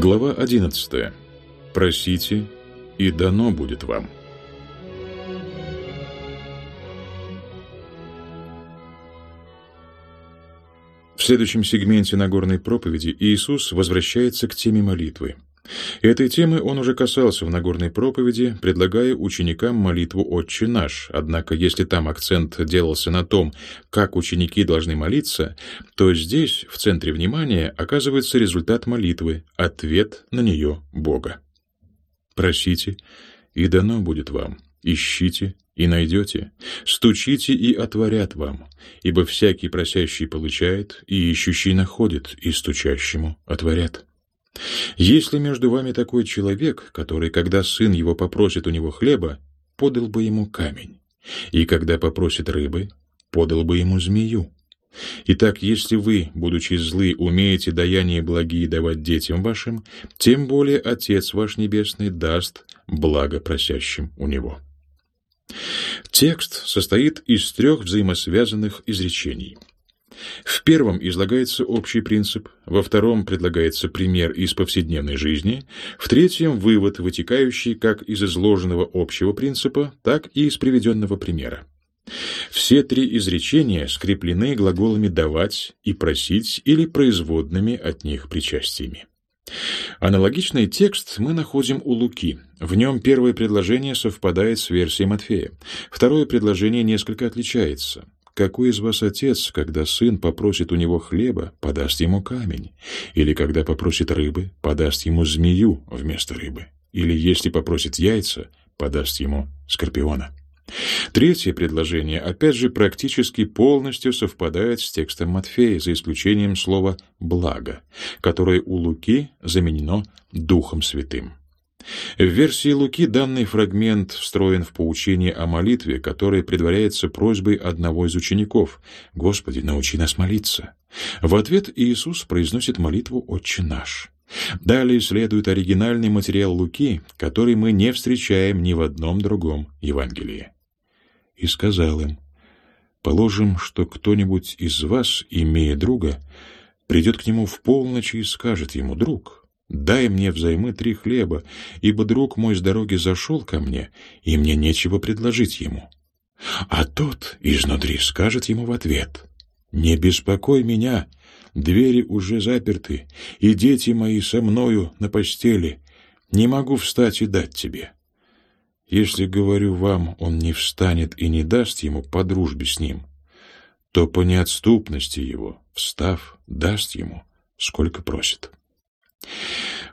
Глава 11. Просите, и дано будет вам. В следующем сегменте Нагорной проповеди Иисус возвращается к теме молитвы. Этой темы он уже касался в Нагорной проповеди, предлагая ученикам молитву «Отче наш». Однако, если там акцент делался на том, как ученики должны молиться, то здесь, в центре внимания, оказывается результат молитвы, ответ на нее Бога. «Просите, и дано будет вам. Ищите, и найдете. Стучите, и отворят вам. Ибо всякий просящий получает, и ищущий находит, и стучащему отворят». Если между вами такой человек, который, когда сын его попросит у него хлеба, подал бы ему камень, и когда попросит рыбы, подал бы ему змею. Итак, если вы, будучи злы, умеете даяние благие давать детям вашим, тем более Отец ваш Небесный даст благо просящим у Него. Текст состоит из трех взаимосвязанных изречений – в первом излагается общий принцип, во втором предлагается пример из повседневной жизни, в третьем – вывод, вытекающий как из изложенного общего принципа, так и из приведенного примера. Все три изречения скреплены глаголами «давать» и «просить» или производными от них причастиями. Аналогичный текст мы находим у Луки. В нем первое предложение совпадает с версией Матфея. Второе предложение несколько отличается. Какой из вас отец, когда сын попросит у него хлеба, подаст ему камень? Или когда попросит рыбы, подаст ему змею вместо рыбы? Или если попросит яйца, подаст ему скорпиона? Третье предложение, опять же, практически полностью совпадает с текстом Матфея, за исключением слова «благо», которое у Луки заменено «Духом Святым». В версии Луки данный фрагмент встроен в поучение о молитве, которое предваряется просьбой одного из учеников «Господи, научи нас молиться». В ответ Иисус произносит молитву «Отче наш». Далее следует оригинальный материал Луки, который мы не встречаем ни в одном другом Евангелии. «И сказал им, положим, что кто-нибудь из вас, имея друга, придет к нему в полночь и скажет ему, «Друг, Дай мне взаймы три хлеба, ибо друг мой с дороги зашел ко мне, и мне нечего предложить ему. А тот изнутри скажет ему в ответ, «Не беспокой меня, двери уже заперты, и дети мои со мною на постели, не могу встать и дать тебе». Если, говорю вам, он не встанет и не даст ему по дружбе с ним, то по неотступности его, встав, даст ему, сколько просит.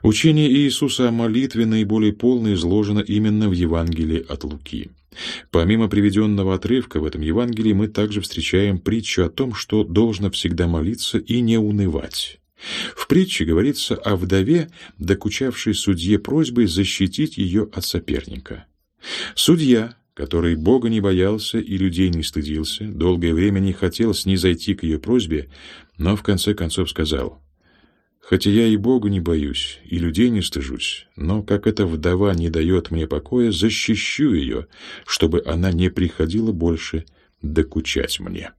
Учение Иисуса о молитве наиболее полно изложено именно в Евангелии от Луки. Помимо приведенного отрывка в этом Евангелии мы также встречаем притчу о том, что должно всегда молиться и не унывать. В притче говорится о вдове, докучавшей судье просьбой защитить ее от соперника. Судья, который Бога не боялся и людей не стыдился, долгое время не хотел снизойти к ее просьбе, но в конце концов сказал Хотя я и Бога не боюсь, и людей не стыжусь, но, как эта вдова не дает мне покоя, защищу ее, чтобы она не приходила больше докучать мне.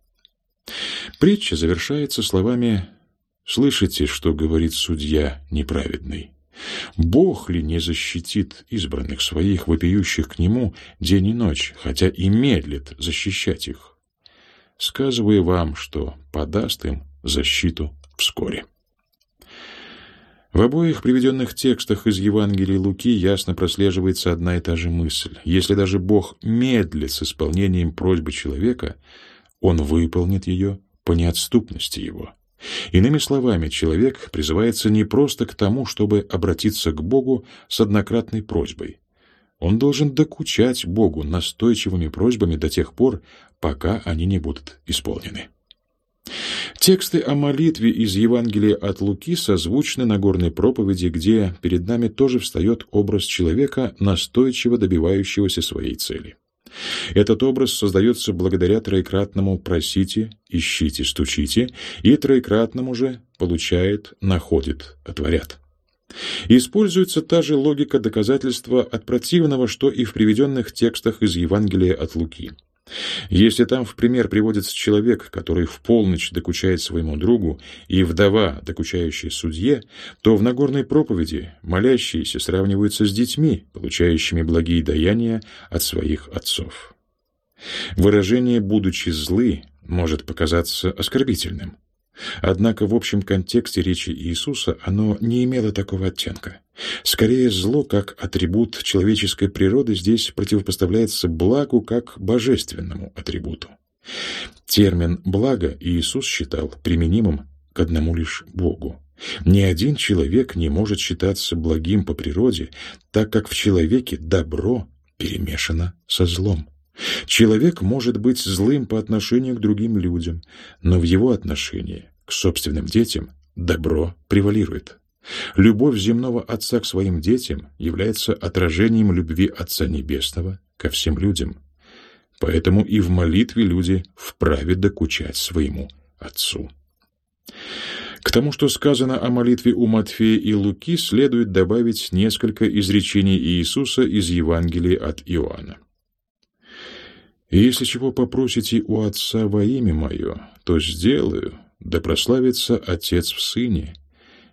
Притча завершается словами «Слышите, что говорит судья неправедный? Бог ли не защитит избранных своих, вопиющих к Нему день и ночь, хотя и медлит защищать их? Сказываю вам, что подаст им защиту вскоре». В обоих приведенных текстах из Евангелия Луки ясно прослеживается одна и та же мысль. Если даже Бог медлит с исполнением просьбы человека, Он выполнит ее по неотступности Его. Иными словами, человек призывается не просто к тому, чтобы обратиться к Богу с однократной просьбой. Он должен докучать Богу настойчивыми просьбами до тех пор, пока они не будут исполнены. Тексты о молитве из Евангелия от Луки созвучны Нагорной проповеди, где перед нами тоже встает образ человека, настойчиво добивающегося своей цели. Этот образ создается благодаря троекратному «просите», «ищите», «стучите», и троекратному же «получает», «находит», «отворят». Используется та же логика доказательства от противного, что и в приведенных текстах из Евангелия от Луки – Если там в пример приводится человек, который в полночь докучает своему другу, и вдова, докучающая судье, то в Нагорной проповеди молящиеся сравниваются с детьми, получающими благие даяния от своих отцов. Выражение «будучи злы» может показаться оскорбительным. Однако в общем контексте речи Иисуса оно не имело такого оттенка. Скорее, зло как атрибут человеческой природы здесь противопоставляется благу как божественному атрибуту. Термин «благо» Иисус считал применимым к одному лишь Богу. Ни один человек не может считаться благим по природе, так как в человеке добро перемешано со злом. Человек может быть злым по отношению к другим людям, но в его отношении к собственным детям добро превалирует. Любовь земного Отца к своим детям является отражением любви Отца Небесного ко всем людям. Поэтому и в молитве люди вправе докучать своему Отцу. К тому, что сказано о молитве у Матфея и Луки, следует добавить несколько изречений Иисуса из Евангелия от Иоанна. «Если чего попросите у Отца во имя Мое, то сделаю, да прославится Отец в Сыне.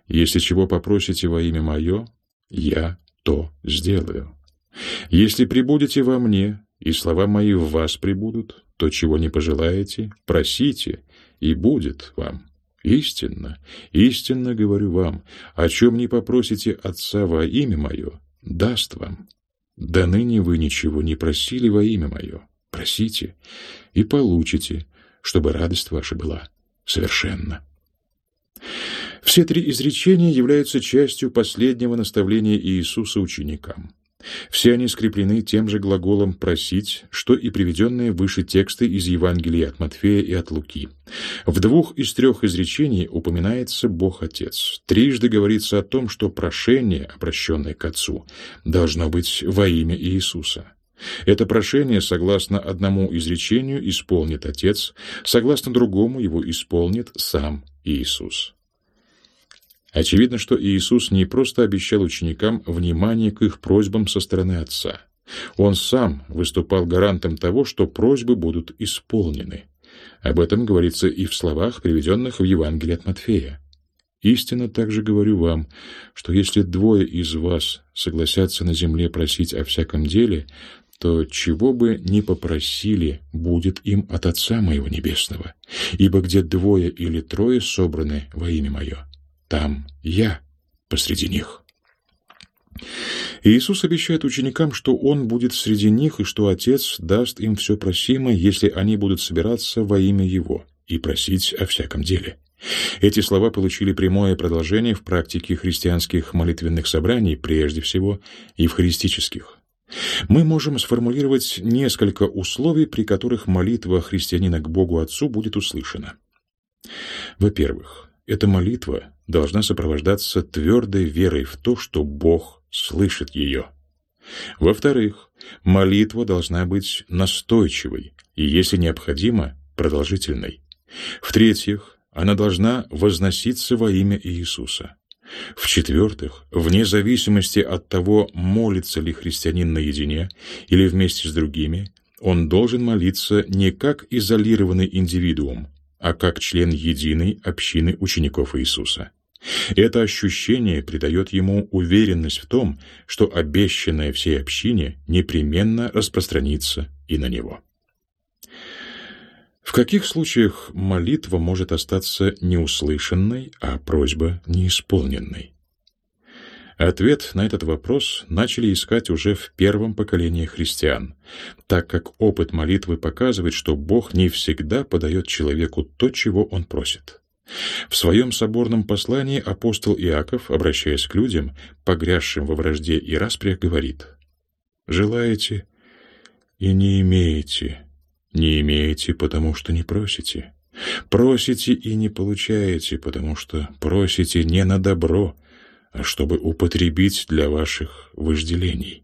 Если чего попросите во имя Мое, я то сделаю. Если прибудете во Мне, и слова Мои в вас прибудут, то, чего не пожелаете, просите, и будет вам. Истинно, истинно говорю вам, о чем не попросите Отца во имя Мое, даст вам. Да ныне вы ничего не просили во имя Мое. Просите и получите, чтобы радость ваша была совершенна. Все три изречения являются частью последнего наставления Иисуса ученикам. Все они скреплены тем же глаголом «просить», что и приведенные выше тексты из Евангелия от Матфея и от Луки. В двух из трех изречений упоминается Бог Отец. Трижды говорится о том, что прошение, обращенное к Отцу, должно быть во имя Иисуса. Это прошение, согласно одному изречению, исполнит Отец, согласно другому его исполнит сам Иисус. Очевидно, что Иисус не просто обещал ученикам внимание к их просьбам со стороны Отца. Он сам выступал гарантом того, что просьбы будут исполнены. Об этом говорится и в словах, приведенных в Евангелии от Матфея. «Истинно также говорю вам, что если двое из вас согласятся на земле просить о всяком деле, то чего бы ни попросили, будет им от Отца Моего Небесного. Ибо где двое или трое собраны во имя Мое, там я посреди них. Иисус обещает ученикам, что Он будет среди них и что Отец даст им все просимое, если они будут собираться во имя Его и просить о всяком деле. Эти слова получили прямое продолжение в практике христианских молитвенных собраний прежде всего и в христических. Мы можем сформулировать несколько условий, при которых молитва христианина к Богу Отцу будет услышана. Во-первых, эта молитва должна сопровождаться твердой верой в то, что Бог слышит ее. Во-вторых, молитва должна быть настойчивой и, если необходимо, продолжительной. В-третьих, она должна возноситься во имя Иисуса. В-четвертых, вне зависимости от того, молится ли христианин наедине или вместе с другими, он должен молиться не как изолированный индивидуум, а как член единой общины учеников Иисуса. Это ощущение придает ему уверенность в том, что обещанное всей общине непременно распространится и на него. В каких случаях молитва может остаться неуслышанной, а просьба неисполненной? Ответ на этот вопрос начали искать уже в первом поколении христиан, так как опыт молитвы показывает, что Бог не всегда подает человеку то, чего он просит. В своем соборном послании апостол Иаков, обращаясь к людям, погрязшим во вражде и распрях, говорит «Желаете и не имеете, не имеете, потому что не просите. Просите и не получаете, потому что просите не на добро, а чтобы употребить для ваших вожделений.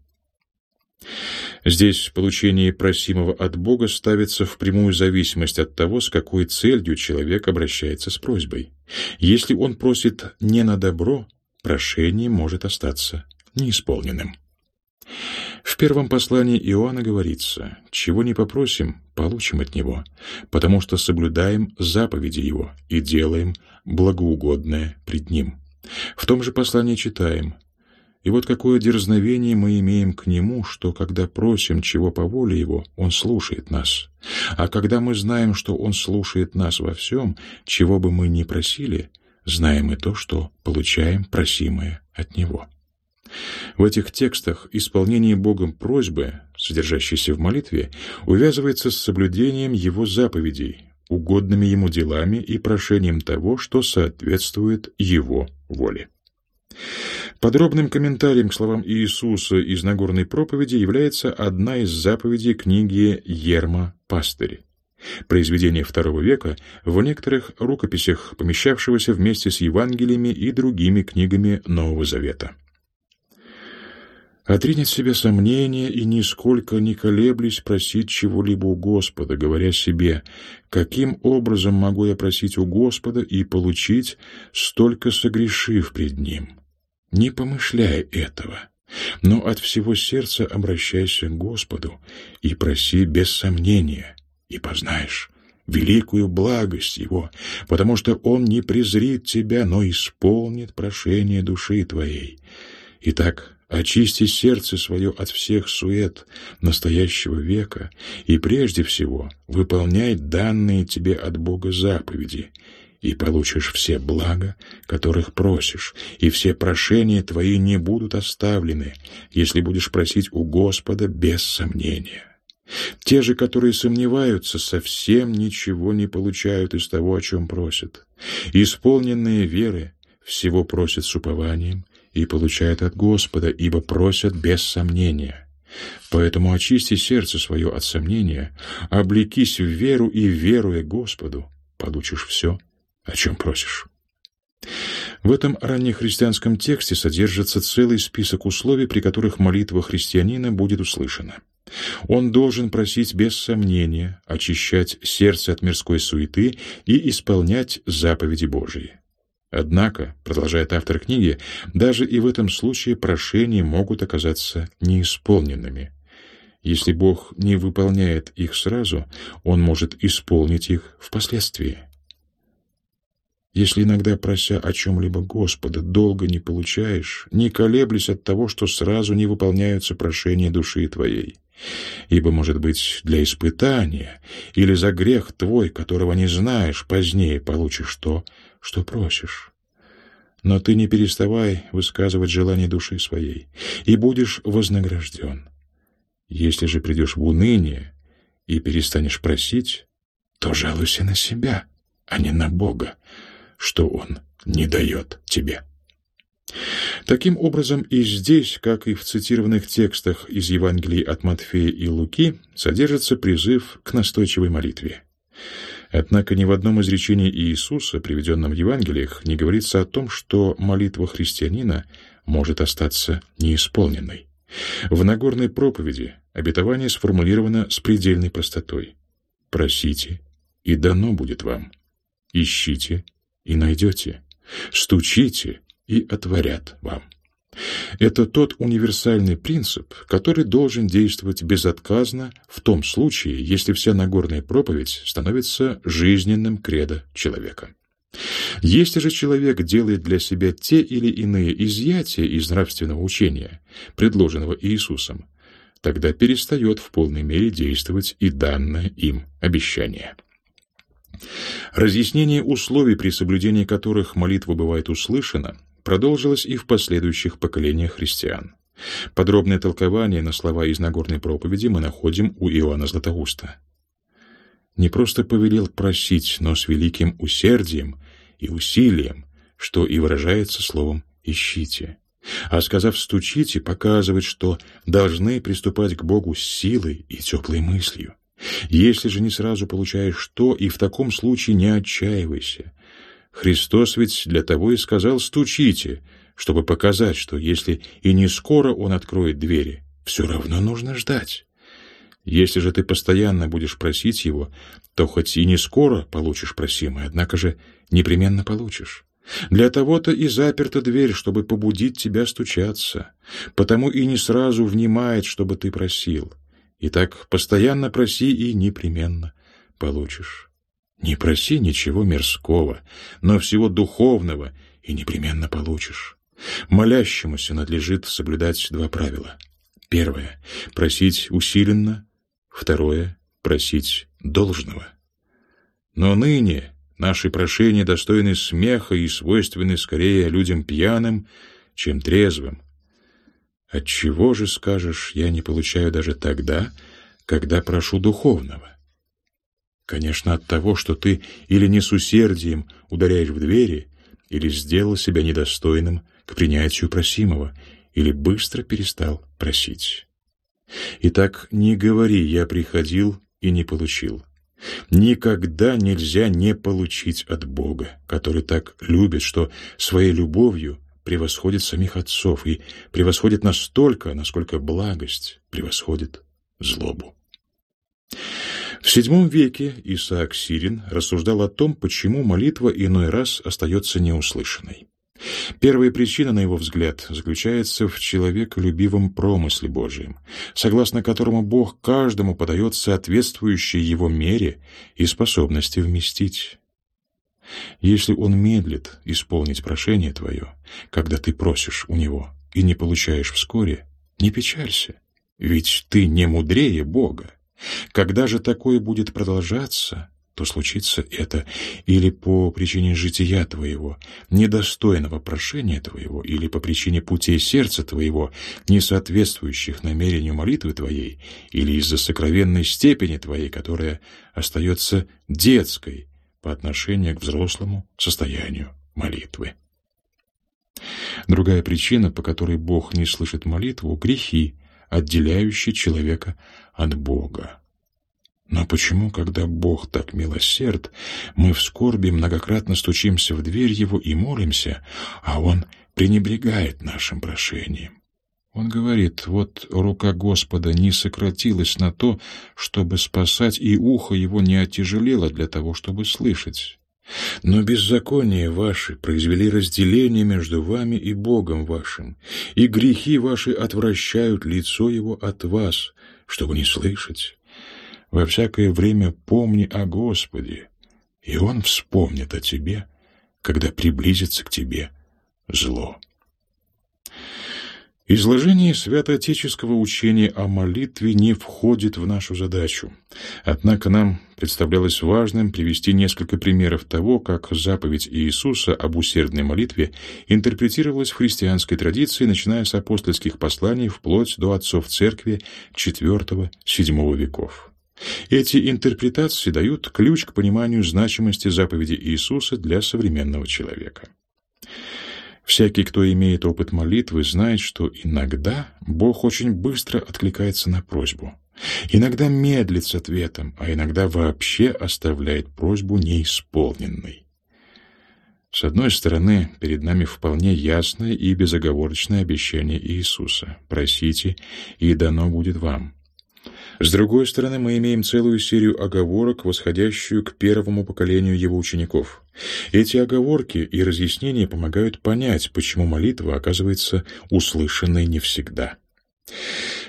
Здесь получение просимого от Бога ставится в прямую зависимость от того, с какой целью человек обращается с просьбой. Если он просит не на добро, прошение может остаться неисполненным. В первом послании Иоанна говорится, «Чего не попросим, получим от Него, потому что соблюдаем заповеди Его и делаем благоугодное пред Ним». В том же послании читаем, «И вот какое дерзновение мы имеем к Нему, что, когда просим чего по воле Его, Он слушает нас. А когда мы знаем, что Он слушает нас во всем, чего бы мы ни просили, знаем и то, что получаем просимое от Него». В этих текстах исполнение Богом просьбы, содержащейся в молитве, увязывается с соблюдением Его заповедей, угодными Ему делами и прошением того, что соответствует Его воле. Подробным комментарием к словам Иисуса из Нагорной проповеди является одна из заповедей книги Ерма Пастырь. Произведение II века в некоторых рукописях, помещавшегося вместе с Евангелиями и другими книгами Нового Завета. Отринет себе сомнения и нисколько не колеблись просить чего-либо у Господа, говоря себе, каким образом могу я просить у Господа и получить, столько согрешив пред Ним. Не помышляй этого, но от всего сердца обращайся к Господу и проси без сомнения, и познаешь великую благость Его, потому что Он не презрит тебя, но исполнит прошение души твоей. Итак, Очисти сердце свое от всех сует настоящего века и прежде всего выполняй данные тебе от Бога заповеди, и получишь все блага, которых просишь, и все прошения твои не будут оставлены, если будешь просить у Господа без сомнения. Те же, которые сомневаются, совсем ничего не получают из того, о чем просят. Исполненные веры всего просят с упованием, и получают от Господа, ибо просят без сомнения. Поэтому очисти сердце свое от сомнения, облекись в веру и, веруя Господу, получишь все, о чем просишь. В этом раннехристианском тексте содержится целый список условий, при которых молитва христианина будет услышана. Он должен просить без сомнения, очищать сердце от мирской суеты и исполнять заповеди Божии. Однако, продолжает автор книги, даже и в этом случае прошения могут оказаться неисполненными. Если Бог не выполняет их сразу, Он может исполнить их впоследствии. Если иногда, прося о чем-либо Господа, долго не получаешь, не колеблись от того, что сразу не выполняются прошения души твоей. Ибо, может быть, для испытания или за грех твой, которого не знаешь, позднее получишь то, что просишь. Но ты не переставай высказывать желание души своей, и будешь вознагражден. Если же придешь в уныние и перестанешь просить, то жалуйся на себя, а не на Бога, что Он не дает тебе. Таким образом, и здесь, как и в цитированных текстах из Евангелий от Матфея и Луки, содержится призыв к настойчивой молитве. Однако ни в одном изречении Иисуса, приведенном в Евангелиях, не говорится о том, что молитва христианина может остаться неисполненной. В Нагорной проповеди обетование сформулировано с предельной простотой. «Просите, и дано будет вам. Ищите, и найдете. Стучите, и отворят вам». Это тот универсальный принцип, который должен действовать безотказно в том случае, если вся Нагорная проповедь становится жизненным кредо человека. Если же человек делает для себя те или иные изъятия из нравственного учения, предложенного Иисусом, тогда перестает в полной мере действовать и данное им обещание. Разъяснение условий, при соблюдении которых молитва бывает услышана, продолжилось и в последующих поколениях христиан. Подробное толкование на слова из Нагорной проповеди мы находим у Иоанна Златоуста. Не просто повелел просить, но с великим усердием и усилием, что и выражается словом «ищите». А сказав «стучите», показывает, что должны приступать к Богу с силой и теплой мыслью. Если же не сразу получаешь то, и в таком случае не отчаивайся, Христос ведь для того и сказал «стучите», чтобы показать, что если и не скоро Он откроет двери, все равно нужно ждать. Если же ты постоянно будешь просить Его, то хоть и не скоро получишь просимое, однако же непременно получишь. Для того-то и заперта дверь, чтобы побудить тебя стучаться. Потому и не сразу внимает, чтобы ты просил. Итак, постоянно проси и непременно получишь. Не проси ничего мирского, но всего духовного, и непременно получишь. Молящемуся надлежит соблюдать два правила. Первое — просить усиленно. Второе — просить должного. Но ныне наши прошения достойны смеха и свойственны скорее людям пьяным, чем трезвым. Отчего же, скажешь, я не получаю даже тогда, когда прошу духовного? Конечно, от того, что ты или не с усердием ударяешь в двери, или сделал себя недостойным к принятию просимого, или быстро перестал просить. Итак, не говори «я приходил и не получил». Никогда нельзя не получить от Бога, который так любит, что своей любовью превосходит самих отцов и превосходит настолько, насколько благость превосходит злобу. В VII веке Исаак Сирин рассуждал о том, почему молитва иной раз остается неуслышанной. Первая причина, на его взгляд, заключается в человеколюбивом промысле Божьем, согласно которому Бог каждому подает соответствующей его мере и способности вместить. Если Он медлит исполнить прошение твое, когда ты просишь у Него и не получаешь вскоре, не печалься, ведь ты не мудрее Бога. Когда же такое будет продолжаться, то случится это или по причине жития твоего, недостойного прошения твоего, или по причине путей сердца твоего, не соответствующих намерению молитвы твоей, или из-за сокровенной степени твоей, которая остается детской по отношению к взрослому состоянию молитвы. Другая причина, по которой Бог не слышит молитву — грехи, отделяющие человека от Бога. Но почему, когда Бог так милосерд, мы в скорби многократно стучимся в дверь Его и молимся, а Он пренебрегает нашим прошением? Он говорит, вот рука Господа не сократилась на то, чтобы спасать, и ухо его не отяжелело для того, чтобы слышать. Но беззакония ваши произвели разделение между вами и Богом вашим, и грехи ваши отвращают лицо его от вас, чтобы не слышать. Во всякое время помни о Господе, и Он вспомнит о тебе, когда приблизится к тебе зло. Изложение святоотеческого учения о молитве не входит в нашу задачу. Однако нам представлялось важным привести несколько примеров того, как заповедь Иисуса об усердной молитве интерпретировалась в христианской традиции, начиная с апостольских посланий вплоть до отцов церкви IV-VII веков. Эти интерпретации дают ключ к пониманию значимости заповеди Иисуса для современного человека. Всякий, кто имеет опыт молитвы, знает, что иногда Бог очень быстро откликается на просьбу. Иногда медлит с ответом, а иногда вообще оставляет просьбу неисполненной. С одной стороны, перед нами вполне ясное и безоговорочное обещание Иисуса «Просите, и дано будет вам». С другой стороны, мы имеем целую серию оговорок, восходящую к первому поколению его учеников. Эти оговорки и разъяснения помогают понять, почему молитва оказывается услышанной не всегда.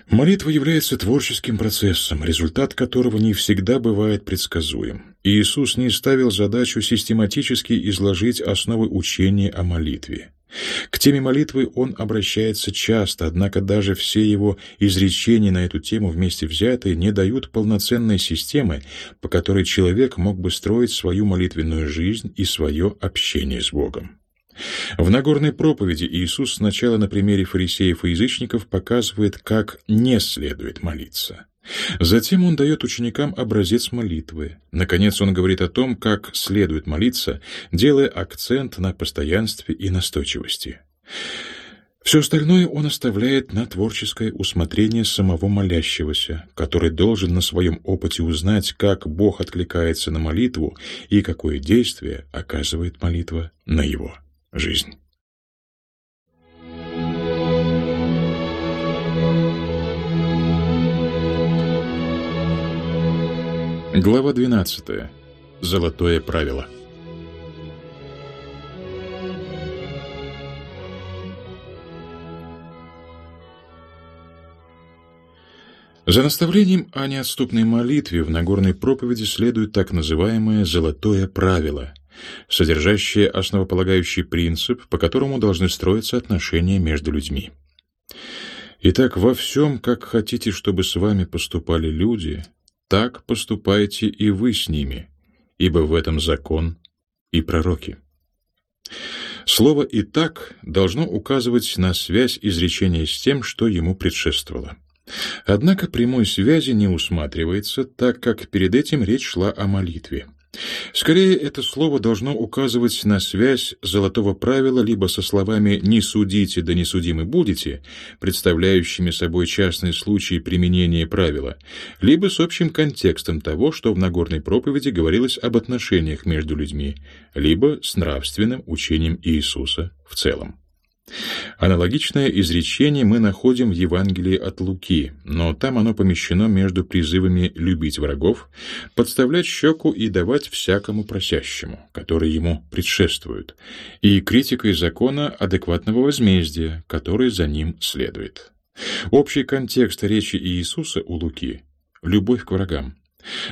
Молитва является творческим процессом, результат которого не всегда бывает предсказуем. Иисус не ставил задачу систематически изложить основы учения о молитве. К теме молитвы он обращается часто, однако даже все его изречения на эту тему вместе взятые не дают полноценной системы, по которой человек мог бы строить свою молитвенную жизнь и свое общение с Богом. В Нагорной проповеди Иисус сначала на примере фарисеев и язычников показывает, как не следует молиться. Затем он дает ученикам образец молитвы. Наконец он говорит о том, как следует молиться, делая акцент на постоянстве и настойчивости. Все остальное он оставляет на творческое усмотрение самого молящегося, который должен на своем опыте узнать, как Бог откликается на молитву и какое действие оказывает молитва на его жизнь. Глава 12. Золотое правило. За наставлением о неотступной молитве в Нагорной проповеди следует так называемое «золотое правило», содержащее основополагающий принцип, по которому должны строиться отношения между людьми. Итак, во всем, как хотите, чтобы с вами поступали люди, так поступайте и вы с ними, ибо в этом закон и пророки. Слово «и так» должно указывать на связь изречения с тем, что ему предшествовало. Однако прямой связи не усматривается, так как перед этим речь шла о молитве. Скорее, это слово должно указывать на связь золотого правила либо со словами «не судите, да не судимы будете», представляющими собой частные случаи применения правила, либо с общим контекстом того, что в Нагорной проповеди говорилось об отношениях между людьми, либо с нравственным учением Иисуса в целом. Аналогичное изречение мы находим в Евангелии от Луки, но там оно помещено между призывами любить врагов, подставлять щеку и давать всякому просящему, который ему предшествует, и критикой закона адекватного возмездия, который за ним следует. Общий контекст речи Иисуса у Луки — любовь к врагам.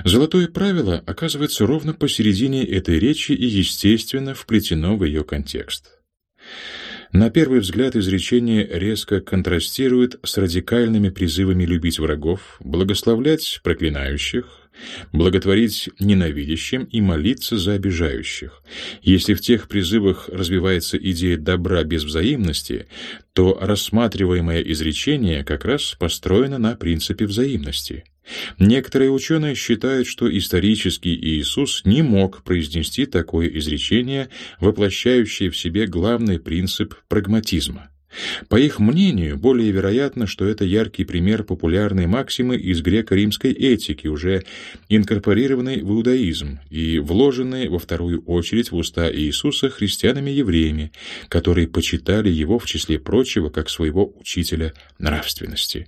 Золотое правило оказывается ровно посередине этой речи и, естественно, вплетено в ее контекст. На первый взгляд изречение резко контрастирует с радикальными призывами любить врагов, благословлять проклинающих, благотворить ненавидящим и молиться за обижающих. Если в тех призывах развивается идея добра без взаимности, то рассматриваемое изречение как раз построено на принципе взаимности. Некоторые ученые считают, что исторический Иисус не мог произнести такое изречение, воплощающее в себе главный принцип прагматизма. По их мнению, более вероятно, что это яркий пример популярной максимы из греко-римской этики, уже инкорпорированной в иудаизм и вложенной во вторую очередь в уста Иисуса христианами-евреями, которые почитали его в числе прочего как своего учителя нравственности.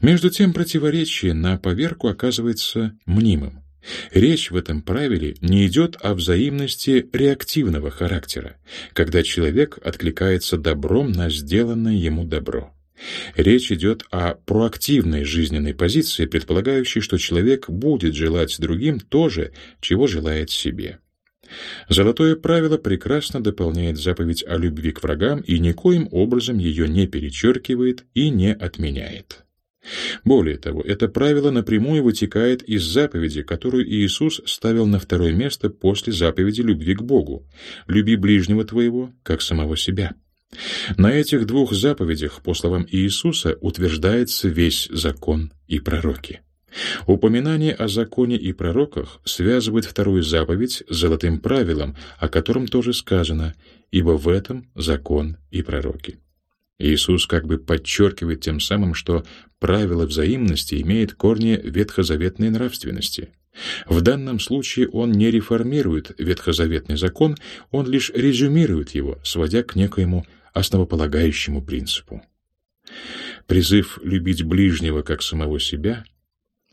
Между тем противоречие на поверку оказывается мнимым. Речь в этом правиле не идет о взаимности реактивного характера, когда человек откликается добром на сделанное ему добро. Речь идет о проактивной жизненной позиции, предполагающей, что человек будет желать другим то же, чего желает себе. Золотое правило прекрасно дополняет заповедь о любви к врагам и никоим образом ее не перечеркивает и не отменяет. Более того, это правило напрямую вытекает из заповеди, которую Иисус ставил на второе место после заповеди любви к Богу «Люби ближнего твоего, как самого себя». На этих двух заповедях, по словам Иисуса, утверждается весь закон и пророки. Упоминание о законе и пророках связывает вторую заповедь с золотым правилом, о котором тоже сказано «ибо в этом закон и пророки». Иисус как бы подчеркивает тем самым, что правило взаимности имеет корни ветхозаветной нравственности. В данном случае он не реформирует ветхозаветный закон, он лишь резюмирует его, сводя к некоему основополагающему принципу. Призыв любить ближнего как самого себя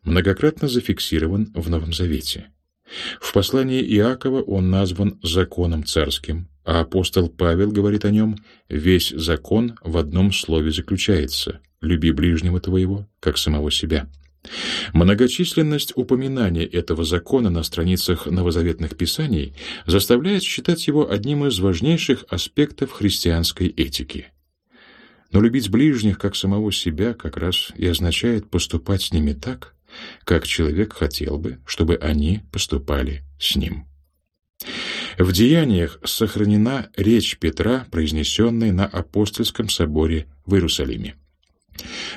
многократно зафиксирован в Новом Завете. В послании Иакова он назван законом царским, а апостол Павел говорит о нем «Весь закон в одном слове заключается – люби ближнего твоего, как самого себя». Многочисленность упоминаний этого закона на страницах новозаветных писаний заставляет считать его одним из важнейших аспектов христианской этики. Но любить ближних как самого себя как раз и означает поступать с ними так, как человек хотел бы, чтобы они поступали с ним. В деяниях сохранена речь Петра, произнесенная на апостольском соборе в Иерусалиме.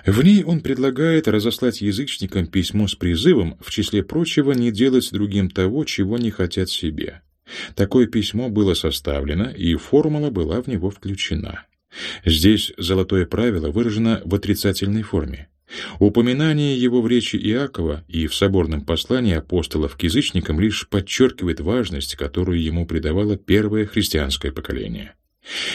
В ней он предлагает разослать язычникам письмо с призывом, в числе прочего, не делать другим того, чего не хотят себе. Такое письмо было составлено, и формула была в него включена. Здесь золотое правило выражено в отрицательной форме. Упоминание его в речи Иакова и в соборном послании апостолов к язычникам лишь подчеркивает важность, которую ему придавало первое христианское поколение.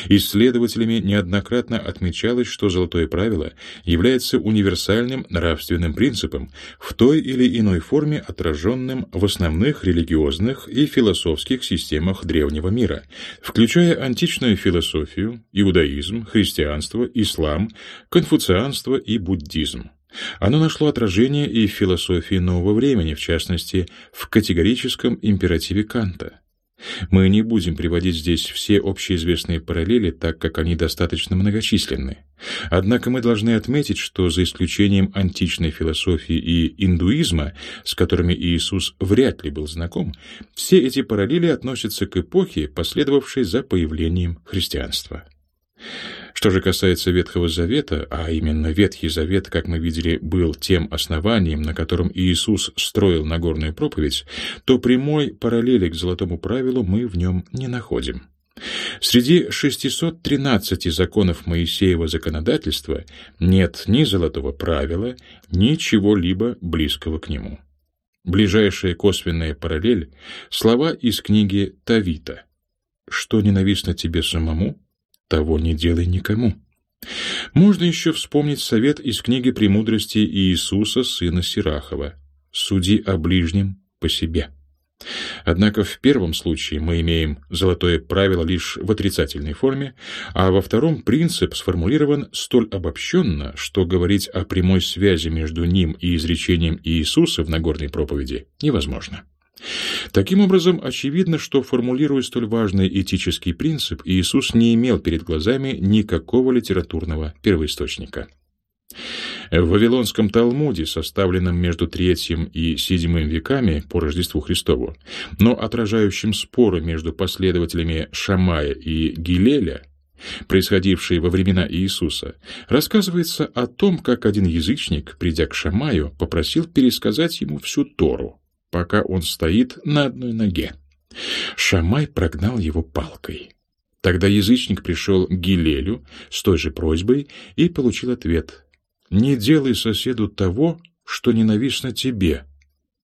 Исследователями неоднократно отмечалось, что золотое правило является универсальным нравственным принципом, в той или иной форме отраженным в основных религиозных и философских системах древнего мира, включая античную философию, иудаизм, христианство, ислам, конфуцианство и буддизм. Оно нашло отражение и в философии нового времени, в частности, в категорическом императиве Канта. Мы не будем приводить здесь все общеизвестные параллели, так как они достаточно многочисленны. Однако мы должны отметить, что за исключением античной философии и индуизма, с которыми Иисус вряд ли был знаком, все эти параллели относятся к эпохе, последовавшей за появлением христианства. Что же касается Ветхого Завета, а именно Ветхий Завет, как мы видели, был тем основанием, на котором Иисус строил Нагорную проповедь, то прямой параллели к золотому правилу мы в нем не находим. Среди 613 законов Моисеева законодательства нет ни золотого правила, ни чего-либо близкого к нему. Ближайшая косвенная параллель — слова из книги Тавита. «Что ненавистно тебе самому, того не делай никому. Можно еще вспомнить совет из книги «Премудрости Иисуса, сына Сирахова» «Суди о ближнем по себе». Однако в первом случае мы имеем золотое правило лишь в отрицательной форме, а во втором принцип сформулирован столь обобщенно, что говорить о прямой связи между ним и изречением Иисуса в Нагорной проповеди невозможно. Таким образом, очевидно, что, формулируя столь важный этический принцип, Иисус не имел перед глазами никакого литературного первоисточника. В Вавилонском Талмуде, составленном между третьим и седьмым веками по Рождеству Христову, но отражающим споры между последователями Шамая и Гилеля, происходившие во времена Иисуса, рассказывается о том, как один язычник, придя к Шамаю, попросил пересказать ему всю Тору пока он стоит на одной ноге. Шамай прогнал его палкой. Тогда язычник пришел к Гилелю с той же просьбой и получил ответ. «Не делай соседу того, что ненавистно тебе.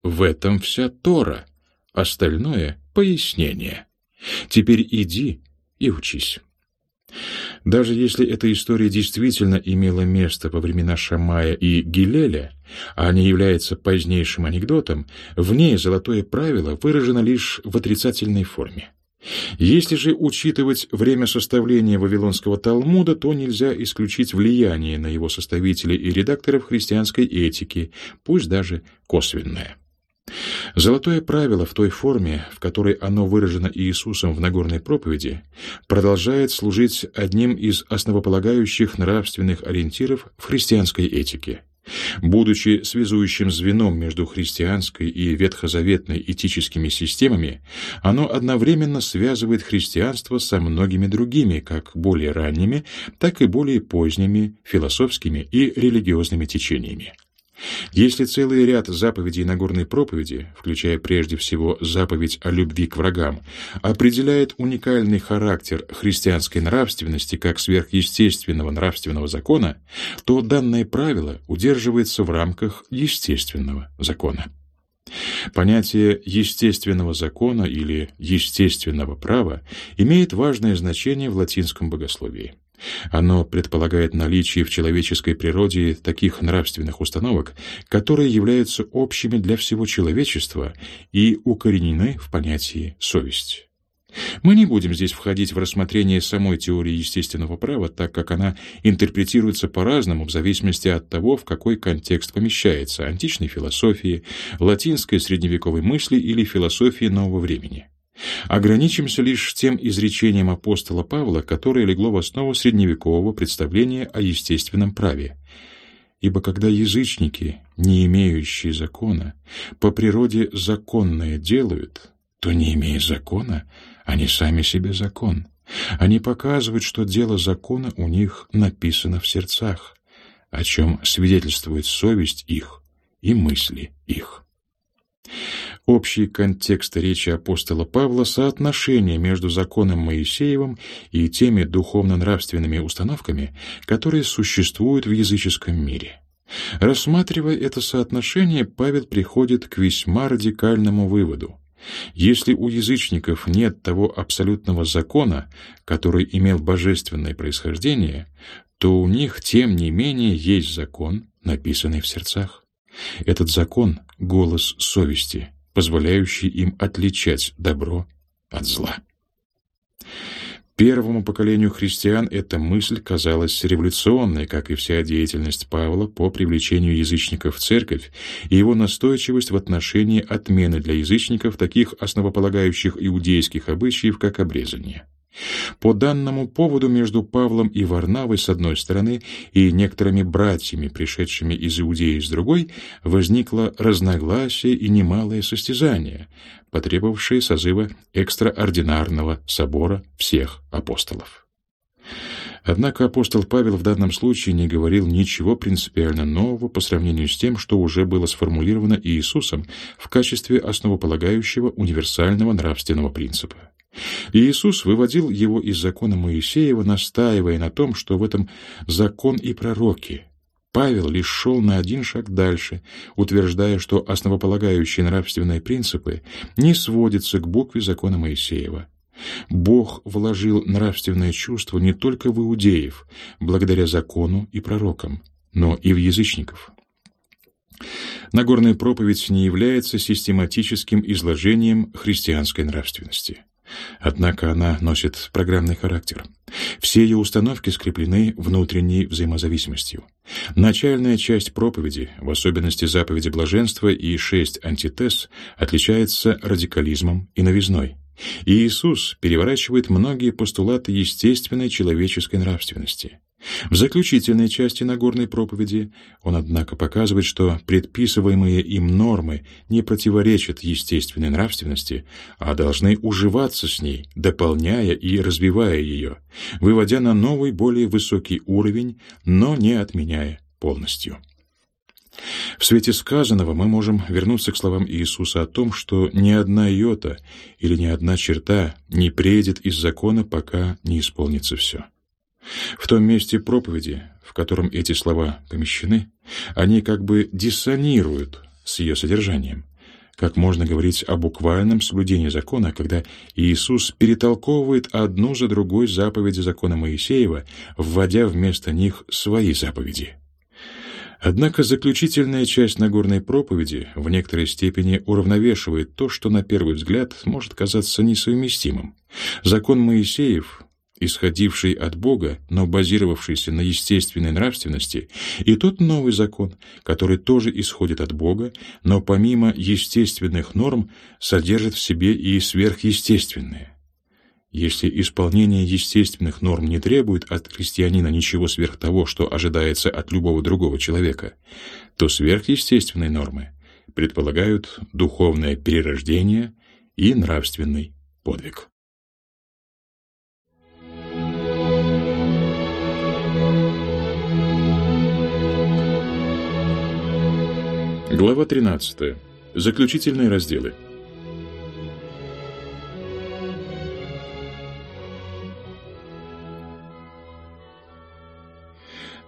В этом вся Тора, остальное — пояснение. Теперь иди и учись». Даже если эта история действительно имела место во времена Шамая и Гилеля, а не является позднейшим анекдотом, в ней золотое правило выражено лишь в отрицательной форме. Если же учитывать время составления Вавилонского Талмуда, то нельзя исключить влияние на его составителей и редакторов христианской этики, пусть даже косвенное. Золотое правило в той форме, в которой оно выражено Иисусом в Нагорной проповеди, продолжает служить одним из основополагающих нравственных ориентиров в христианской этике. Будучи связующим звеном между христианской и ветхозаветной этическими системами, оно одновременно связывает христианство со многими другими, как более ранними, так и более поздними философскими и религиозными течениями. Если целый ряд заповедей Нагорной проповеди, включая прежде всего заповедь о любви к врагам, определяет уникальный характер христианской нравственности как сверхъестественного нравственного закона, то данное правило удерживается в рамках естественного закона. Понятие естественного закона или естественного права имеет важное значение в латинском богословии. Оно предполагает наличие в человеческой природе таких нравственных установок, которые являются общими для всего человечества и укоренены в понятии «совесть». Мы не будем здесь входить в рассмотрение самой теории естественного права, так как она интерпретируется по-разному в зависимости от того, в какой контекст помещается – античной философии, латинской средневековой мысли или философии нового времени. Ограничимся лишь тем изречением апостола Павла, которое легло в основу средневекового представления о естественном праве. «Ибо когда язычники, не имеющие закона, по природе законное делают, то, не имея закона, они сами себе закон. Они показывают, что дело закона у них написано в сердцах, о чем свидетельствует совесть их и мысли их». Общий контекст речи апостола Павла — соотношение между законом Моисеевым и теми духовно-нравственными установками, которые существуют в языческом мире. Рассматривая это соотношение, Павел приходит к весьма радикальному выводу. Если у язычников нет того абсолютного закона, который имел божественное происхождение, то у них, тем не менее, есть закон, написанный в сердцах. Этот закон — голос совести — позволяющий им отличать добро от зла. Первому поколению христиан эта мысль казалась революционной, как и вся деятельность Павла по привлечению язычников в церковь и его настойчивость в отношении отмены для язычников таких основополагающих иудейских обычаев, как обрезание. По данному поводу между Павлом и Варнавой с одной стороны и некоторыми братьями, пришедшими из Иудеи с другой, возникло разногласие и немалое состязание, потребовавшее созыва экстраординарного собора всех апостолов. Однако апостол Павел в данном случае не говорил ничего принципиально нового по сравнению с тем, что уже было сформулировано Иисусом в качестве основополагающего универсального нравственного принципа. Иисус выводил его из закона Моисеева, настаивая на том, что в этом закон и пророки. Павел лишь шел на один шаг дальше, утверждая, что основополагающие нравственные принципы не сводятся к букве закона Моисеева. Бог вложил нравственное чувство не только в иудеев, благодаря закону и пророкам, но и в язычников. Нагорная проповедь не является систематическим изложением христианской нравственности. Однако она носит программный характер. Все ее установки скреплены внутренней взаимозависимостью. Начальная часть проповеди, в особенности заповеди блаженства и шесть антитез, отличается радикализмом и новизной. И Иисус переворачивает многие постулаты естественной человеческой нравственности. В заключительной части Нагорной проповеди он, однако, показывает, что предписываемые им нормы не противоречат естественной нравственности, а должны уживаться с ней, дополняя и развивая ее, выводя на новый, более высокий уровень, но не отменяя полностью. В свете сказанного мы можем вернуться к словам Иисуса о том, что ни одна йота или ни одна черта не преедет из закона, пока не исполнится все. В том месте проповеди, в котором эти слова помещены, они как бы диссонируют с ее содержанием. Как можно говорить о буквальном соблюдении закона, когда Иисус перетолковывает одну за другой заповеди закона Моисеева, вводя вместо них свои заповеди? Однако заключительная часть Нагорной проповеди в некоторой степени уравновешивает то, что на первый взгляд может казаться несовместимым. Закон Моисеев исходивший от Бога, но базировавшийся на естественной нравственности, и тот новый закон, который тоже исходит от Бога, но помимо естественных норм содержит в себе и сверхъестественные. Если исполнение естественных норм не требует от христианина ничего сверх того, что ожидается от любого другого человека, то сверхъестественные нормы предполагают духовное перерождение и нравственный подвиг. Глава 13. Заключительные разделы.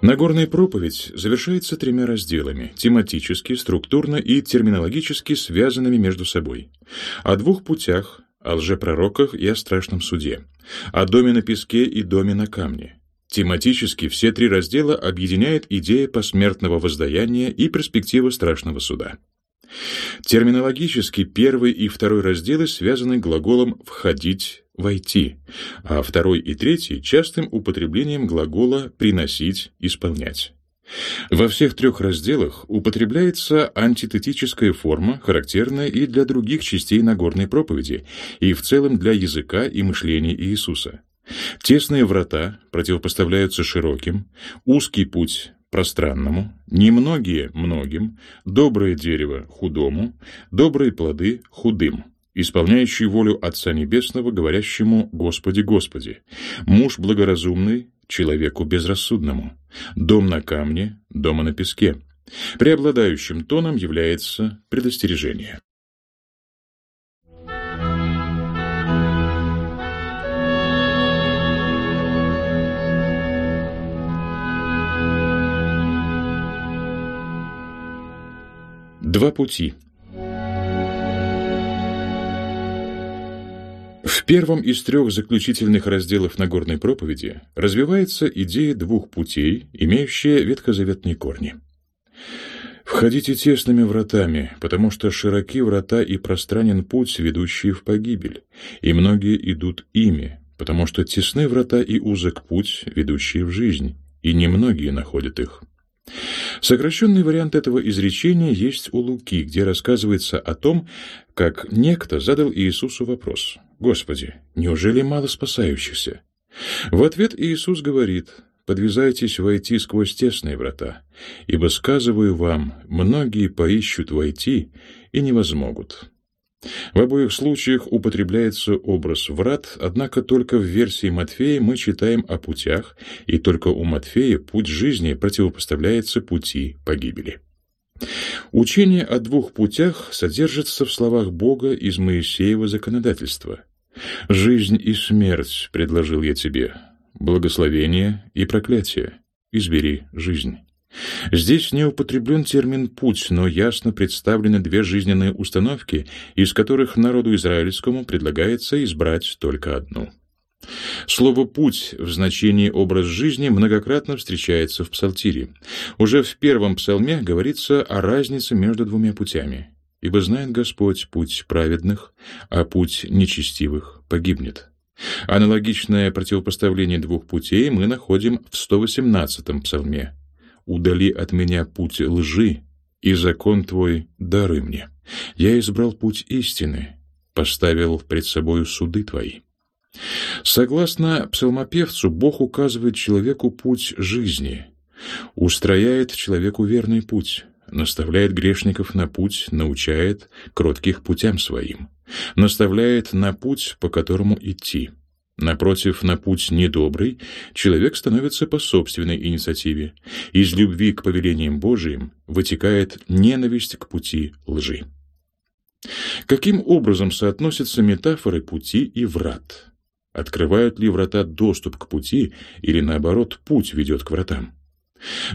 Нагорная проповедь завершается тремя разделами, тематически, структурно и терминологически связанными между собой. О двух путях, о лжепророках и о страшном суде, о доме на песке и доме на камне, Тематически все три раздела объединяет идея посмертного воздаяния и перспектива страшного суда. Терминологически первый и второй разделы связаны глаголом «входить», «войти», а второй и третий — частым употреблением глагола «приносить», «исполнять». Во всех трех разделах употребляется антитетическая форма, характерная и для других частей Нагорной проповеди, и в целом для языка и мышления Иисуса. Тесные врата противопоставляются широким, узкий путь пространному, немногие многим, доброе дерево худому, добрые плоды худым, исполняющий волю Отца Небесного, говорящему «Господи, Господи», муж благоразумный человеку безрассудному, дом на камне, дома на песке. Преобладающим тоном является предостережение. Два пути. В первом из трех заключительных разделов Нагорной проповеди развивается идея двух путей, имеющая ветхозаветные корни. «Входите тесными вратами, потому что широки врата и пространен путь, ведущий в погибель, и многие идут ими, потому что тесны врата и узок путь, ведущий в жизнь, и немногие находят их. Сокращенный вариант этого изречения есть у Луки, где рассказывается о том, как некто задал Иисусу вопрос «Господи, неужели мало спасающихся?» В ответ Иисус говорит «Подвязайтесь войти сквозь тесные врата, ибо, сказываю вам, многие поищут войти и не возмогут». В обоих случаях употребляется образ врат, однако только в версии Матфея мы читаем о путях, и только у Матфея путь жизни противопоставляется пути погибели. Учение о двух путях содержится в словах Бога из Моисеева законодательства. «Жизнь и смерть предложил я тебе, благословение и проклятие. Избери жизнь». Здесь не употреблен термин «путь», но ясно представлены две жизненные установки, из которых народу израильскому предлагается избрать только одну. Слово «путь» в значении «образ жизни» многократно встречается в Псалтире. Уже в первом псалме говорится о разнице между двумя путями. «Ибо знает Господь путь праведных, а путь нечестивых погибнет». Аналогичное противопоставление двух путей мы находим в 118-м псалме удали от меня путь лжи, и закон твой дары мне. Я избрал путь истины, поставил пред собою суды твои. Согласно псалмопевцу, Бог указывает человеку путь жизни, устрояет человеку верный путь, наставляет грешников на путь, научает кротких путям своим, наставляет на путь, по которому идти. Напротив, на путь недобрый человек становится по собственной инициативе. Из любви к повелениям Божиим вытекает ненависть к пути лжи. Каким образом соотносятся метафоры пути и врат? Открывают ли врата доступ к пути или, наоборот, путь ведет к вратам?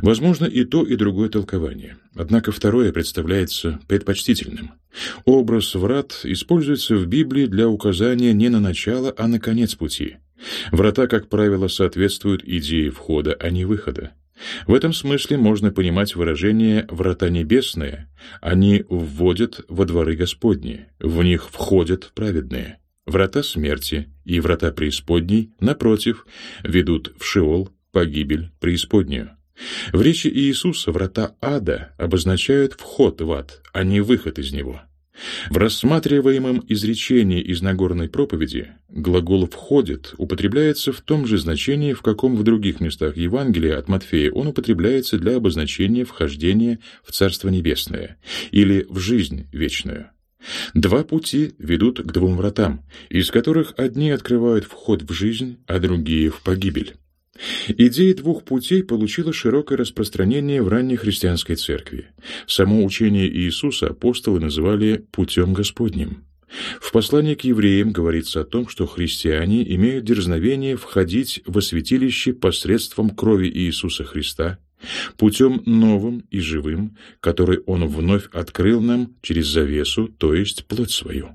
Возможно и то, и другое толкование. Однако второе представляется предпочтительным. Образ врат используется в Библии для указания не на начало, а на конец пути. Врата, как правило, соответствуют идее входа, а не выхода. В этом смысле можно понимать выражение «врата небесные». Они вводят во дворы Господни, в них входят праведные. Врата смерти и врата преисподней, напротив, ведут в Шеол, погибель, преисподнюю. В речи Иисуса врата ада обозначают вход в ад, а не выход из него. В рассматриваемом изречении из Нагорной проповеди глагол «входит» употребляется в том же значении, в каком в других местах Евангелия от Матфея он употребляется для обозначения вхождения в Царство Небесное или в жизнь вечную. Два пути ведут к двум вратам, из которых одни открывают вход в жизнь, а другие — в погибель. Идея двух путей получила широкое распространение в ранней христианской церкви. Само учение Иисуса апостолы называли «путем Господним». В послании к евреям говорится о том, что христиане имеют дерзновение входить во святилище посредством крови Иисуса Христа, путем новым и живым, который Он вновь открыл нам через завесу, то есть плоть свою.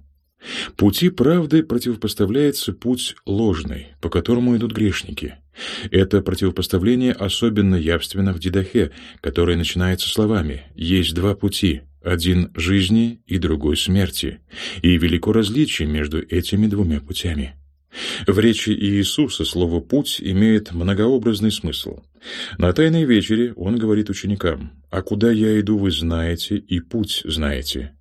Пути правды противопоставляется путь ложный, по которому идут грешники. Это противопоставление особенно явственно в Дидахе, которое начинается словами «Есть два пути, один жизни и другой смерти, и велико различие между этими двумя путями». В речи Иисуса слово «путь» имеет многообразный смысл. На Тайной вечере он говорит ученикам «А куда я иду, вы знаете, и путь знаете».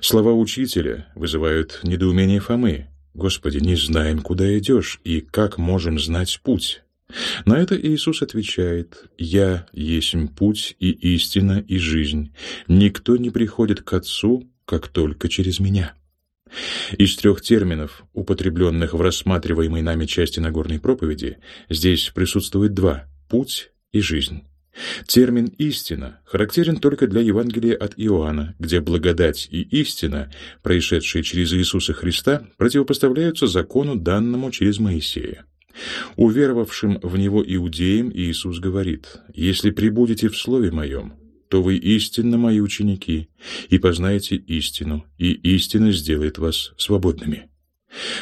Слова учителя вызывают недоумение Фомы. «Господи, не знаем, куда идешь, и как можем знать путь?» На это Иисус отвечает, «Я есть путь и истина и жизнь. Никто не приходит к Отцу, как только через Меня». Из трех терминов, употребленных в рассматриваемой нами части Нагорной проповеди, здесь присутствует два – путь и жизнь. Термин «истина» характерен только для Евангелия от Иоанна, где благодать и истина, происшедшие через Иисуса Христа, противопоставляются закону, данному через Моисея. Уверовавшим в Него иудеям Иисус говорит, «Если прибудете в Слове Моем, то вы истинно мои ученики, и познаете истину, и истина сделает вас свободными».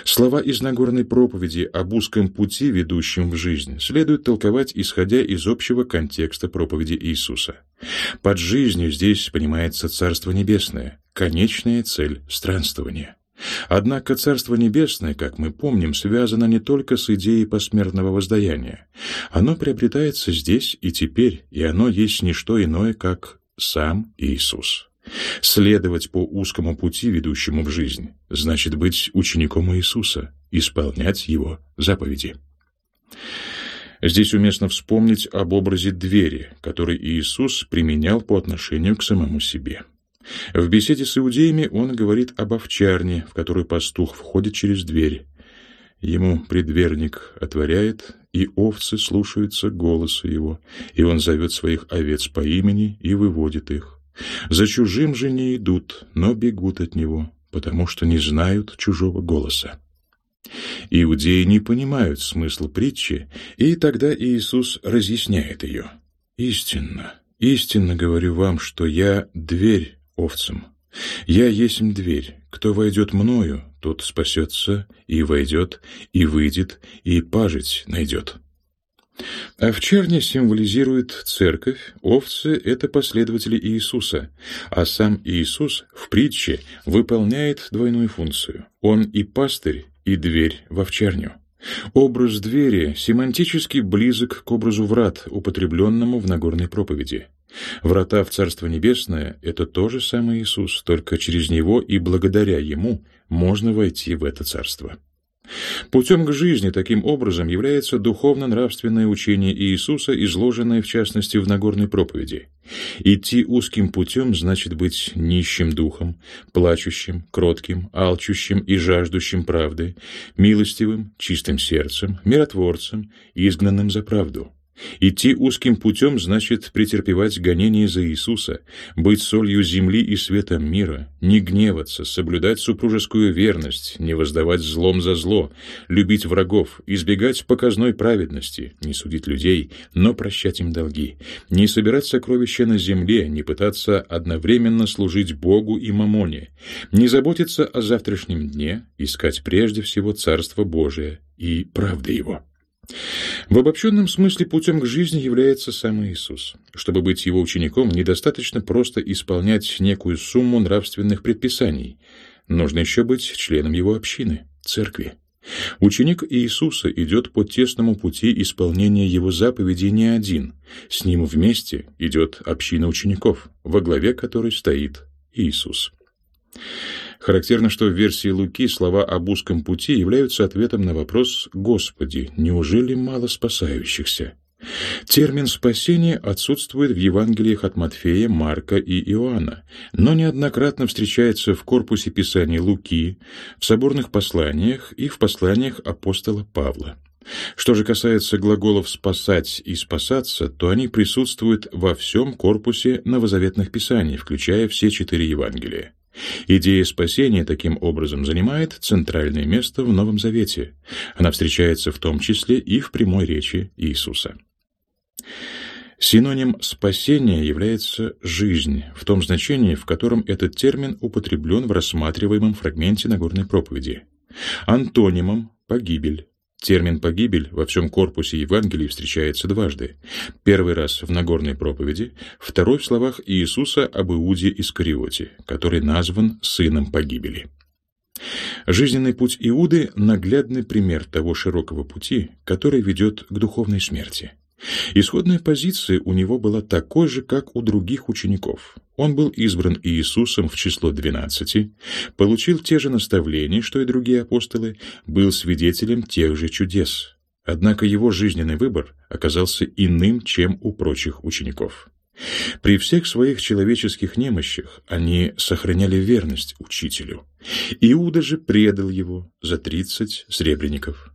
Слова из Нагорной проповеди об узком пути, ведущем в жизнь, следует толковать, исходя из общего контекста проповеди Иисуса. Под жизнью здесь понимается Царство Небесное, конечная цель странствования. Однако Царство Небесное, как мы помним, связано не только с идеей посмертного воздаяния. Оно приобретается здесь и теперь, и оно есть не что иное, как сам Иисус. Следовать по узкому пути, ведущему в жизнь, значит быть учеником Иисуса, исполнять Его заповеди. Здесь уместно вспомнить об образе двери, который Иисус применял по отношению к самому себе. В беседе с иудеями он говорит об овчарне, в которую пастух входит через дверь. Ему предверник отворяет, и овцы слушаются голоса его, и он зовет своих овец по имени и выводит их. За чужим же не идут, но бегут от него, потому что не знают чужого голоса. Иудеи не понимают смысл притчи, и тогда Иисус разъясняет ее. «Истинно, истинно говорю вам, что я дверь овцам. Я есмь дверь. Кто войдет мною, тот спасется, и войдет, и выйдет, и пажить найдет». Овчарня символизирует церковь, овцы — это последователи Иисуса, а сам Иисус в притче выполняет двойную функцию. Он и пастырь, и дверь в овчарню. Образ двери семантически близок к образу врат, употребленному в Нагорной проповеди. Врата в Царство Небесное — это то же самое Иисус, только через Него и благодаря Ему можно войти в это Царство. Путем к жизни таким образом является духовно-нравственное учение Иисуса, изложенное в частности в Нагорной проповеди. Идти узким путем значит быть нищим духом, плачущим, кротким, алчущим и жаждущим правды, милостивым, чистым сердцем, миротворцем, изгнанным за правду. Идти узким путем значит претерпевать гонения за Иисуса, быть солью земли и светом мира, не гневаться, соблюдать супружескую верность, не воздавать злом за зло, любить врагов, избегать показной праведности, не судить людей, но прощать им долги, не собирать сокровища на земле, не пытаться одновременно служить Богу и Мамоне, не заботиться о завтрашнем дне, искать прежде всего Царство Божие и правды Его. В обобщенном смысле путем к жизни является сам Иисус. Чтобы быть его учеником, недостаточно просто исполнять некую сумму нравственных предписаний. Нужно еще быть членом его общины, церкви. Ученик Иисуса идет по тесному пути исполнения его заповедей не один. С ним вместе идет община учеников, во главе которой стоит Иисус. Характерно, что в версии Луки слова об узком пути являются ответом на вопрос «Господи, неужели мало спасающихся?» Термин «спасение» отсутствует в Евангелиях от Матфея, Марка и Иоанна, но неоднократно встречается в корпусе Писаний Луки, в соборных посланиях и в посланиях апостола Павла. Что же касается глаголов «спасать» и «спасаться», то они присутствуют во всем корпусе новозаветных писаний, включая все четыре Евангелия. Идея спасения таким образом занимает центральное место в Новом Завете. Она встречается в том числе и в прямой речи Иисуса. Синоним спасения является «жизнь» в том значении, в котором этот термин употреблен в рассматриваемом фрагменте Нагорной проповеди. Антонимом – погибель. Термин «погибель» во всем корпусе Евангелий встречается дважды. Первый раз в Нагорной проповеди, второй в словах Иисуса об Иуде Искариоте, который назван «сыном погибели». Жизненный путь Иуды – наглядный пример того широкого пути, который ведет к духовной смерти. Исходная позиция у него была такой же, как у других учеников. Он был избран Иисусом в число двенадцати, получил те же наставления, что и другие апостолы, был свидетелем тех же чудес. Однако его жизненный выбор оказался иным, чем у прочих учеников. При всех своих человеческих немощах они сохраняли верность учителю. Иуда же предал его за тридцать сребреников.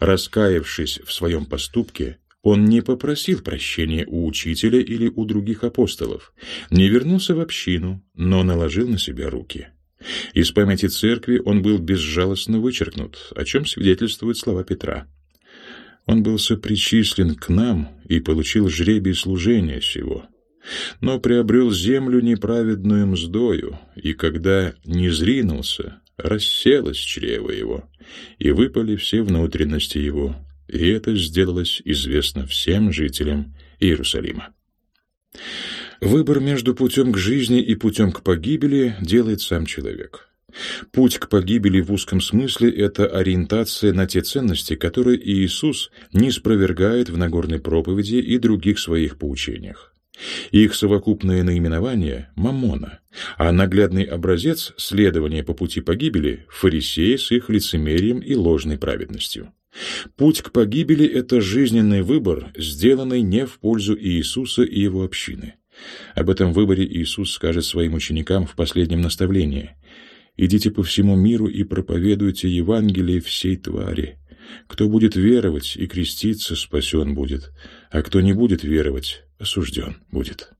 Раскаявшись в своем поступке, он не попросил прощения у учителя или у других апостолов, не вернулся в общину, но наложил на себя руки. Из памяти церкви он был безжалостно вычеркнут, о чем свидетельствуют слова Петра. Он был сопричислен к нам и получил жребий служения сего, но приобрел землю неправедную мздою, и когда не зринулся, расселось чрево его, и выпали все внутренности его, и это сделалось известно всем жителям Иерусалима. Выбор между путем к жизни и путем к погибели делает сам человек. Путь к погибели в узком смысле – это ориентация на те ценности, которые Иисус не спровергает в Нагорной проповеди и других своих поучениях. Их совокупное наименование – «мамона», а наглядный образец следования по пути погибели – фарисеи с их лицемерием и ложной праведностью. Путь к погибели – это жизненный выбор, сделанный не в пользу Иисуса и его общины. Об этом выборе Иисус скажет своим ученикам в последнем наставлении. «Идите по всему миру и проповедуйте Евангелие всей твари. Кто будет веровать и креститься, спасен будет, а кто не будет веровать, осужден будет».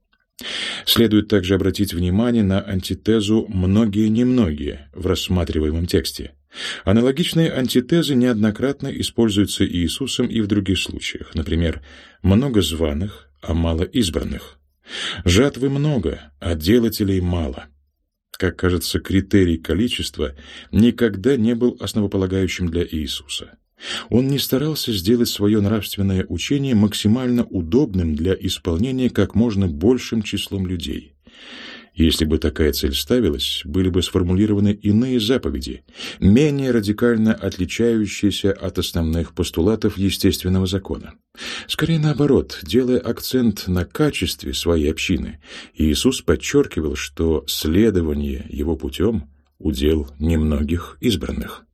Следует также обратить внимание на антитезу «многие-немногие» в рассматриваемом тексте – Аналогичные антитезы неоднократно используются Иисусом и в других случаях, например, «много званых, а мало избранных», «жатвы много, а делателей мало». Как кажется, критерий количества никогда не был основополагающим для Иисуса. Он не старался сделать свое нравственное учение максимально удобным для исполнения как можно большим числом людей. Если бы такая цель ставилась, были бы сформулированы иные заповеди, менее радикально отличающиеся от основных постулатов естественного закона. Скорее наоборот, делая акцент на качестве своей общины, Иисус подчеркивал, что следование его путем – удел немногих избранных.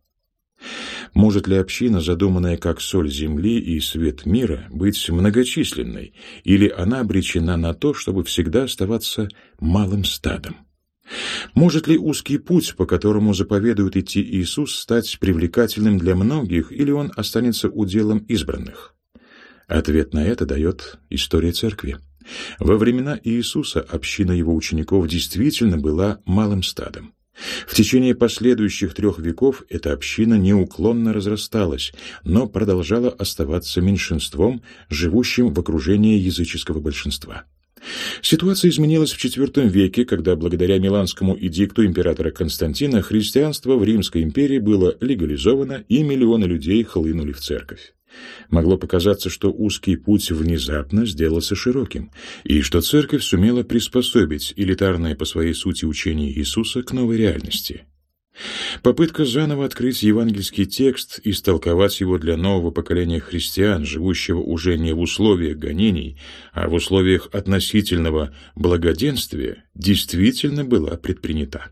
Может ли община, задуманная как соль земли и свет мира, быть многочисленной, или она обречена на то, чтобы всегда оставаться малым стадом? Может ли узкий путь, по которому заповедует идти Иисус, стать привлекательным для многих, или он останется уделом избранных? Ответ на это дает история церкви. Во времена Иисуса община его учеников действительно была малым стадом. В течение последующих трех веков эта община неуклонно разрасталась, но продолжала оставаться меньшинством, живущим в окружении языческого большинства. Ситуация изменилась в IV веке, когда благодаря Миланскому эдикту императора Константина христианство в Римской империи было легализовано и миллионы людей хлынули в церковь. Могло показаться, что узкий путь внезапно сделался широким, и что церковь сумела приспособить элитарное по своей сути учение Иисуса к новой реальности. Попытка заново открыть евангельский текст и истолковать его для нового поколения христиан, живущего уже не в условиях гонений, а в условиях относительного благоденствия, действительно была предпринята.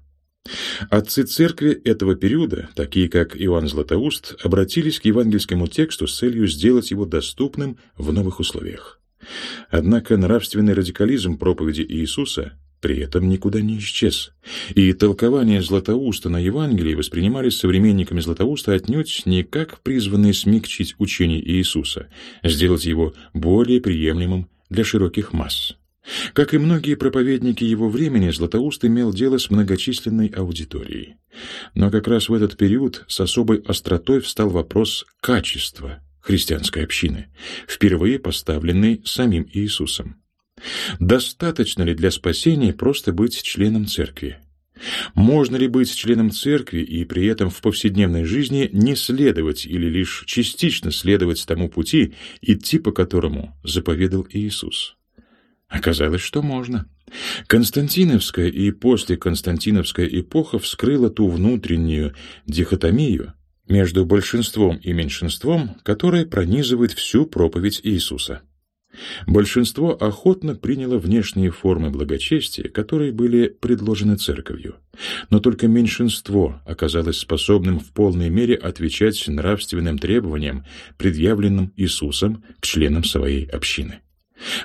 Отцы церкви этого периода, такие как Иоанн Златоуст, обратились к евангельскому тексту с целью сделать его доступным в новых условиях. Однако нравственный радикализм проповеди Иисуса при этом никуда не исчез, и толкования Златоуста на Евангелии воспринимались современниками Златоуста отнюдь не как призванные смягчить учение Иисуса, сделать его более приемлемым для широких масс. Как и многие проповедники его времени, Златоуст имел дело с многочисленной аудиторией. Но как раз в этот период с особой остротой встал вопрос качества христианской общины, впервые поставленный самим Иисусом. Достаточно ли для спасения просто быть членом церкви? Можно ли быть членом церкви и при этом в повседневной жизни не следовать или лишь частично следовать тому пути, идти по которому заповедал Иисус? Оказалось, что можно. Константиновская и после Константиновская эпоха вскрыла ту внутреннюю дихотомию между большинством и меньшинством, которая пронизывает всю проповедь Иисуса. Большинство охотно приняло внешние формы благочестия, которые были предложены церковью, но только меньшинство оказалось способным в полной мере отвечать нравственным требованиям, предъявленным Иисусом к членам своей общины.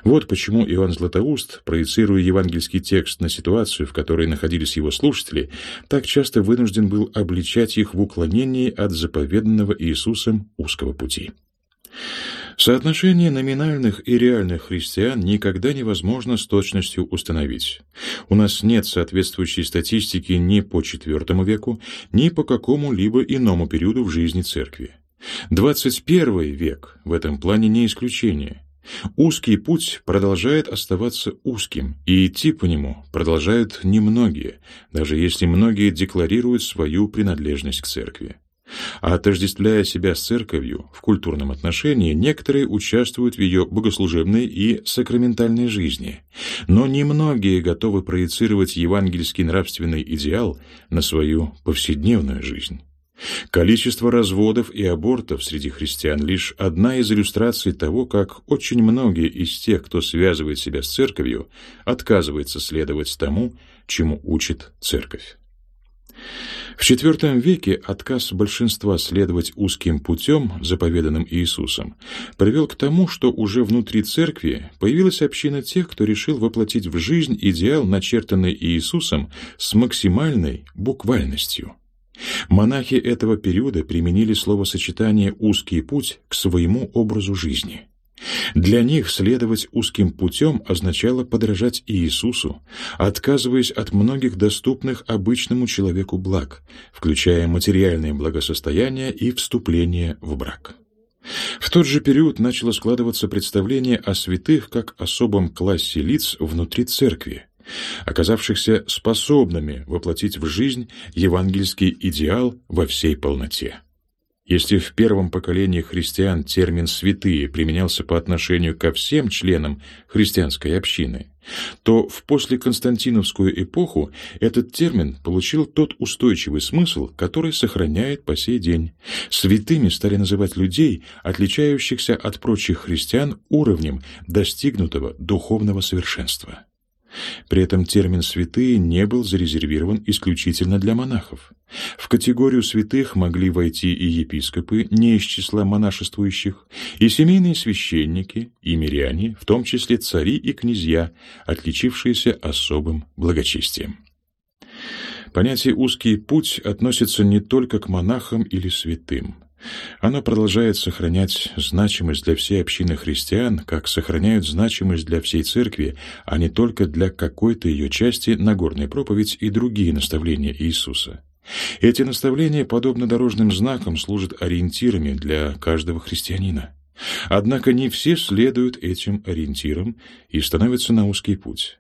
Вот почему Иоанн Златоуст, проецируя евангельский текст на ситуацию, в которой находились его слушатели, так часто вынужден был обличать их в уклонении от заповеданного Иисусом узкого пути. Соотношение номинальных и реальных христиан никогда невозможно с точностью установить. У нас нет соответствующей статистики ни по IV веку, ни по какому-либо иному периоду в жизни церкви. 21 век в этом плане не исключение – Узкий путь продолжает оставаться узким, и идти по нему продолжают немногие, даже если многие декларируют свою принадлежность к церкви. А отождествляя себя с церковью в культурном отношении, некоторые участвуют в ее богослужебной и сакраментальной жизни, но немногие готовы проецировать евангельский нравственный идеал на свою повседневную жизнь. Количество разводов и абортов среди христиан лишь одна из иллюстраций того, как очень многие из тех, кто связывает себя с церковью, отказывается следовать тому, чему учит церковь. В IV веке отказ большинства следовать узким путем, заповеданным Иисусом, привел к тому, что уже внутри церкви появилась община тех, кто решил воплотить в жизнь идеал, начертанный Иисусом, с максимальной буквальностью. Монахи этого периода применили словосочетание «узкий путь» к своему образу жизни. Для них следовать узким путем означало подражать Иисусу, отказываясь от многих доступных обычному человеку благ, включая материальное благосостояние и вступление в брак. В тот же период начало складываться представление о святых как особом классе лиц внутри церкви, оказавшихся способными воплотить в жизнь евангельский идеал во всей полноте. Если в первом поколении христиан термин «святые» применялся по отношению ко всем членам христианской общины, то в послеконстантиновскую эпоху этот термин получил тот устойчивый смысл, который сохраняет по сей день. Святыми стали называть людей, отличающихся от прочих христиан уровнем достигнутого духовного совершенства. При этом термин «святые» не был зарезервирован исключительно для монахов. В категорию святых могли войти и епископы, не из числа монашествующих, и семейные священники, и миряне, в том числе цари и князья, отличившиеся особым благочестием. Понятие «узкий путь» относится не только к монахам или святым – оно продолжает сохранять значимость для всей общины христиан, как сохраняют значимость для всей церкви, а не только для какой-то ее части Нагорной проповедь и другие наставления Иисуса. Эти наставления, подобно дорожным знакам, служат ориентирами для каждого христианина. Однако не все следуют этим ориентирам и становятся на узкий путь.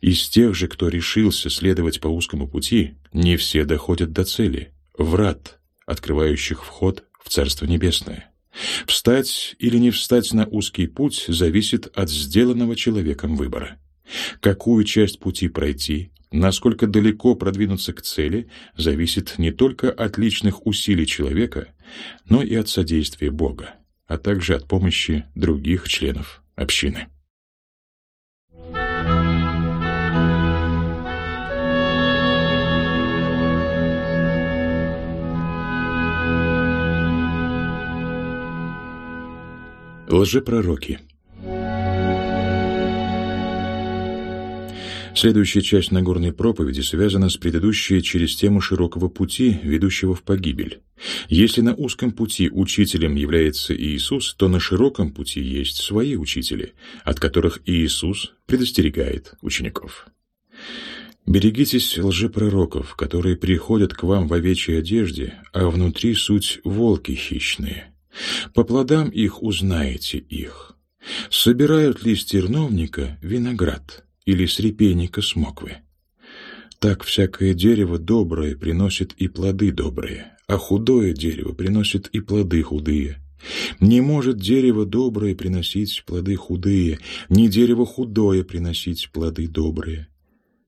Из тех же, кто решился следовать по узкому пути, не все доходят до цели — врат, открывающих вход в Царство Небесное. Встать или не встать на узкий путь зависит от сделанного человеком выбора. Какую часть пути пройти, насколько далеко продвинуться к цели, зависит не только от личных усилий человека, но и от содействия Бога, а также от помощи других членов общины. Лжепророки Следующая часть Нагорной проповеди связана с предыдущей через тему широкого пути, ведущего в погибель. Если на узком пути учителем является Иисус, то на широком пути есть свои учители, от которых Иисус предостерегает учеников. Берегитесь лжепророков, которые приходят к вам в овечьей одежде, а внутри суть волки хищные. По плодам их узнаете их. Собирают ли с терновника виноград или с репейника смоквы? Так всякое дерево доброе приносит и плоды добрые, а худое дерево приносит и плоды худые. Не может дерево доброе приносить плоды худые, ни дерево худое приносить плоды добрые.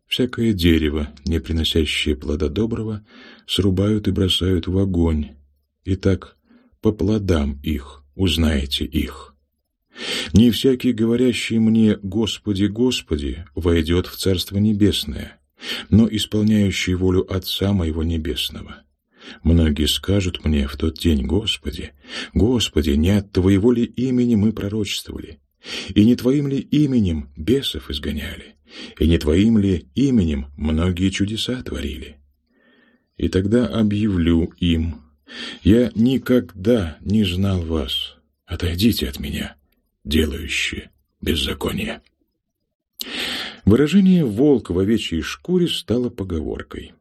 Всякое дерево, не приносящее плода доброго, срубают и бросают в огонь. Итак, по плодам их узнаете их. Не всякий, говорящий мне «Господи, Господи», войдет в Царство Небесное, но исполняющий волю Отца Моего Небесного. Многие скажут мне в тот день «Господи, Господи, не от Твоего ли имени мы пророчествовали, и не Твоим ли именем бесов изгоняли, и не Твоим ли именем многие чудеса творили?» И тогда объявлю им я никогда не знал вас. Отойдите от меня, делающие беззаконие. Выражение «волк в овечьей шкуре» стало поговоркой.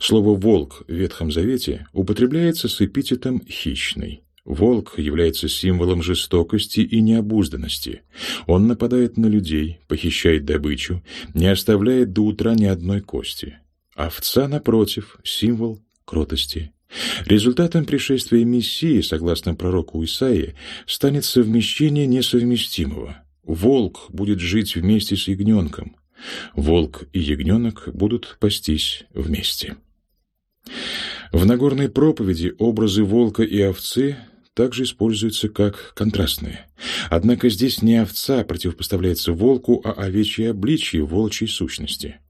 Слово «волк» в Ветхом Завете употребляется с эпитетом «хищный». Волк является символом жестокости и необузданности. Он нападает на людей, похищает добычу, не оставляет до утра ни одной кости. Овца, напротив, символ кротости Результатом пришествия Мессии, согласно пророку Исаии, станет совмещение несовместимого. Волк будет жить вместе с ягненком. Волк и ягненок будут пастись вместе. В Нагорной проповеди образы волка и овцы также используются как контрастные. Однако здесь не овца противопоставляется волку, а овечье обличье волчьей сущности.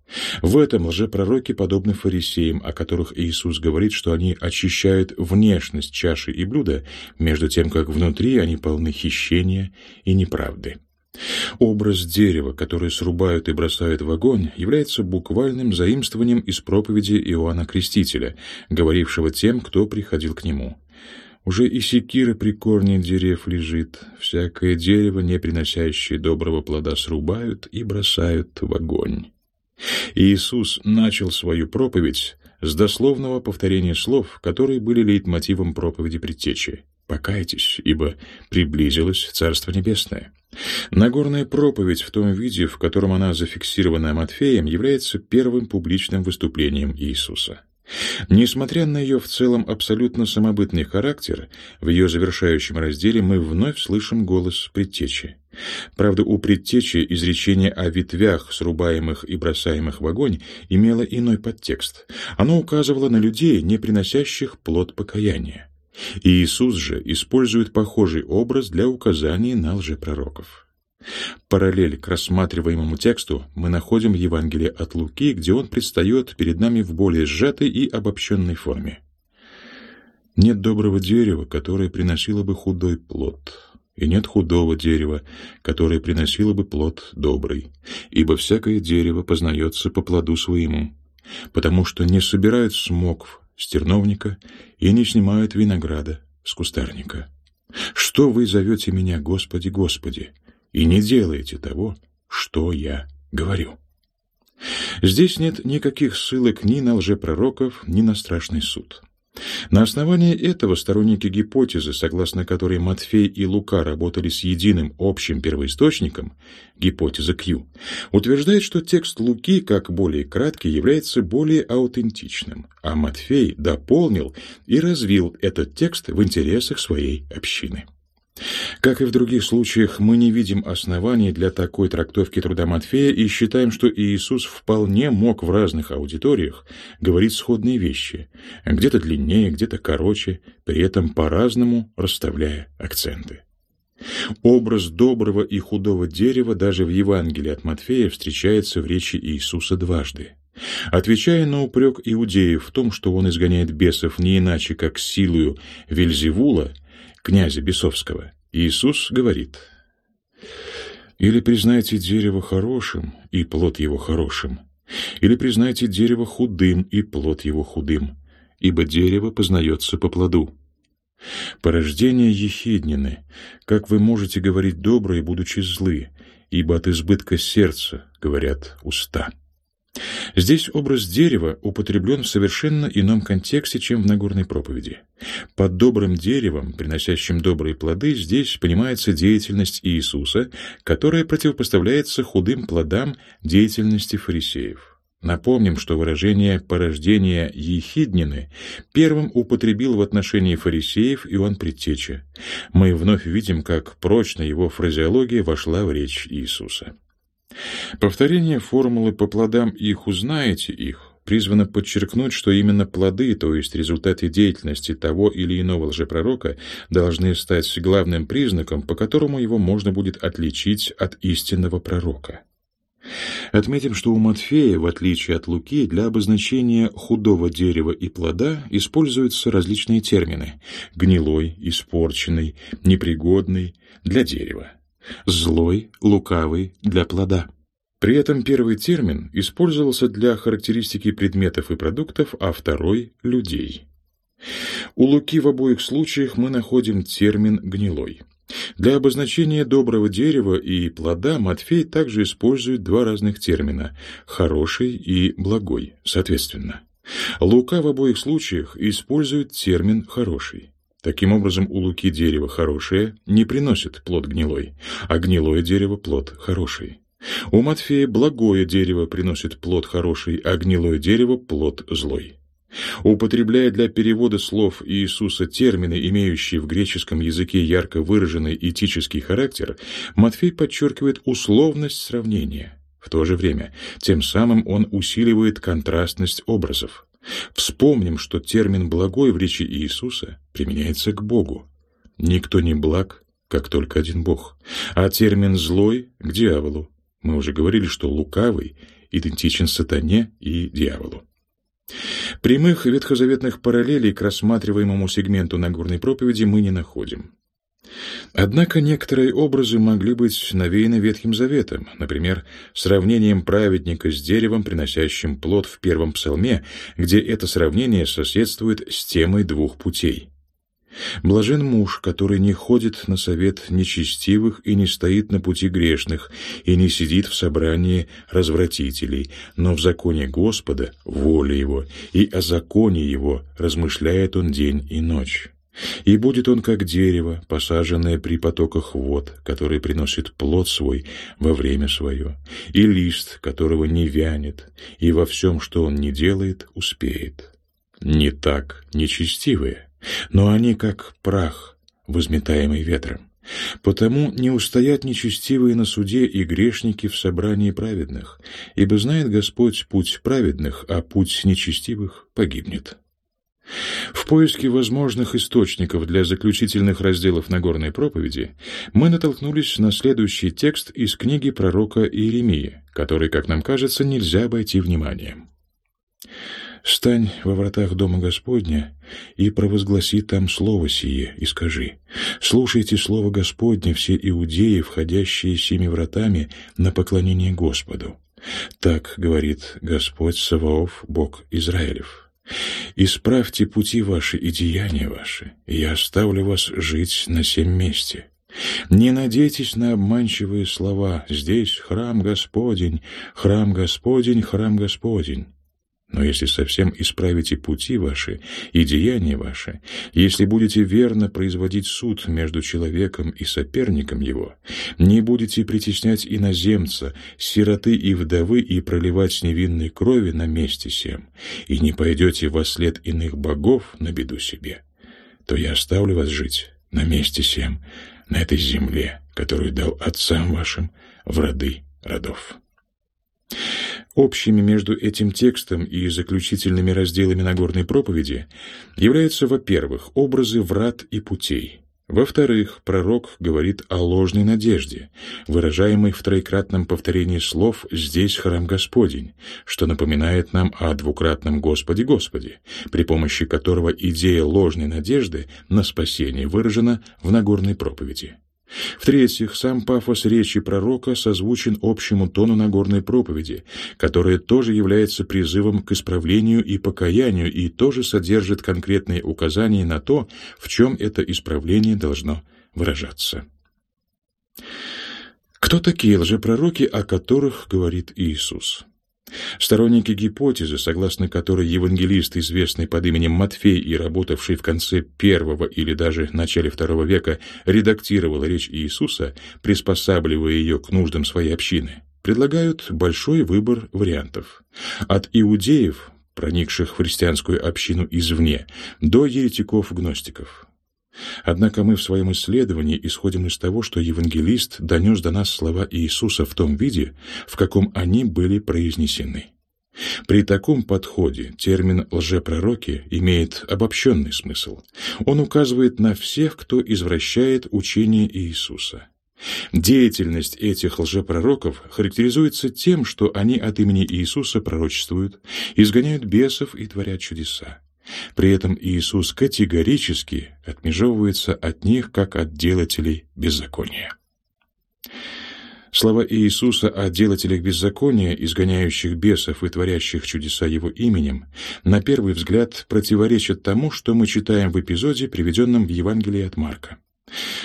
В этом лжепророки подобны фарисеям, о которых Иисус говорит, что они очищают внешность чаши и блюда, между тем, как внутри они полны хищения и неправды. Образ дерева, которое срубают и бросают в огонь, является буквальным заимствованием из проповеди Иоанна Крестителя, говорившего тем, кто приходил к нему. Уже и секира при корне дерев лежит, всякое дерево, не приносящее доброго плода, срубают и бросают в огонь. Иисус начал свою проповедь с дословного повторения слов, которые были лейтмотивом проповеди предтечи. «Покайтесь, ибо приблизилось Царство Небесное». Нагорная проповедь в том виде, в котором она зафиксирована Матфеем, является первым публичным выступлением Иисуса. Несмотря на ее в целом абсолютно самобытный характер, в ее завершающем разделе мы вновь слышим голос предтечи. Правда, у предтечи изречение о ветвях, срубаемых и бросаемых в огонь, имело иной подтекст. Оно указывало на людей, не приносящих плод покаяния. И Иисус же использует похожий образ для указания на лжепророков. Параллель к рассматриваемому тексту мы находим в Евангелии от Луки, где он предстает перед нами в более сжатой и обобщенной форме. «Нет доброго дерева, которое приносило бы худой плод, и нет худого дерева, которое приносило бы плод добрый, ибо всякое дерево познается по плоду своему, потому что не собирают смокв с терновника и не снимают винограда с кустарника. Что вы зовете меня, Господи, Господи?» И не делаете того, что я говорю. Здесь нет никаких ссылок ни на лжепророков, ни на страшный суд. На основании этого сторонники гипотезы, согласно которой Матфей и Лука работали с единым общим первоисточником, гипотеза Q, утверждает, что текст Луки, как более краткий, является более аутентичным, а Матфей дополнил и развил этот текст в интересах своей общины. Как и в других случаях, мы не видим оснований для такой трактовки труда Матфея и считаем, что Иисус вполне мог в разных аудиториях говорить сходные вещи, где-то длиннее, где-то короче, при этом по-разному расставляя акценты. Образ доброго и худого дерева даже в Евангелии от Матфея встречается в речи Иисуса дважды. Отвечая на упрек иудеев в том, что он изгоняет бесов не иначе, как силою Вельзевула, князя Бесовского, Иисус говорит, «Или признайте дерево хорошим, и плод его хорошим, или признайте дерево худым, и плод его худым, ибо дерево познается по плоду». Порождение ехиднины, как вы можете говорить доброе, будучи злы, ибо от избытка сердца, говорят уста. Здесь образ дерева употреблен в совершенно ином контексте, чем в Нагорной проповеди. Под добрым деревом, приносящим добрые плоды, здесь понимается деятельность Иисуса, которая противопоставляется худым плодам деятельности фарисеев. Напомним, что выражение «порождение ехиднины» первым употребил в отношении фарисеев Иоанн Предтеча. Мы вновь видим, как прочно его фразеология вошла в речь Иисуса. Повторение формулы «по плодам их узнаете их» призвано подчеркнуть, что именно плоды, то есть результаты деятельности того или иного лжепророка, должны стать главным признаком, по которому его можно будет отличить от истинного пророка. Отметим, что у Матфея, в отличие от Луки, для обозначения худого дерева и плода используются различные термины – гнилой, испорченный, непригодный для дерева злой, лукавый для плода. При этом первый термин использовался для характеристики предметов и продуктов, а второй – людей. У Луки в обоих случаях мы находим термин «гнилой». Для обозначения доброго дерева и плода Матфей также использует два разных термина – «хороший» и «благой», соответственно. Лука в обоих случаях использует термин «хороший». Таким образом, у луки дерево хорошее не приносит плод гнилой, а гнилое дерево плод хороший. У Матфея благое дерево приносит плод хороший, а гнилое дерево плод злой. Употребляя для перевода слов Иисуса термины, имеющие в греческом языке ярко выраженный этический характер, Матфей подчеркивает условность сравнения. В то же время, тем самым он усиливает контрастность образов. Вспомним, что термин «благой» в речи Иисуса применяется к Богу. Никто не благ, как только один Бог, а термин «злой» — к дьяволу. Мы уже говорили, что лукавый идентичен сатане и дьяволу. Прямых ветхозаветных параллелей к рассматриваемому сегменту Нагорной проповеди мы не находим. Однако некоторые образы могли быть навеяны Ветхим Заветом, например, сравнением праведника с деревом, приносящим плод в первом псалме, где это сравнение соседствует с темой двух путей. Блажен муж, который не ходит на совет нечестивых и не стоит на пути грешных, и не сидит в собрании развратителей, но в законе Господа — воля его, и о законе его размышляет он день и ночь. И будет он как дерево, посаженное при потоках вод, который приносит плод свой во время свое, и лист, которого не вянет, и во всем, что он не делает, успеет. Не так нечестивые но они как прах, возметаемый ветром. Потому не устоят нечестивые на суде и грешники в собрании праведных, ибо знает Господь путь праведных, а путь нечестивых погибнет. В поиске возможных источников для заключительных разделов Нагорной проповеди мы натолкнулись на следующий текст из книги пророка Иеремии, который, как нам кажется, нельзя обойти вниманием. Стань во вратах Дома Господня и провозгласи там слово сие, и скажи, «Слушайте слово Господне, все иудеи, входящие семи вратами на поклонение Господу». Так говорит Господь Саваоф, Бог Израилев. «Исправьте пути ваши и деяния ваши, и я оставлю вас жить на семь месте». Не надейтесь на обманчивые слова «здесь храм Господень, храм Господень, храм Господень». Но если совсем исправите пути ваши и деяния ваши, если будете верно производить суд между человеком и соперником его, не будете притеснять иноземца, сироты и вдовы и проливать невинной крови на месте сем, и не пойдете во след иных богов на беду себе, то я оставлю вас жить на месте сем, на этой земле, которую дал отцам вашим в роды родов. Общими между этим текстом и заключительными разделами Нагорной проповеди являются, во-первых, образы врат и путей. Во-вторых, пророк говорит о ложной надежде, выражаемой в троекратном повторении слов «здесь храм Господень», что напоминает нам о двукратном «Господи, Господи», при помощи которого идея ложной надежды на спасение выражена в Нагорной проповеди. В-третьих, сам пафос речи пророка созвучен общему тону Нагорной проповеди, которая тоже является призывом к исправлению и покаянию и тоже содержит конкретные указания на то, в чем это исправление должно выражаться. Кто такие лжепророки, о которых говорит Иисус? Сторонники гипотезы, согласно которой евангелист, известный под именем Матфей и работавший в конце первого или даже начале второго века, редактировал речь Иисуса, приспосабливая ее к нуждам своей общины, предлагают большой выбор вариантов. От иудеев, проникших в христианскую общину извне, до еретиков-гностиков. Однако мы в своем исследовании исходим из того, что евангелист донес до нас слова Иисуса в том виде, в каком они были произнесены. При таком подходе термин «лжепророки» имеет обобщенный смысл. Он указывает на всех, кто извращает учение Иисуса. Деятельность этих лжепророков характеризуется тем, что они от имени Иисуса пророчествуют, изгоняют бесов и творят чудеса. При этом Иисус категорически отмежевывается от них, как от делателей беззакония. Слова Иисуса о делателях беззакония, изгоняющих бесов и творящих чудеса Его именем, на первый взгляд противоречат тому, что мы читаем в эпизоде, приведенном в Евангелии от Марка.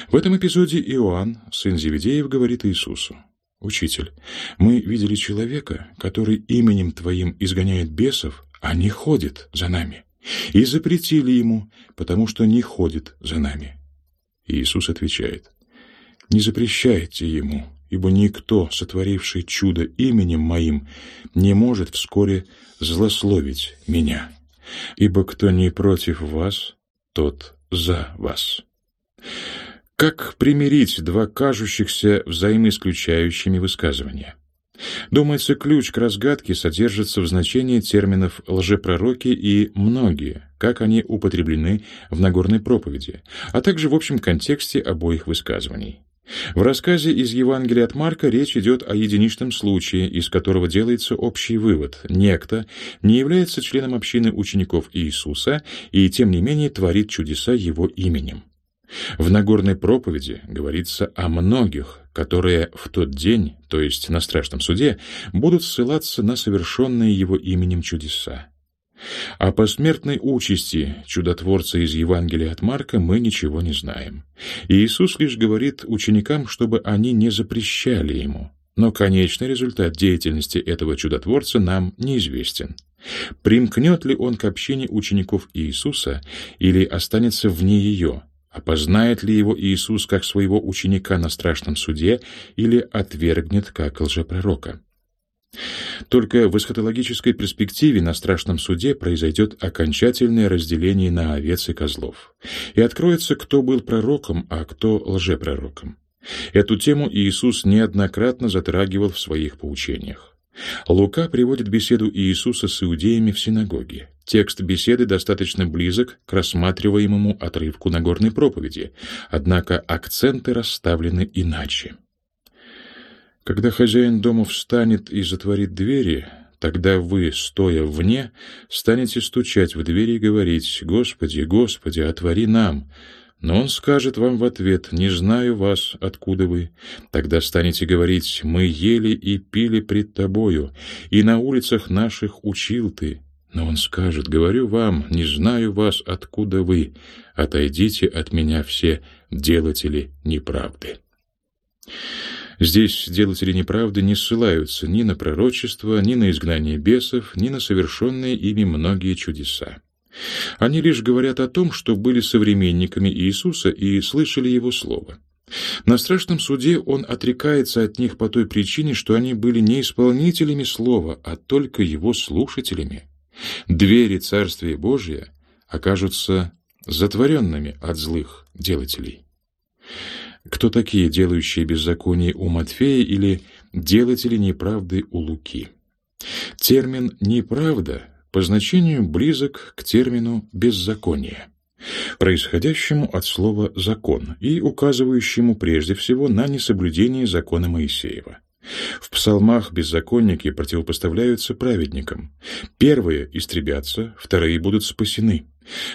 В этом эпизоде Иоанн, сын Зеведеев, говорит Иисусу, «Учитель, мы видели человека, который именем Твоим изгоняет бесов, а не ходит за нами» и запретили ему, потому что не ходит за нами. Иисус отвечает, «Не запрещайте ему, ибо никто, сотворивший чудо именем моим, не может вскоре злословить меня. ибо кто не против вас, тот за вас. Как примирить два кажущихся взаимоисключающими высказывания? Думается, ключ к разгадке содержится в значении терминов «лжепророки» и «многие», как они употреблены в Нагорной проповеди, а также в общем контексте обоих высказываний. В рассказе из Евангелия от Марка речь идет о единичном случае, из которого делается общий вывод. Некто не является членом общины учеников Иисуса и, тем не менее, творит чудеса его именем. В Нагорной проповеди говорится о многих, которые в тот день, то есть на страшном суде, будут ссылаться на совершенные его именем чудеса. О посмертной участи чудотворца из Евангелия от Марка мы ничего не знаем. Иисус лишь говорит ученикам, чтобы они не запрещали ему. Но конечный результат деятельности этого чудотворца нам неизвестен. Примкнет ли он к общине учеников Иисуса или останется вне ее, Опознает ли его Иисус как своего ученика на страшном суде или отвергнет как лжепророка? Только в эсхатологической перспективе на страшном суде произойдет окончательное разделение на овец и козлов, и откроется, кто был пророком, а кто лжепророком. Эту тему Иисус неоднократно затрагивал в своих поучениях. Лука приводит беседу Иисуса с иудеями в синагоге. Текст беседы достаточно близок к рассматриваемому отрывку Нагорной проповеди, однако акценты расставлены иначе. Когда хозяин дома встанет и затворит двери, тогда вы, стоя вне, станете стучать в двери и говорить «Господи, Господи, отвори нам!» Но он скажет вам в ответ «Не знаю вас, откуда вы». Тогда станете говорить «Мы ели и пили пред тобою, и на улицах наших учил ты». Но он скажет «Говорю вам, не знаю вас, откуда вы. Отойдите от меня все делатели неправды». Здесь делатели неправды не ссылаются ни на пророчество, ни на изгнание бесов, ни на совершенные ими многие чудеса. Они лишь говорят о том, что были современниками Иисуса и слышали Его Слово. На страшном суде Он отрекается от них по той причине, что они были не исполнителями Слова, а только Его слушателями. Двери Царствия Божия окажутся затворенными от злых делателей. Кто такие делающие беззаконие у Матфея или делатели неправды у Луки? Термин «неправда» по значению близок к термину «беззаконие», происходящему от слова «закон» и указывающему прежде всего на несоблюдение закона Моисеева. В псалмах беззаконники противопоставляются праведникам. Первые истребятся, вторые будут спасены.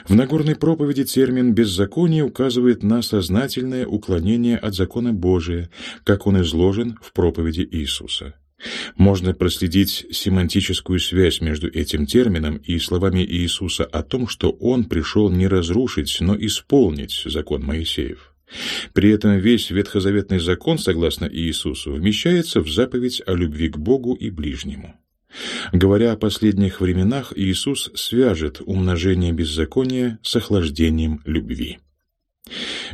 В Нагорной проповеди термин «беззаконие» указывает на сознательное уклонение от закона Божия, как он изложен в проповеди Иисуса. Можно проследить семантическую связь между этим термином и словами Иисуса о том, что Он пришел не разрушить, но исполнить закон Моисеев. При этом весь ветхозаветный закон, согласно Иисусу, вмещается в заповедь о любви к Богу и ближнему. Говоря о последних временах, Иисус свяжет умножение беззакония с охлаждением любви.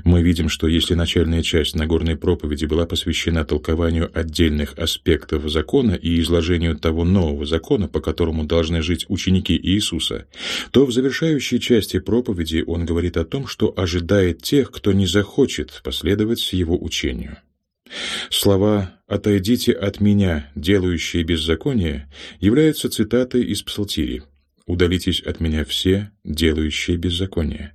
Мы видим, что если начальная часть Нагорной проповеди была посвящена толкованию отдельных аспектов закона и изложению того нового закона, по которому должны жить ученики Иисуса, то в завершающей части проповеди он говорит о том, что ожидает тех, кто не захочет последовать его учению. Слова «отойдите от меня, делающие беззаконие» являются цитатой из Псалтири «Удалитесь от меня все, делающие беззаконие».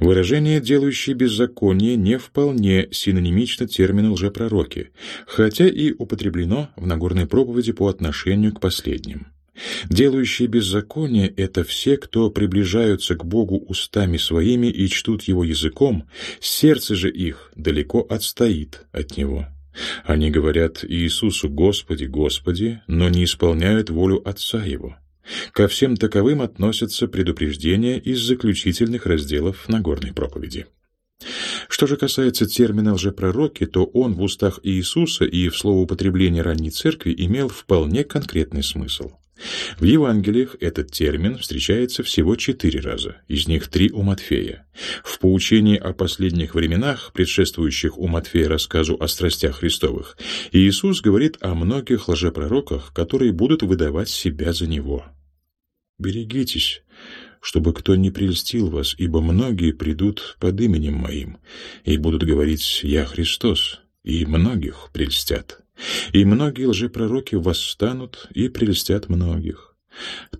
Выражение «делающий беззаконие» не вполне синонимично термину «лжепророки», хотя и употреблено в Нагорной проповеди по отношению к последним. Делающие беззаконие — это все, кто приближаются к Богу устами своими и чтут Его языком, сердце же их далеко отстоит от Него. Они говорят Иисусу «Господи, Господи», но не исполняют волю Отца Его. Ко всем таковым относятся предупреждения из заключительных разделов Нагорной проповеди. Что же касается термина «лжепророки», то он в устах Иисуса и в словоупотреблении ранней церкви имел вполне конкретный смысл. В Евангелиях этот термин встречается всего четыре раза, из них три у Матфея. В поучении о последних временах, предшествующих у Матфея рассказу о страстях Христовых, Иисус говорит о многих лжепророках, которые будут выдавать себя за Него. «Берегитесь, чтобы кто не прельстил вас, ибо многие придут под именем моим и будут говорить «Я Христос», и многих прельстят. И многие лжепророки восстанут и прельстят многих.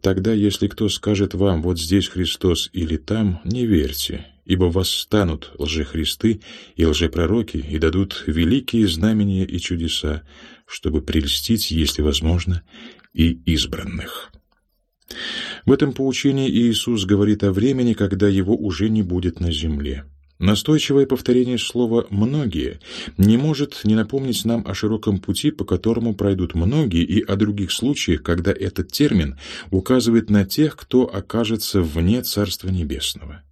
Тогда, если кто скажет вам «Вот здесь Христос» или «Там», не верьте, ибо восстанут лжехристы и лжепророки и дадут великие знамения и чудеса, чтобы прельстить, если возможно, и избранных. В этом поучении Иисус говорит о времени, когда его уже не будет на земле. Настойчивое повторение слова «многие» не может не напомнить нам о широком пути, по которому пройдут многие, и о других случаях, когда этот термин указывает на тех, кто окажется вне Царства Небесного.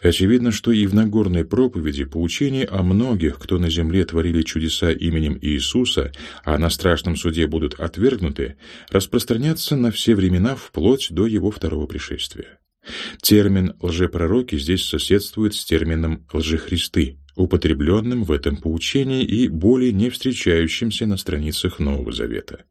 Очевидно, что и в Нагорной проповеди поучение о многих, кто на земле творили чудеса именем Иисуса, а на страшном суде будут отвергнуты, распространятся на все времена вплоть до его второго пришествия. Термин «лжепророки» здесь соседствует с термином «лжехристы», употребленным в этом поучении и более не встречающимся на страницах Нового Завета.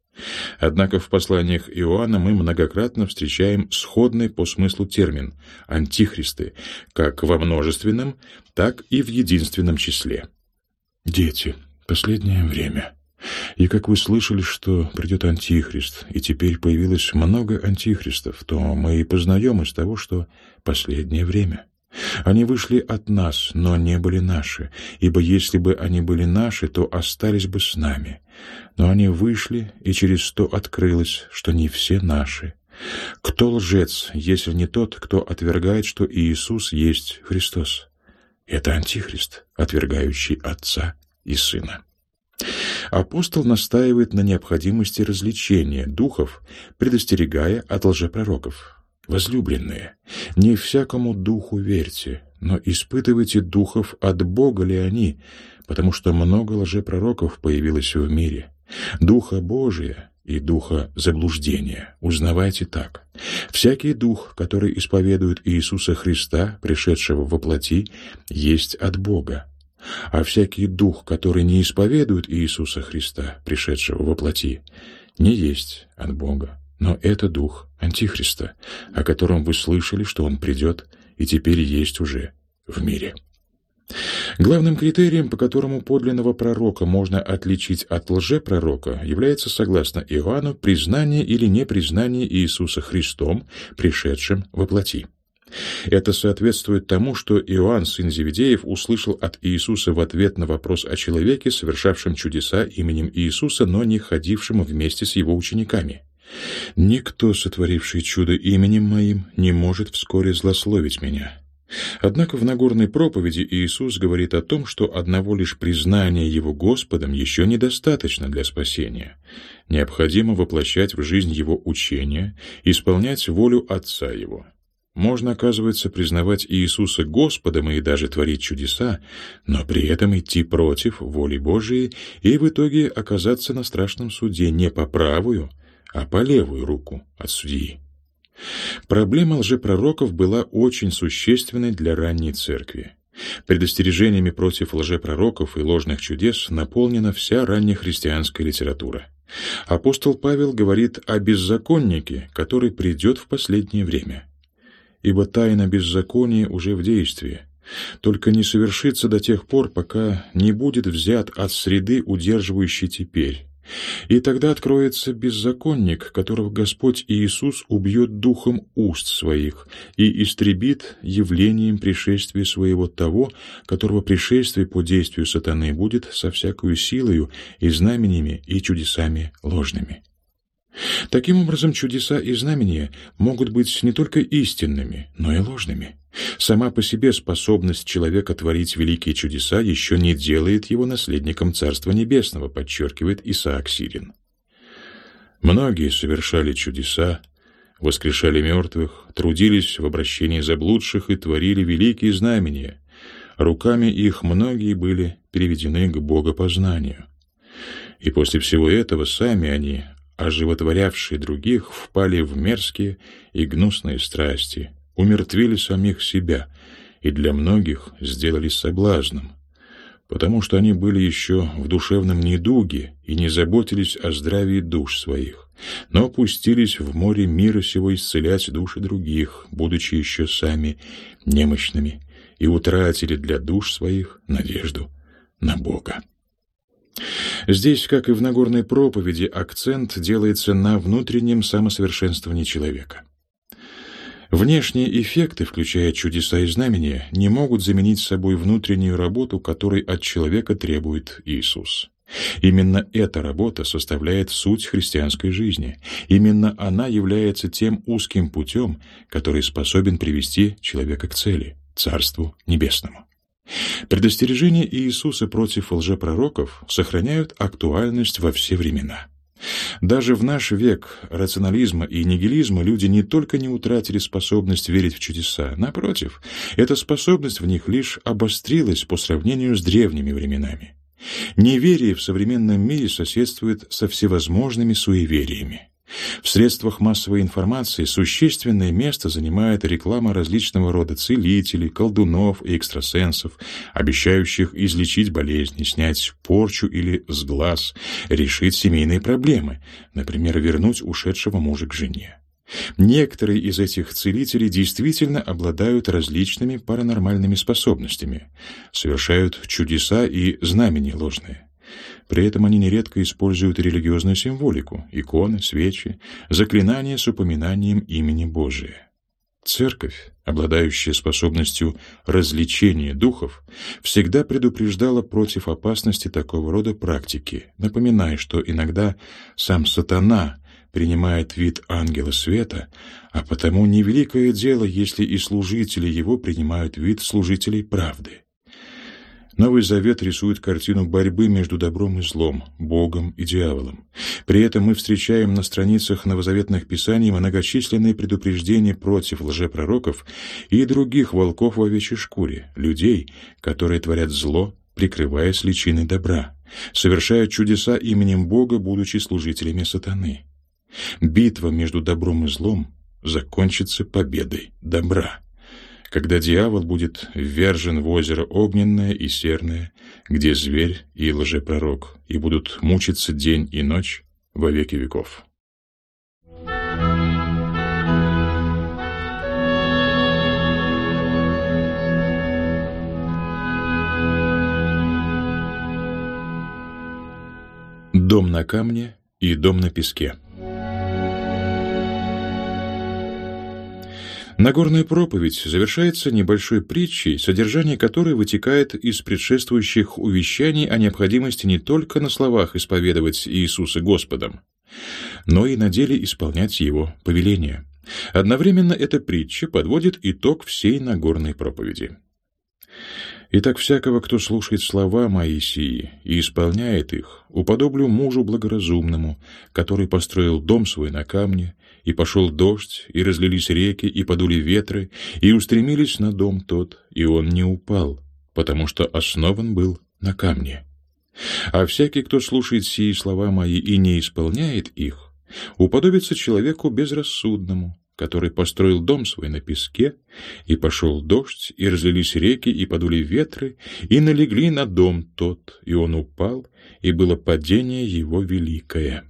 Однако в посланиях Иоанна мы многократно встречаем сходный по смыслу термин «антихристы» как во множественном, так и в единственном числе. Дети, последнее время. И как вы слышали, что придет антихрист, и теперь появилось много антихристов, то мы и познаем из того, что последнее время. Они вышли от нас, но не были наши, ибо если бы они были наши, то остались бы с нами. Но они вышли, и через то открылось, что не все наши. Кто лжец, если не тот, кто отвергает, что Иисус есть Христос? Это Антихрист, отвергающий Отца и Сына. Апостол настаивает на необходимости развлечения духов, предостерегая от лжепророков. Возлюбленные, не всякому духу верьте, но испытывайте духов, от Бога ли они, потому что много лжепророков появилось в мире. Духа Божия и духа заблуждения узнавайте так. Всякий дух, который исповедует Иисуса Христа, пришедшего во плоти, есть от Бога. А всякий дух, который не исповедует Иисуса Христа, пришедшего во плоти, не есть от Бога. Но это дух Антихриста, о котором вы слышали, что он придет и теперь есть уже в мире. Главным критерием, по которому подлинного пророка можно отличить от лжепророка, является, согласно Иоанну, признание или непризнание Иисуса Христом, пришедшим во плоти. Это соответствует тому, что Иоанн, сын Зеведеев, услышал от Иисуса в ответ на вопрос о человеке, совершавшем чудеса именем Иисуса, но не ходившем вместе с его учениками. Никто, сотворивший чудо именем моим, не может вскоре злословить меня. Однако в Нагорной проповеди Иисус говорит о том, что одного лишь признания Его Господом еще недостаточно для спасения. Необходимо воплощать в жизнь Его учения, исполнять волю Отца Его. Можно, оказывается, признавать Иисуса Господом и даже творить чудеса, но при этом идти против воли Божией и в итоге оказаться на страшном суде не по правую, а по левую руку от судьи. Проблема лжепророков была очень существенной для ранней церкви. Предостережениями против лжепророков и ложных чудес наполнена вся раннехристианская литература. Апостол Павел говорит о беззаконнике, который придет в последнее время. Ибо тайна беззакония уже в действии, только не совершится до тех пор, пока не будет взят от среды, удерживающей теперь, и тогда откроется беззаконник, которого Господь Иисус убьет духом уст своих и истребит явлением пришествия своего того, которого пришествие по действию сатаны будет со всякою силою и знамениями и чудесами ложными. Таким образом, чудеса и знамения могут быть не только истинными, но и ложными. Сама по себе способность человека творить великие чудеса еще не делает его наследником Царства Небесного, подчеркивает Исаак Сирин. Многие совершали чудеса, воскрешали мертвых, трудились в обращении заблудших и творили великие знамения. Руками их многие были переведены к богопознанию. И после всего этого сами они, оживотворявшие других, впали в мерзкие и гнусные страсти, умертвили самих себя и для многих сделались соблазном, потому что они были еще в душевном недуге и не заботились о здравии душ своих, но пустились в море мира сего исцелять души других, будучи еще сами немощными, и утратили для душ своих надежду на Бога. Здесь, как и в Нагорной проповеди, акцент делается на внутреннем самосовершенствовании человека. Внешние эффекты, включая чудеса и знамения, не могут заменить собой внутреннюю работу, которой от человека требует Иисус. Именно эта работа составляет суть христианской жизни. Именно она является тем узким путем, который способен привести человека к цели — Царству Небесному. Предостережения Иисуса против лжепророков сохраняют актуальность во все времена. Даже в наш век рационализма и нигилизма люди не только не утратили способность верить в чудеса, напротив, эта способность в них лишь обострилась по сравнению с древними временами. Неверие в современном мире соседствует со всевозможными суевериями. В средствах массовой информации существенное место занимает реклама различного рода целителей, колдунов и экстрасенсов, обещающих излечить болезни, снять порчу или сглаз, решить семейные проблемы, например, вернуть ушедшего мужа к жене. Некоторые из этих целителей действительно обладают различными паранормальными способностями, совершают чудеса и знамения ложные. При этом они нередко используют религиозную символику, иконы, свечи, заклинания с упоминанием имени Божия. Церковь, обладающая способностью развлечения духов, всегда предупреждала против опасности такого рода практики, напоминая, что иногда сам сатана принимает вид ангела света, а потому невеликое дело, если и служители его принимают вид служителей правды. Новый Завет рисует картину борьбы между добром и злом, Богом и дьяволом. При этом мы встречаем на страницах новозаветных писаний многочисленные предупреждения против лжепророков и других волков в овечьей шкуре, людей, которые творят зло, прикрываясь личиной добра, совершают чудеса именем Бога, будучи служителями сатаны. Битва между добром и злом закончится победой добра когда дьявол будет ввержен в озеро огненное и серное, где зверь и лжепророк, и будут мучиться день и ночь во веки веков. Дом на камне и дом на песке Нагорная проповедь завершается небольшой притчей, содержание которой вытекает из предшествующих увещаний о необходимости не только на словах исповедовать Иисуса Господом, но и на деле исполнять Его повеления. Одновременно эта притча подводит итог всей Нагорной проповеди. Итак, всякого, кто слушает слова Моисии и исполняет их, уподоблю мужу благоразумному, который построил дом свой на камне, и пошел дождь, и разлились реки, и подули ветры, и устремились на дом тот, и он не упал, потому что основан был на камне. А всякий, кто слушает сии слова мои и не исполняет их, уподобится человеку безрассудному, который построил дом свой на песке, и пошел дождь, и разлились реки, и подули ветры, и налегли на дом тот, и он упал, и было падение его великое.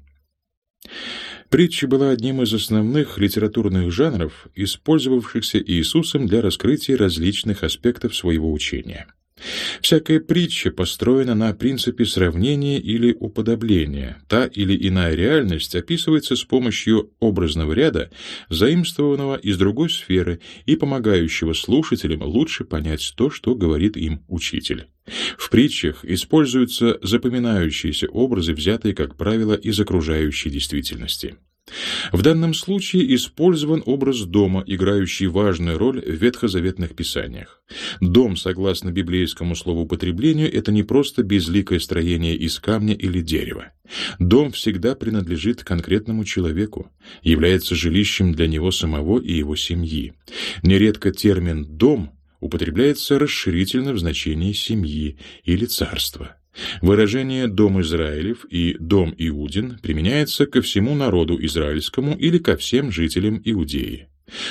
Притча была одним из основных литературных жанров, использовавшихся Иисусом для раскрытия различных аспектов своего учения. Всякая притча построена на принципе сравнения или уподобления. Та или иная реальность описывается с помощью образного ряда, заимствованного из другой сферы и помогающего слушателям лучше понять то, что говорит им учитель. В притчах используются запоминающиеся образы, взятые, как правило, из окружающей действительности. В данном случае использован образ дома, играющий важную роль в ветхозаветных писаниях. Дом, согласно библейскому слову употреблению, это не просто безликое строение из камня или дерева. Дом всегда принадлежит конкретному человеку, является жилищем для него самого и его семьи. Нередко термин «дом» употребляется расширительно в значении семьи или царства. Выражение «дом Израилев» и «дом Иудин» применяется ко всему народу израильскому или ко всем жителям Иудеи.